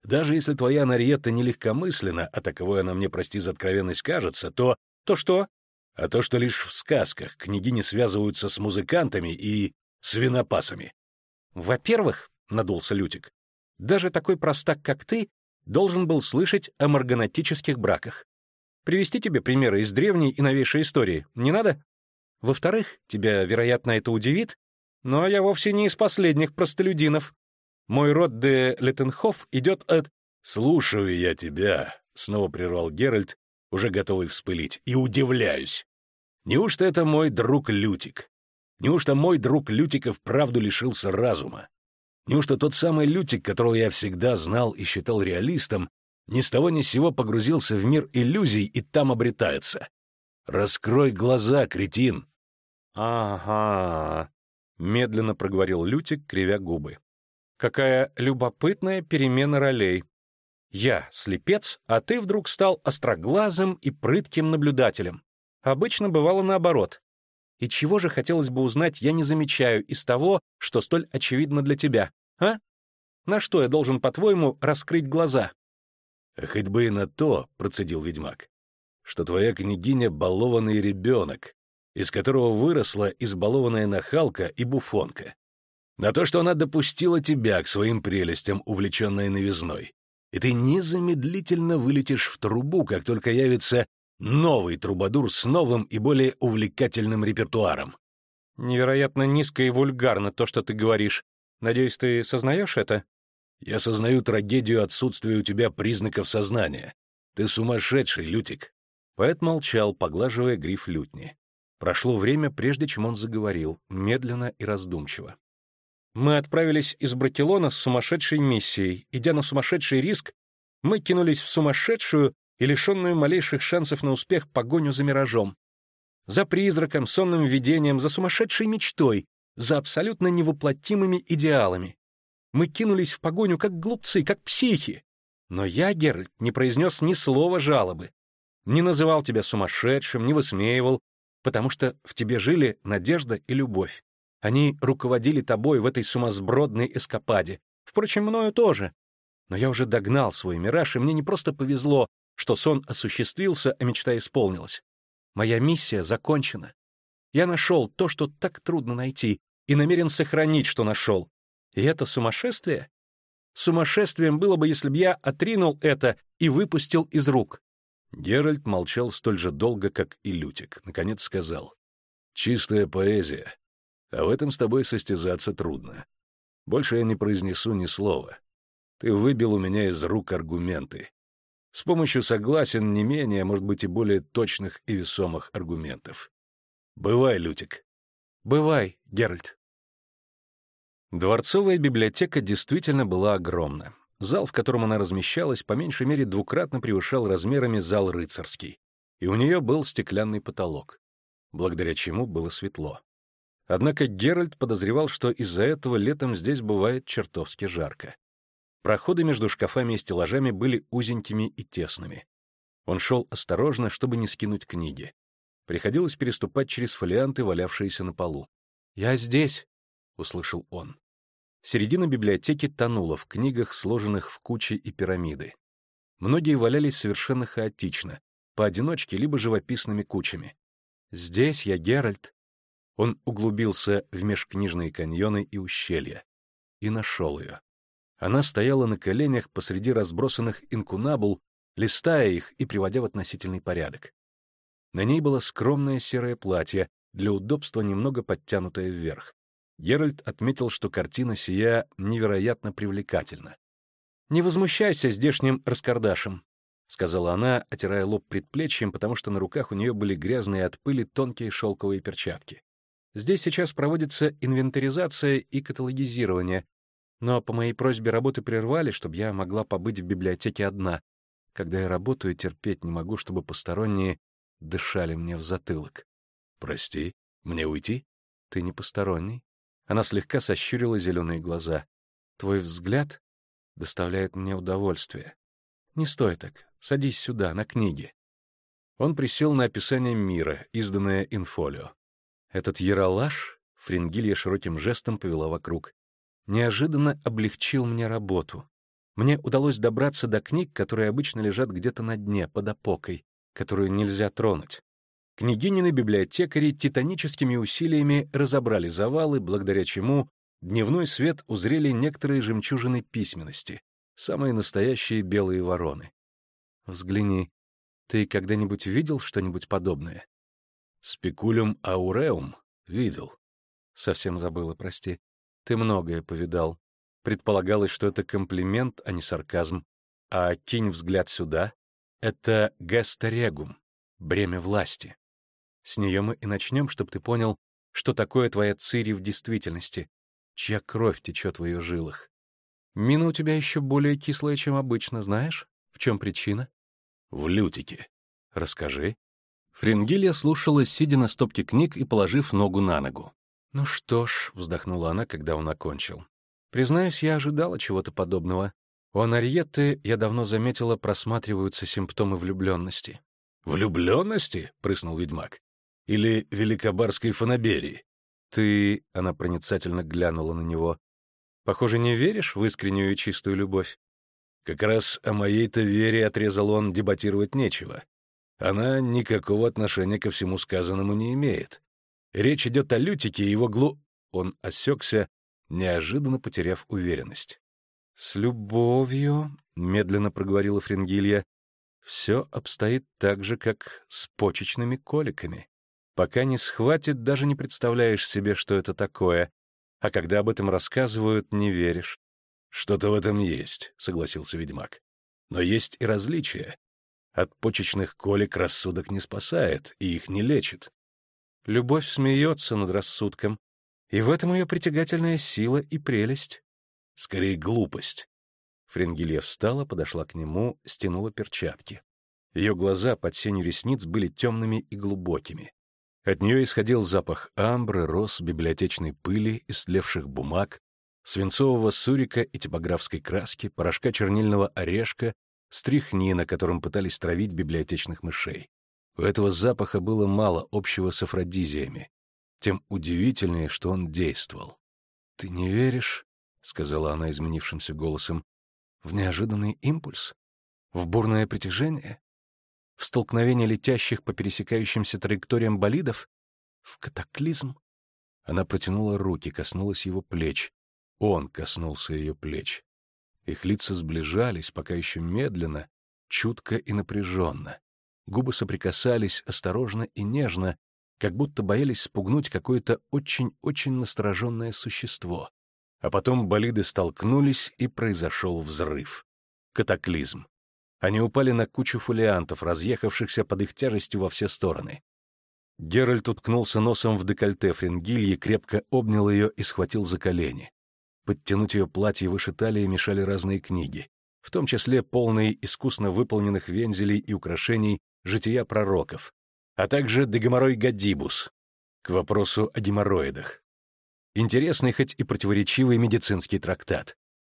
Даже если твоя Анарьета нелегкомысленна, а таковой она мне, прости за откровенность, кажется, то... То что? А то, что лишь в сказках княгини связываются с музыкантами и свинопасами. Во-первых, — надулся Лютик, — даже такой простак, как ты, должен был слышать о марганатических браках. Привести тебе примеры из древней и новейшей истории не надо? Во-вторых, тебя, вероятно, это удивит, но я вовсе не из последних простолюдинов. Мой род де Леттенхоф идет от... «Слушаю я тебя», — снова прервал Геральт, уже готовый вспылить, — «и удивляюсь. Неужто это мой друг Лютик? Неужто мой друг Лютика вправду лишился разума? Неужто тот самый Лютик, которого я всегда знал и считал реалистом, ни с того ни с сего погрузился в мир иллюзий и там обретается. Раскрой глаза, кретин. Ага, медленно проговорил Лютик, кривя губы. Какая любопытная перемена ролей. Я слепец, а ты вдруг стал остроглазым и прытким наблюдателем. Обычно бывало наоборот. И чего же хотелось бы узнать, я не замечаю из того, что столь очевидно для тебя, а? На что я должен, по-твоему, раскрыть глаза? Хоть бы и на то, — процедил ведьмак, — что твоя княгиня — балованный ребенок, из которого выросла избалованная нахалка и буфонка. На то, что она допустила тебя к своим прелестям, увлеченной новизной. И ты незамедлительно вылетишь в трубу, как только явится новый трубадур с новым и более увлекательным репертуаром. Невероятно низко и вульгарно то, что ты говоришь. Надеюсь, ты сознаешь это? Я сознаю трагедию отсутствия у тебя признаков сознания. Ты сумасшедший, Лютик. Поэт молчал, поглаживая гриф лютни. Прошло время, прежде чем он заговорил, медленно и раздумчиво. Мы отправились из Бракелона с сумасшедшей миссией. Идя на сумасшедший риск, мы кинулись в сумасшедшую и лишенную малейших шансов на успех погоню за миражом. За призраком, сонным видением, за сумасшедшей мечтой, за абсолютно невоплотимыми идеалами. Мы кинулись в погоню, как глупцы, как психи. Но я, Геральт, не произнес ни слова жалобы. Не называл тебя сумасшедшим, не высмеивал, потому что в тебе жили надежда и любовь. Они руководили тобой в этой сумасбродной эскападе. Впрочем, мною тоже. Но я уже догнал свой мираж, и мне не просто повезло, что сон осуществился, а мечта исполнилась. Моя миссия закончена. Я нашел то, что так трудно найти, и намерен сохранить, что нашел. И это сумасшествие? Сумасшествием было бы, если б я отринул это и выпустил из рук. Геральт молчал столь же долго, как и Лютик. Наконец сказал. «Чистая поэзия. А в этом с тобой состязаться трудно. Больше я не произнесу ни слова. Ты выбил у меня из рук аргументы. С помощью согласен не менее, может быть, и более точных и весомых аргументов. Бывай, Лютик. Бывай, Геральт. Дворцовая библиотека действительно была огромна. Зал, в котором она размещалась, по меньшей мере двукратно превышал размерами зал рыцарский, и у нее был стеклянный потолок, благодаря чему было светло. Однако Геральт подозревал, что из-за этого летом здесь бывает чертовски жарко. Проходы между шкафами и стеллажами были узенькими и тесными. Он шел осторожно, чтобы не скинуть книги. Приходилось переступать через фолианты, валявшиеся на полу. «Я здесь!» — услышал он. Середина библиотеки тонула в книгах, сложенных в кучи и пирамиды. Многие валялись совершенно хаотично, поодиночке либо живописными кучами. «Здесь я, Геральт!» Он углубился в межкнижные каньоны и ущелья. И нашел ее. Она стояла на коленях посреди разбросанных инкунабул, листая их и приводя в относительный порядок. На ней было скромное серое платье, для удобства немного подтянутое вверх. Геральт отметил, что картина сия невероятно привлекательна. «Не возмущайся здешним раскардашем», — сказала она, отирая лоб предплечьем, потому что на руках у нее были грязные от пыли тонкие шелковые перчатки. «Здесь сейчас проводится инвентаризация и каталогизирование, но по моей просьбе работы прервали, чтобы я могла побыть в библиотеке одна. Когда я работаю, терпеть не могу, чтобы посторонние дышали мне в затылок. «Прости, мне уйти?» «Ты не посторонний». Она слегка сощурила зеленые глаза. «Твой взгляд доставляет мне удовольствие. Не стой так, садись сюда, на книги». Он присел на описание мира, изданное инфолио. Этот яролаж, Фрингилья широким жестом повела вокруг, неожиданно облегчил мне работу. Мне удалось добраться до книг, которые обычно лежат где-то на дне, под опокой, которую нельзя тронуть. Княгинины библиотекари титаническими усилиями разобрали завалы, благодаря чему дневной свет узрели некоторые жемчужины письменности, самые настоящие белые вороны. Взгляни, ты когда-нибудь видел что-нибудь подобное? Спекулюм ауреум видел. Совсем забыла, прости. Ты многое повидал. Предполагалось, что это комплимент, а не сарказм. А кинь взгляд сюда — это гестерегум, бремя власти. С нее мы и начнем, чтобы ты понял, что такое твоя Цири в действительности, чья кровь течет в ее жилах. Мина у тебя еще более кислая, чем обычно, знаешь? В чем причина? В лютике. Расскажи. Фрингилья слушала, сидя на стопке книг и положив ногу на ногу. «Ну что ж», — вздохнула она, когда он окончил. «Признаюсь, я ожидала чего-то подобного. У Анарьетты, я давно заметила, просматриваются симптомы влюбленности». «Влюбленности?» — прыснул ведьмак. Или великобарской фанаберии? Ты, она проницательно глянула на него, похоже, не веришь в искреннюю и чистую любовь? Как раз о моей-то вере, отрезал он, дебатировать нечего. Она никакого отношения ко всему сказанному не имеет. Речь идет о Лютике и его глу... Он осекся, неожиданно потеряв уверенность. «С любовью», — медленно проговорила Фрингилья, — «все обстоит так же, как с почечными коликами. Пока не схватит, даже не представляешь себе, что это такое. А когда об этом рассказывают, не веришь. «Что-то в этом есть», — согласился ведьмак. «Но есть и различия. От почечных колик рассудок не спасает, и их не лечит». Любовь смеется над рассудком, и в этом ее притягательная сила и прелесть. Скорее, глупость. Фрингилья встала, подошла к нему, стянула перчатки. Ее глаза под сенью ресниц были темными и глубокими. От нее исходил запах амбры, роз, библиотечной пыли, истлевших бумаг, свинцового сурика и типографской краски, порошка чернильного орешка, стрихнина, которым пытались травить библиотечных мышей. У этого запаха было мало общего с афродизиями. Тем удивительнее, что он действовал. «Ты не веришь?» — сказала она изменившимся голосом. «В неожиданный импульс? В бурное притяжение? В столкновение летящих по пересекающимся траекториям болидов? В катаклизм? Она протянула руки, коснулась его плеч. Он коснулся ее плеч. Их лица сближались, пока еще медленно, чутко и напряженно. Губы соприкасались осторожно и нежно, как будто боялись спугнуть какое-то очень-очень настороженное существо. А потом болиды столкнулись, и произошел взрыв. Катаклизм. Они упали на кучу фолиантов, разъехавшихся под их тяжестью во все стороны. Геральт уткнулся носом в декольте Фрингильи, крепко обнял ее и схватил за колени. Подтянуть ее платье выше талии мешали разные книги, в том числе полные искусно выполненных вензелей и украшений «Жития пророков», а также «Дегоморой Гадибус» к вопросу о геморроидах. Интересный, хоть и противоречивый медицинский трактат.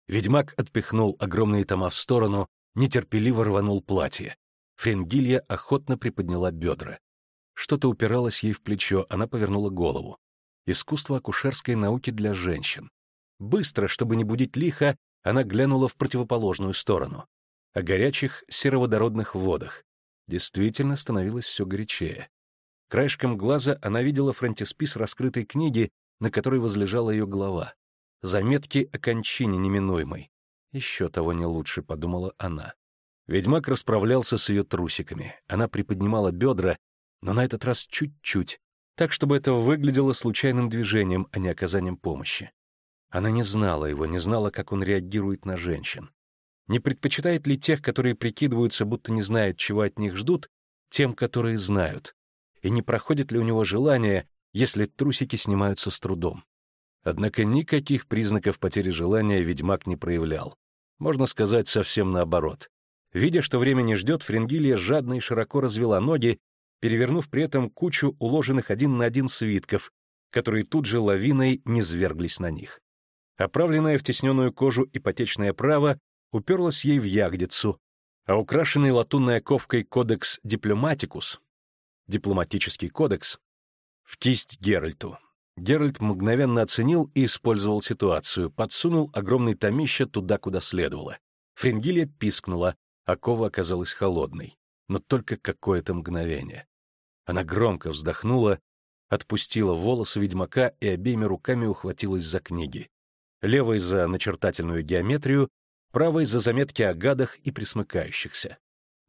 Ведьмак отпихнул огромные тома в сторону, нетерпеливо рванул платье. Фрингилья охотно приподняла бедра. Что-то упиралось ей в плечо, она повернула голову. Искусство акушерской науки для женщин. Быстро, чтобы не будить лихо, она глянула в противоположную сторону. О горячих сероводородных водах. Действительно становилось все горячее. Краешком глаза она видела фронтиспис раскрытой книги, на которой возлежала ее голова. Заметки о кончине неминуемой. Еще того не лучше, подумала она. Ведьмак расправлялся с ее трусиками. Она приподнимала бедра, но на этот раз чуть-чуть, так, чтобы это выглядело случайным движением, а не оказанием помощи. Она не знала его, не знала, как он реагирует на женщин. Не предпочитает ли тех, которые прикидываются, будто не знают, чего от них ждут, тем, которые знают? И не проходит ли у него желание, если трусики снимаются с трудом? Однако никаких признаков потери желания ведьмак не проявлял. Можно сказать, совсем наоборот. Видя, что время не ждет, Фрингилия жадно и широко развела ноги, перевернув при этом кучу уложенных один на один свитков, которые тут же лавиной низверглись на них. Оправленная в тесненную кожу ипотечное право уперлась ей в ягодицу, а украшенный латунной ковкой кодекс дипломатикус, дипломатический кодекс, в кисть Геральту. Геральт мгновенно оценил и использовал ситуацию, подсунул огромный томище туда, куда следовало. Фрингилия пискнула, а кова оказалась холодной, но только какое-то мгновение. Она громко вздохнула, отпустила волосы ведьмака и обеими руками ухватилась за книги левой за начертательную геометрию, правой за заметки о гадах и присмыкающихся.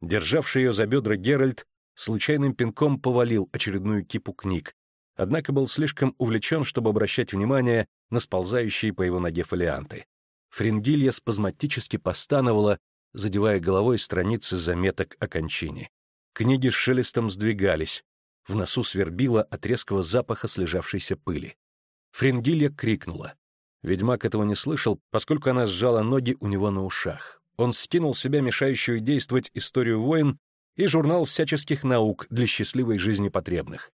Державший ее за бедра Геральт случайным пинком повалил очередную кипу книг, однако был слишком увлечен, чтобы обращать внимание на сползающие по его ноге фолианты. Фрингилья спазматически постановала, задевая головой страницы заметок о кончине. Книги с шелестом сдвигались, в носу свербило от резкого запаха слежавшейся пыли. Фрингилья крикнула. Ведьмак этого не слышал, поскольку она сжала ноги у него на ушах. Он скинул себя мешающую действовать историю войн и журнал всяческих наук для счастливой жизни потребных.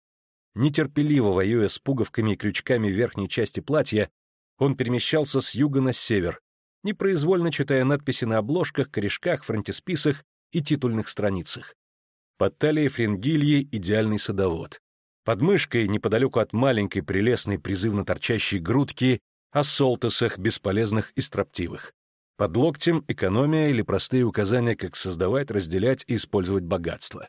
Нетерпеливо воюя с пуговками и крючками верхней части платья, он перемещался с юга на север, непроизвольно читая надписи на обложках, корешках, фронтисписах и титульных страницах. Под талией Фрингильи идеальный садовод. Под мышкой, неподалеку от маленькой, прелестной, призывно торчащей грудки, о солтесах, бесполезных и строптивых. Под локтем экономия или простые указания, как создавать, разделять и использовать богатство.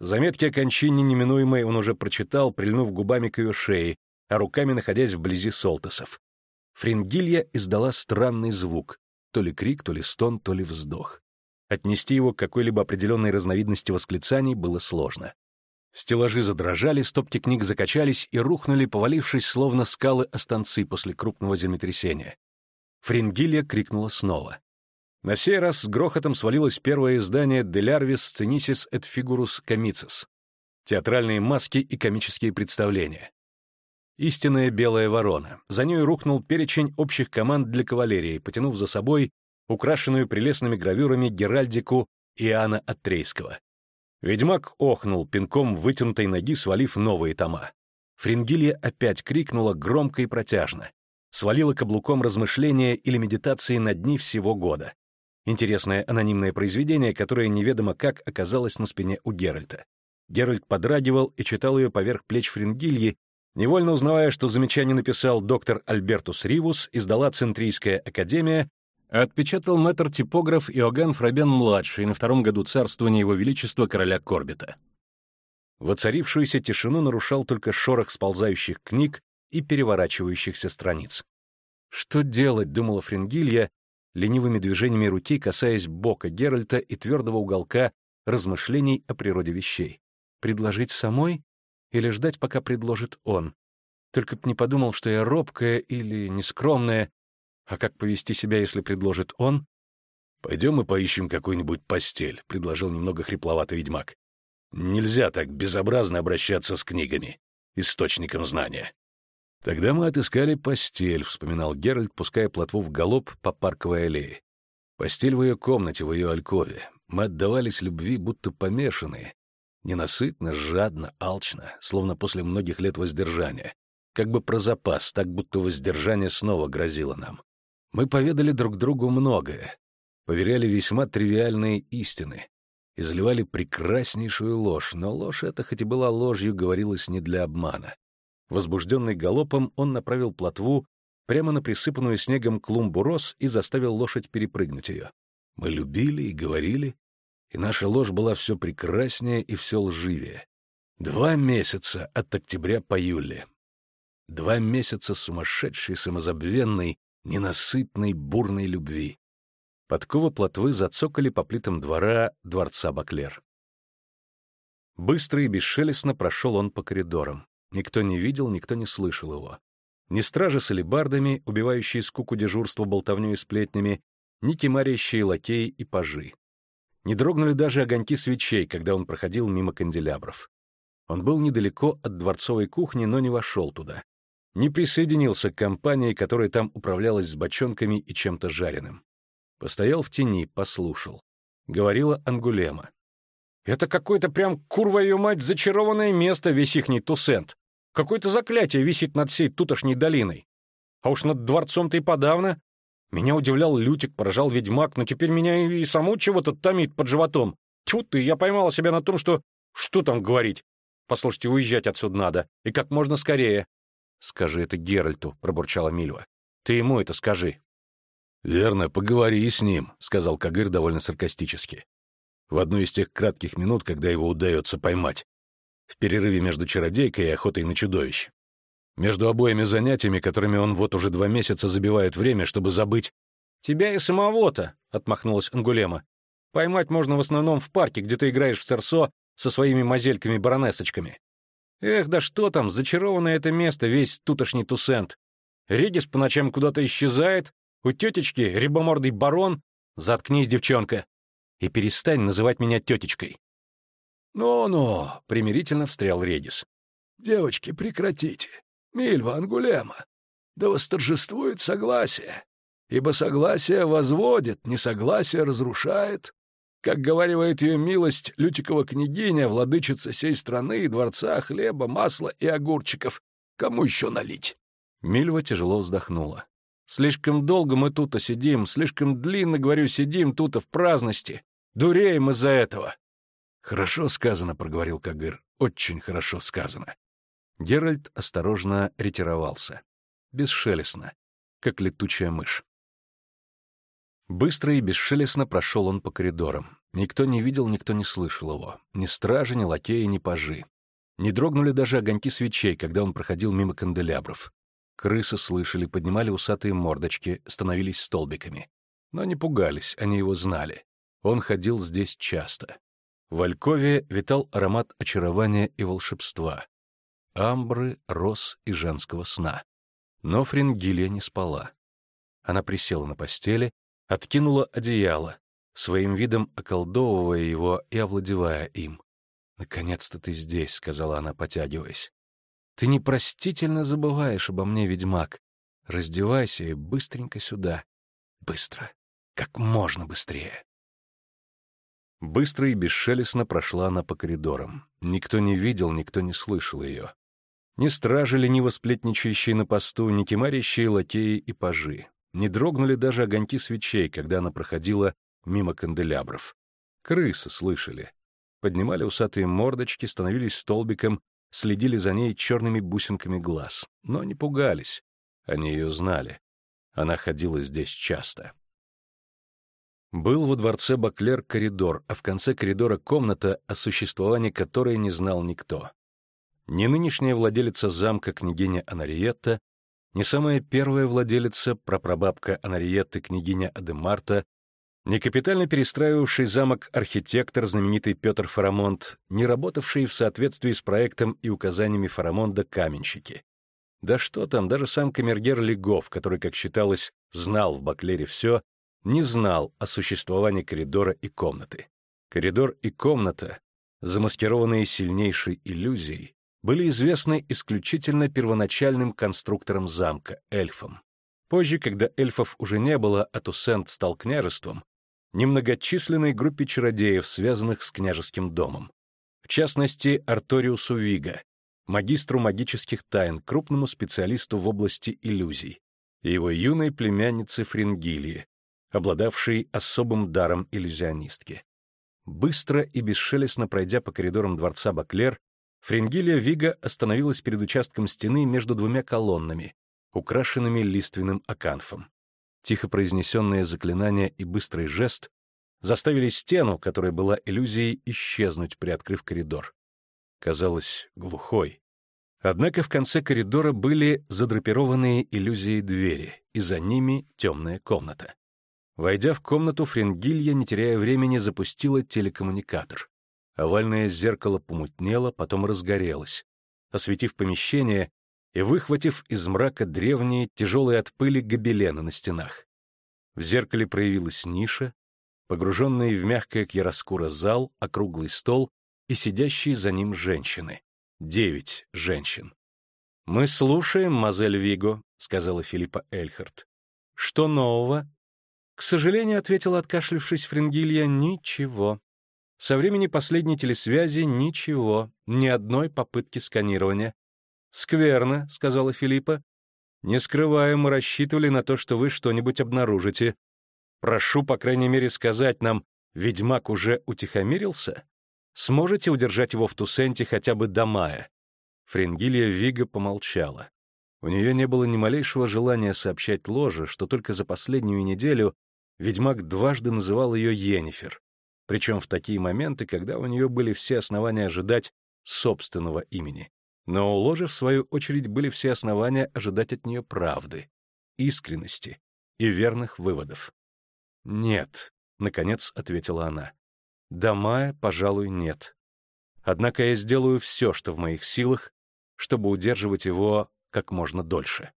Заметки о кончине неминуемой он уже прочитал, прильнув губами к ее шее, а руками находясь вблизи солтесов. Фрингилья издала странный звук, то ли крик, то ли стон, то ли вздох. Отнести его к какой-либо определенной разновидности восклицаний было сложно. Стеллажи задрожали, стопки книг закачались и рухнули, повалившись, словно скалы останцы после крупного землетрясения. Фрингилия крикнула снова. На сей раз с грохотом свалилось первое издание «Делярвис сценисис et figurus comicis» — театральные маски и комические представления. Истинная белая ворона. За ней рухнул перечень общих команд для кавалерии, потянув за собой украшенную прелестными гравюрами геральдику Иоанна Аттрейского. Ведьмак охнул, пинком вытянутой ноги свалив новые тома. Фрингилья опять крикнула громко и протяжно. Свалила каблуком размышления или медитации на дни всего года. Интересное анонимное произведение, которое неведомо как оказалось на спине у Геральта. Геральт подрагивал и читал ее поверх плеч Фрингильи, невольно узнавая, что замечание написал доктор Альбертус Ривус, издала Центрийская академия, Отпечатал мэтр-типограф Иоганн Фрабен-младший на втором году царствования его величества короля Корбита. Воцарившуюся тишину нарушал только шорох сползающих книг и переворачивающихся страниц. «Что делать?» — думала Фрингилья, ленивыми движениями руки касаясь бока Геральта и твердого уголка размышлений о природе вещей. «Предложить самой или ждать, пока предложит он? Только б не подумал, что я робкая или нескромная, а как повести себя, если предложит он? «Пойдем и поищем какую-нибудь постель», — предложил немного хрипловатый ведьмак. Нельзя так безобразно обращаться с книгами, источником знания. Тогда мы отыскали постель, вспоминал Геральт, пуская плотву в галоп по парковой аллее. Постель в ее комнате, в ее алькове. Мы отдавались любви, будто помешанные. Ненасытно, жадно, алчно, словно после многих лет воздержания. Как бы про запас, так будто воздержание снова грозило нам. Мы поведали друг другу многое, поверяли весьма тривиальные истины, изливали прекраснейшую ложь, но ложь эта, хоть и была ложью, говорилась не для обмана. Возбужденный галопом, он направил плотву прямо на присыпанную снегом клумбу роз и заставил лошадь перепрыгнуть ее. Мы любили и говорили, и наша ложь была все прекраснее и все лживее. Два месяца от октября по июле. Два месяца сумасшедшей, самозабвенной, ненасытной, бурной любви. Подковы плотвы зацокали по плитам двора дворца Баклер. Быстро и бесшелестно прошел он по коридорам. Никто не видел, никто не слышал его. Ни стражи с алебардами, убивающие скуку дежурства болтовней и сплетнями, ни кемарящие лакеи и пажи. Не дрогнули даже огоньки свечей, когда он проходил мимо канделябров. Он был недалеко от дворцовой кухни, но не вошел туда. Не присоединился к компании, которая там управлялась с бочонками и чем-то жареным. Постоял в тени, послушал. Говорила Ангулема. «Это какое-то прям, курва ее мать, зачарованное место, весь ихний Тусент. Какое-то заклятие висит над всей тутошней долиной. А уж над дворцом-то и подавно. Меня удивлял Лютик, поражал ведьмак, но теперь меня и саму чего-то томит под животом. Тьфу ты, я поймала себя на том, что... Что там говорить? Послушайте, уезжать отсюда надо. И как можно скорее. Скажи это Геральту, пробурчала Мильва. Ты ему это скажи. «Верно, поговори с ним», — сказал Кагыр довольно саркастически. В одну из тех кратких минут, когда его удается поймать. В перерыве между чародейкой и охотой на чудовищ. Между обоими занятиями, которыми он вот уже два месяца забивает время, чтобы забыть... «Тебя и самого-то», — отмахнулась Ангулема. «Поймать можно в основном в парке, где ты играешь в церсо со своими мазельками-баронесочками. Эх, да что там, зачарованное это место, весь тутошний тусент. Редис по ночам куда-то исчезает, у тетечки рябомордый барон. Заткнись, девчонка. И перестань называть меня тетечкой. «Ну-ну», — примирительно встрял Редис. «Девочки, прекратите. Мильва Ангулема. Да восторжествует согласие. Ибо согласие возводит, несогласие разрушает. Как говаривает ее милость Лютикова княгиня, владычица сей страны, дворца, хлеба, масла и огурчиков. Кому еще налить?» Мильва тяжело вздохнула. Слишком долго мы тут сидим, слишком длинно, говорю, сидим тут в праздности. Дуреем из-за этого. Хорошо сказано, проговорил Кагыр. Очень хорошо сказано. Геральт осторожно ретировался. Бесшелестно, как летучая мышь. Быстро и бесшелестно прошел он по коридорам. Никто не видел, никто не слышал его. Ни стражи, ни лакеи, ни пажи. Не дрогнули даже огоньки свечей, когда он проходил мимо канделябров. Крысы слышали, поднимали усатые мордочки, становились столбиками. Но не пугались, они его знали. Он ходил здесь часто. В Алькове витал аромат очарования и волшебства. Амбры, роз и женского сна. Но Фрингилия не спала. Она присела на постели, откинула одеяло, своим видом околдовывая его и овладевая им. «Наконец-то ты здесь», — сказала она, потягиваясь. Ты непростительно забываешь обо мне, ведьмак. Раздевайся и быстренько сюда. Быстро. Как можно быстрее. Быстро и бесшелестно прошла она по коридорам. Никто не видел, никто не слышал ее. Ни стражи, лениво сплетничающие на посту, ни кемарящие лакеи и пажи. Не дрогнули даже огоньки свечей, когда она проходила мимо канделябров. Крысы слышали. Поднимали усатые мордочки, становились столбиком следили за ней черными бусинками глаз, но не пугались. Они ее знали. Она ходила здесь часто. Был во дворце Баклер коридор, а в конце коридора комната, о существовании которой не знал никто. Ни нынешняя владелица замка княгиня Анариетта, ни самая первая владелица, прапрабабка Анариетты княгиня Адемарта, не капитально перестраивавший замок архитектор, знаменитый Петр Фарамонт, не работавший в соответствии с проектом и указаниями Фарамонда каменщики. Да что там, даже сам камергер Легов, который, как считалось, знал в Баклере все, не знал о существовании коридора и комнаты. Коридор и комната замаскированные сильнейшей иллюзией, были известны исключительно первоначальным конструкторам замка, эльфам. Позже, когда эльфов уже не было, а Тусент стал княжеством, немногочисленной группе чародеев, связанных с княжеским домом. В частности, Арториусу Вига, магистру магических тайн, крупному специалисту в области иллюзий, и его юной племяннице Фрингилии, обладавшей особым даром иллюзионистки. Быстро и бесшелестно пройдя по коридорам дворца Баклер, Фрингилия Вига остановилась перед участком стены между двумя колоннами, украшенными лиственным аканфом. Тихо произнесенные заклинания и быстрый жест заставили стену, которая была иллюзией, исчезнуть, приоткрыв коридор. Казалось, глухой. Однако в конце коридора были задрапированные иллюзией двери, и за ними темная комната. Войдя в комнату, Фрингилья, не теряя времени, запустила телекоммуникатор. Овальное зеркало помутнело, потом разгорелось, осветив помещение и выхватив из мрака древние, тяжелые от пыли гобелены на стенах. В зеркале проявилась ниша, погруженный в мягкое кьяроскура зал, округлый стол и сидящие за ним женщины. Девять женщин. «Мы слушаем, мазель Виго», — сказала Филиппа Эльхарт. «Что нового?» «К сожалению», — ответила, откашлившись Фрингилья, — «ничего. Со времени последней телесвязи ничего, ни одной попытки сканирования. «Скверно», — сказала Филиппа. «Не скрываю, мы рассчитывали на то, что вы что-нибудь обнаружите. Прошу, по крайней мере, сказать нам, ведьмак уже утихомирился? Сможете удержать его в Тусенте хотя бы до мая?» Фрингилия Вига помолчала. У нее не было ни малейшего желания сообщать ложе, что только за последнюю неделю ведьмак дважды называл ее Йеннифер, причем в такие моменты, когда у нее были все основания ожидать собственного имени. Но у ложи, в свою очередь, были все основания ожидать от нее правды, искренности и верных выводов. «Нет», — наконец ответила она. «До мая, пожалуй, нет. Однако я сделаю все, что в моих силах, чтобы удерживать его как можно дольше».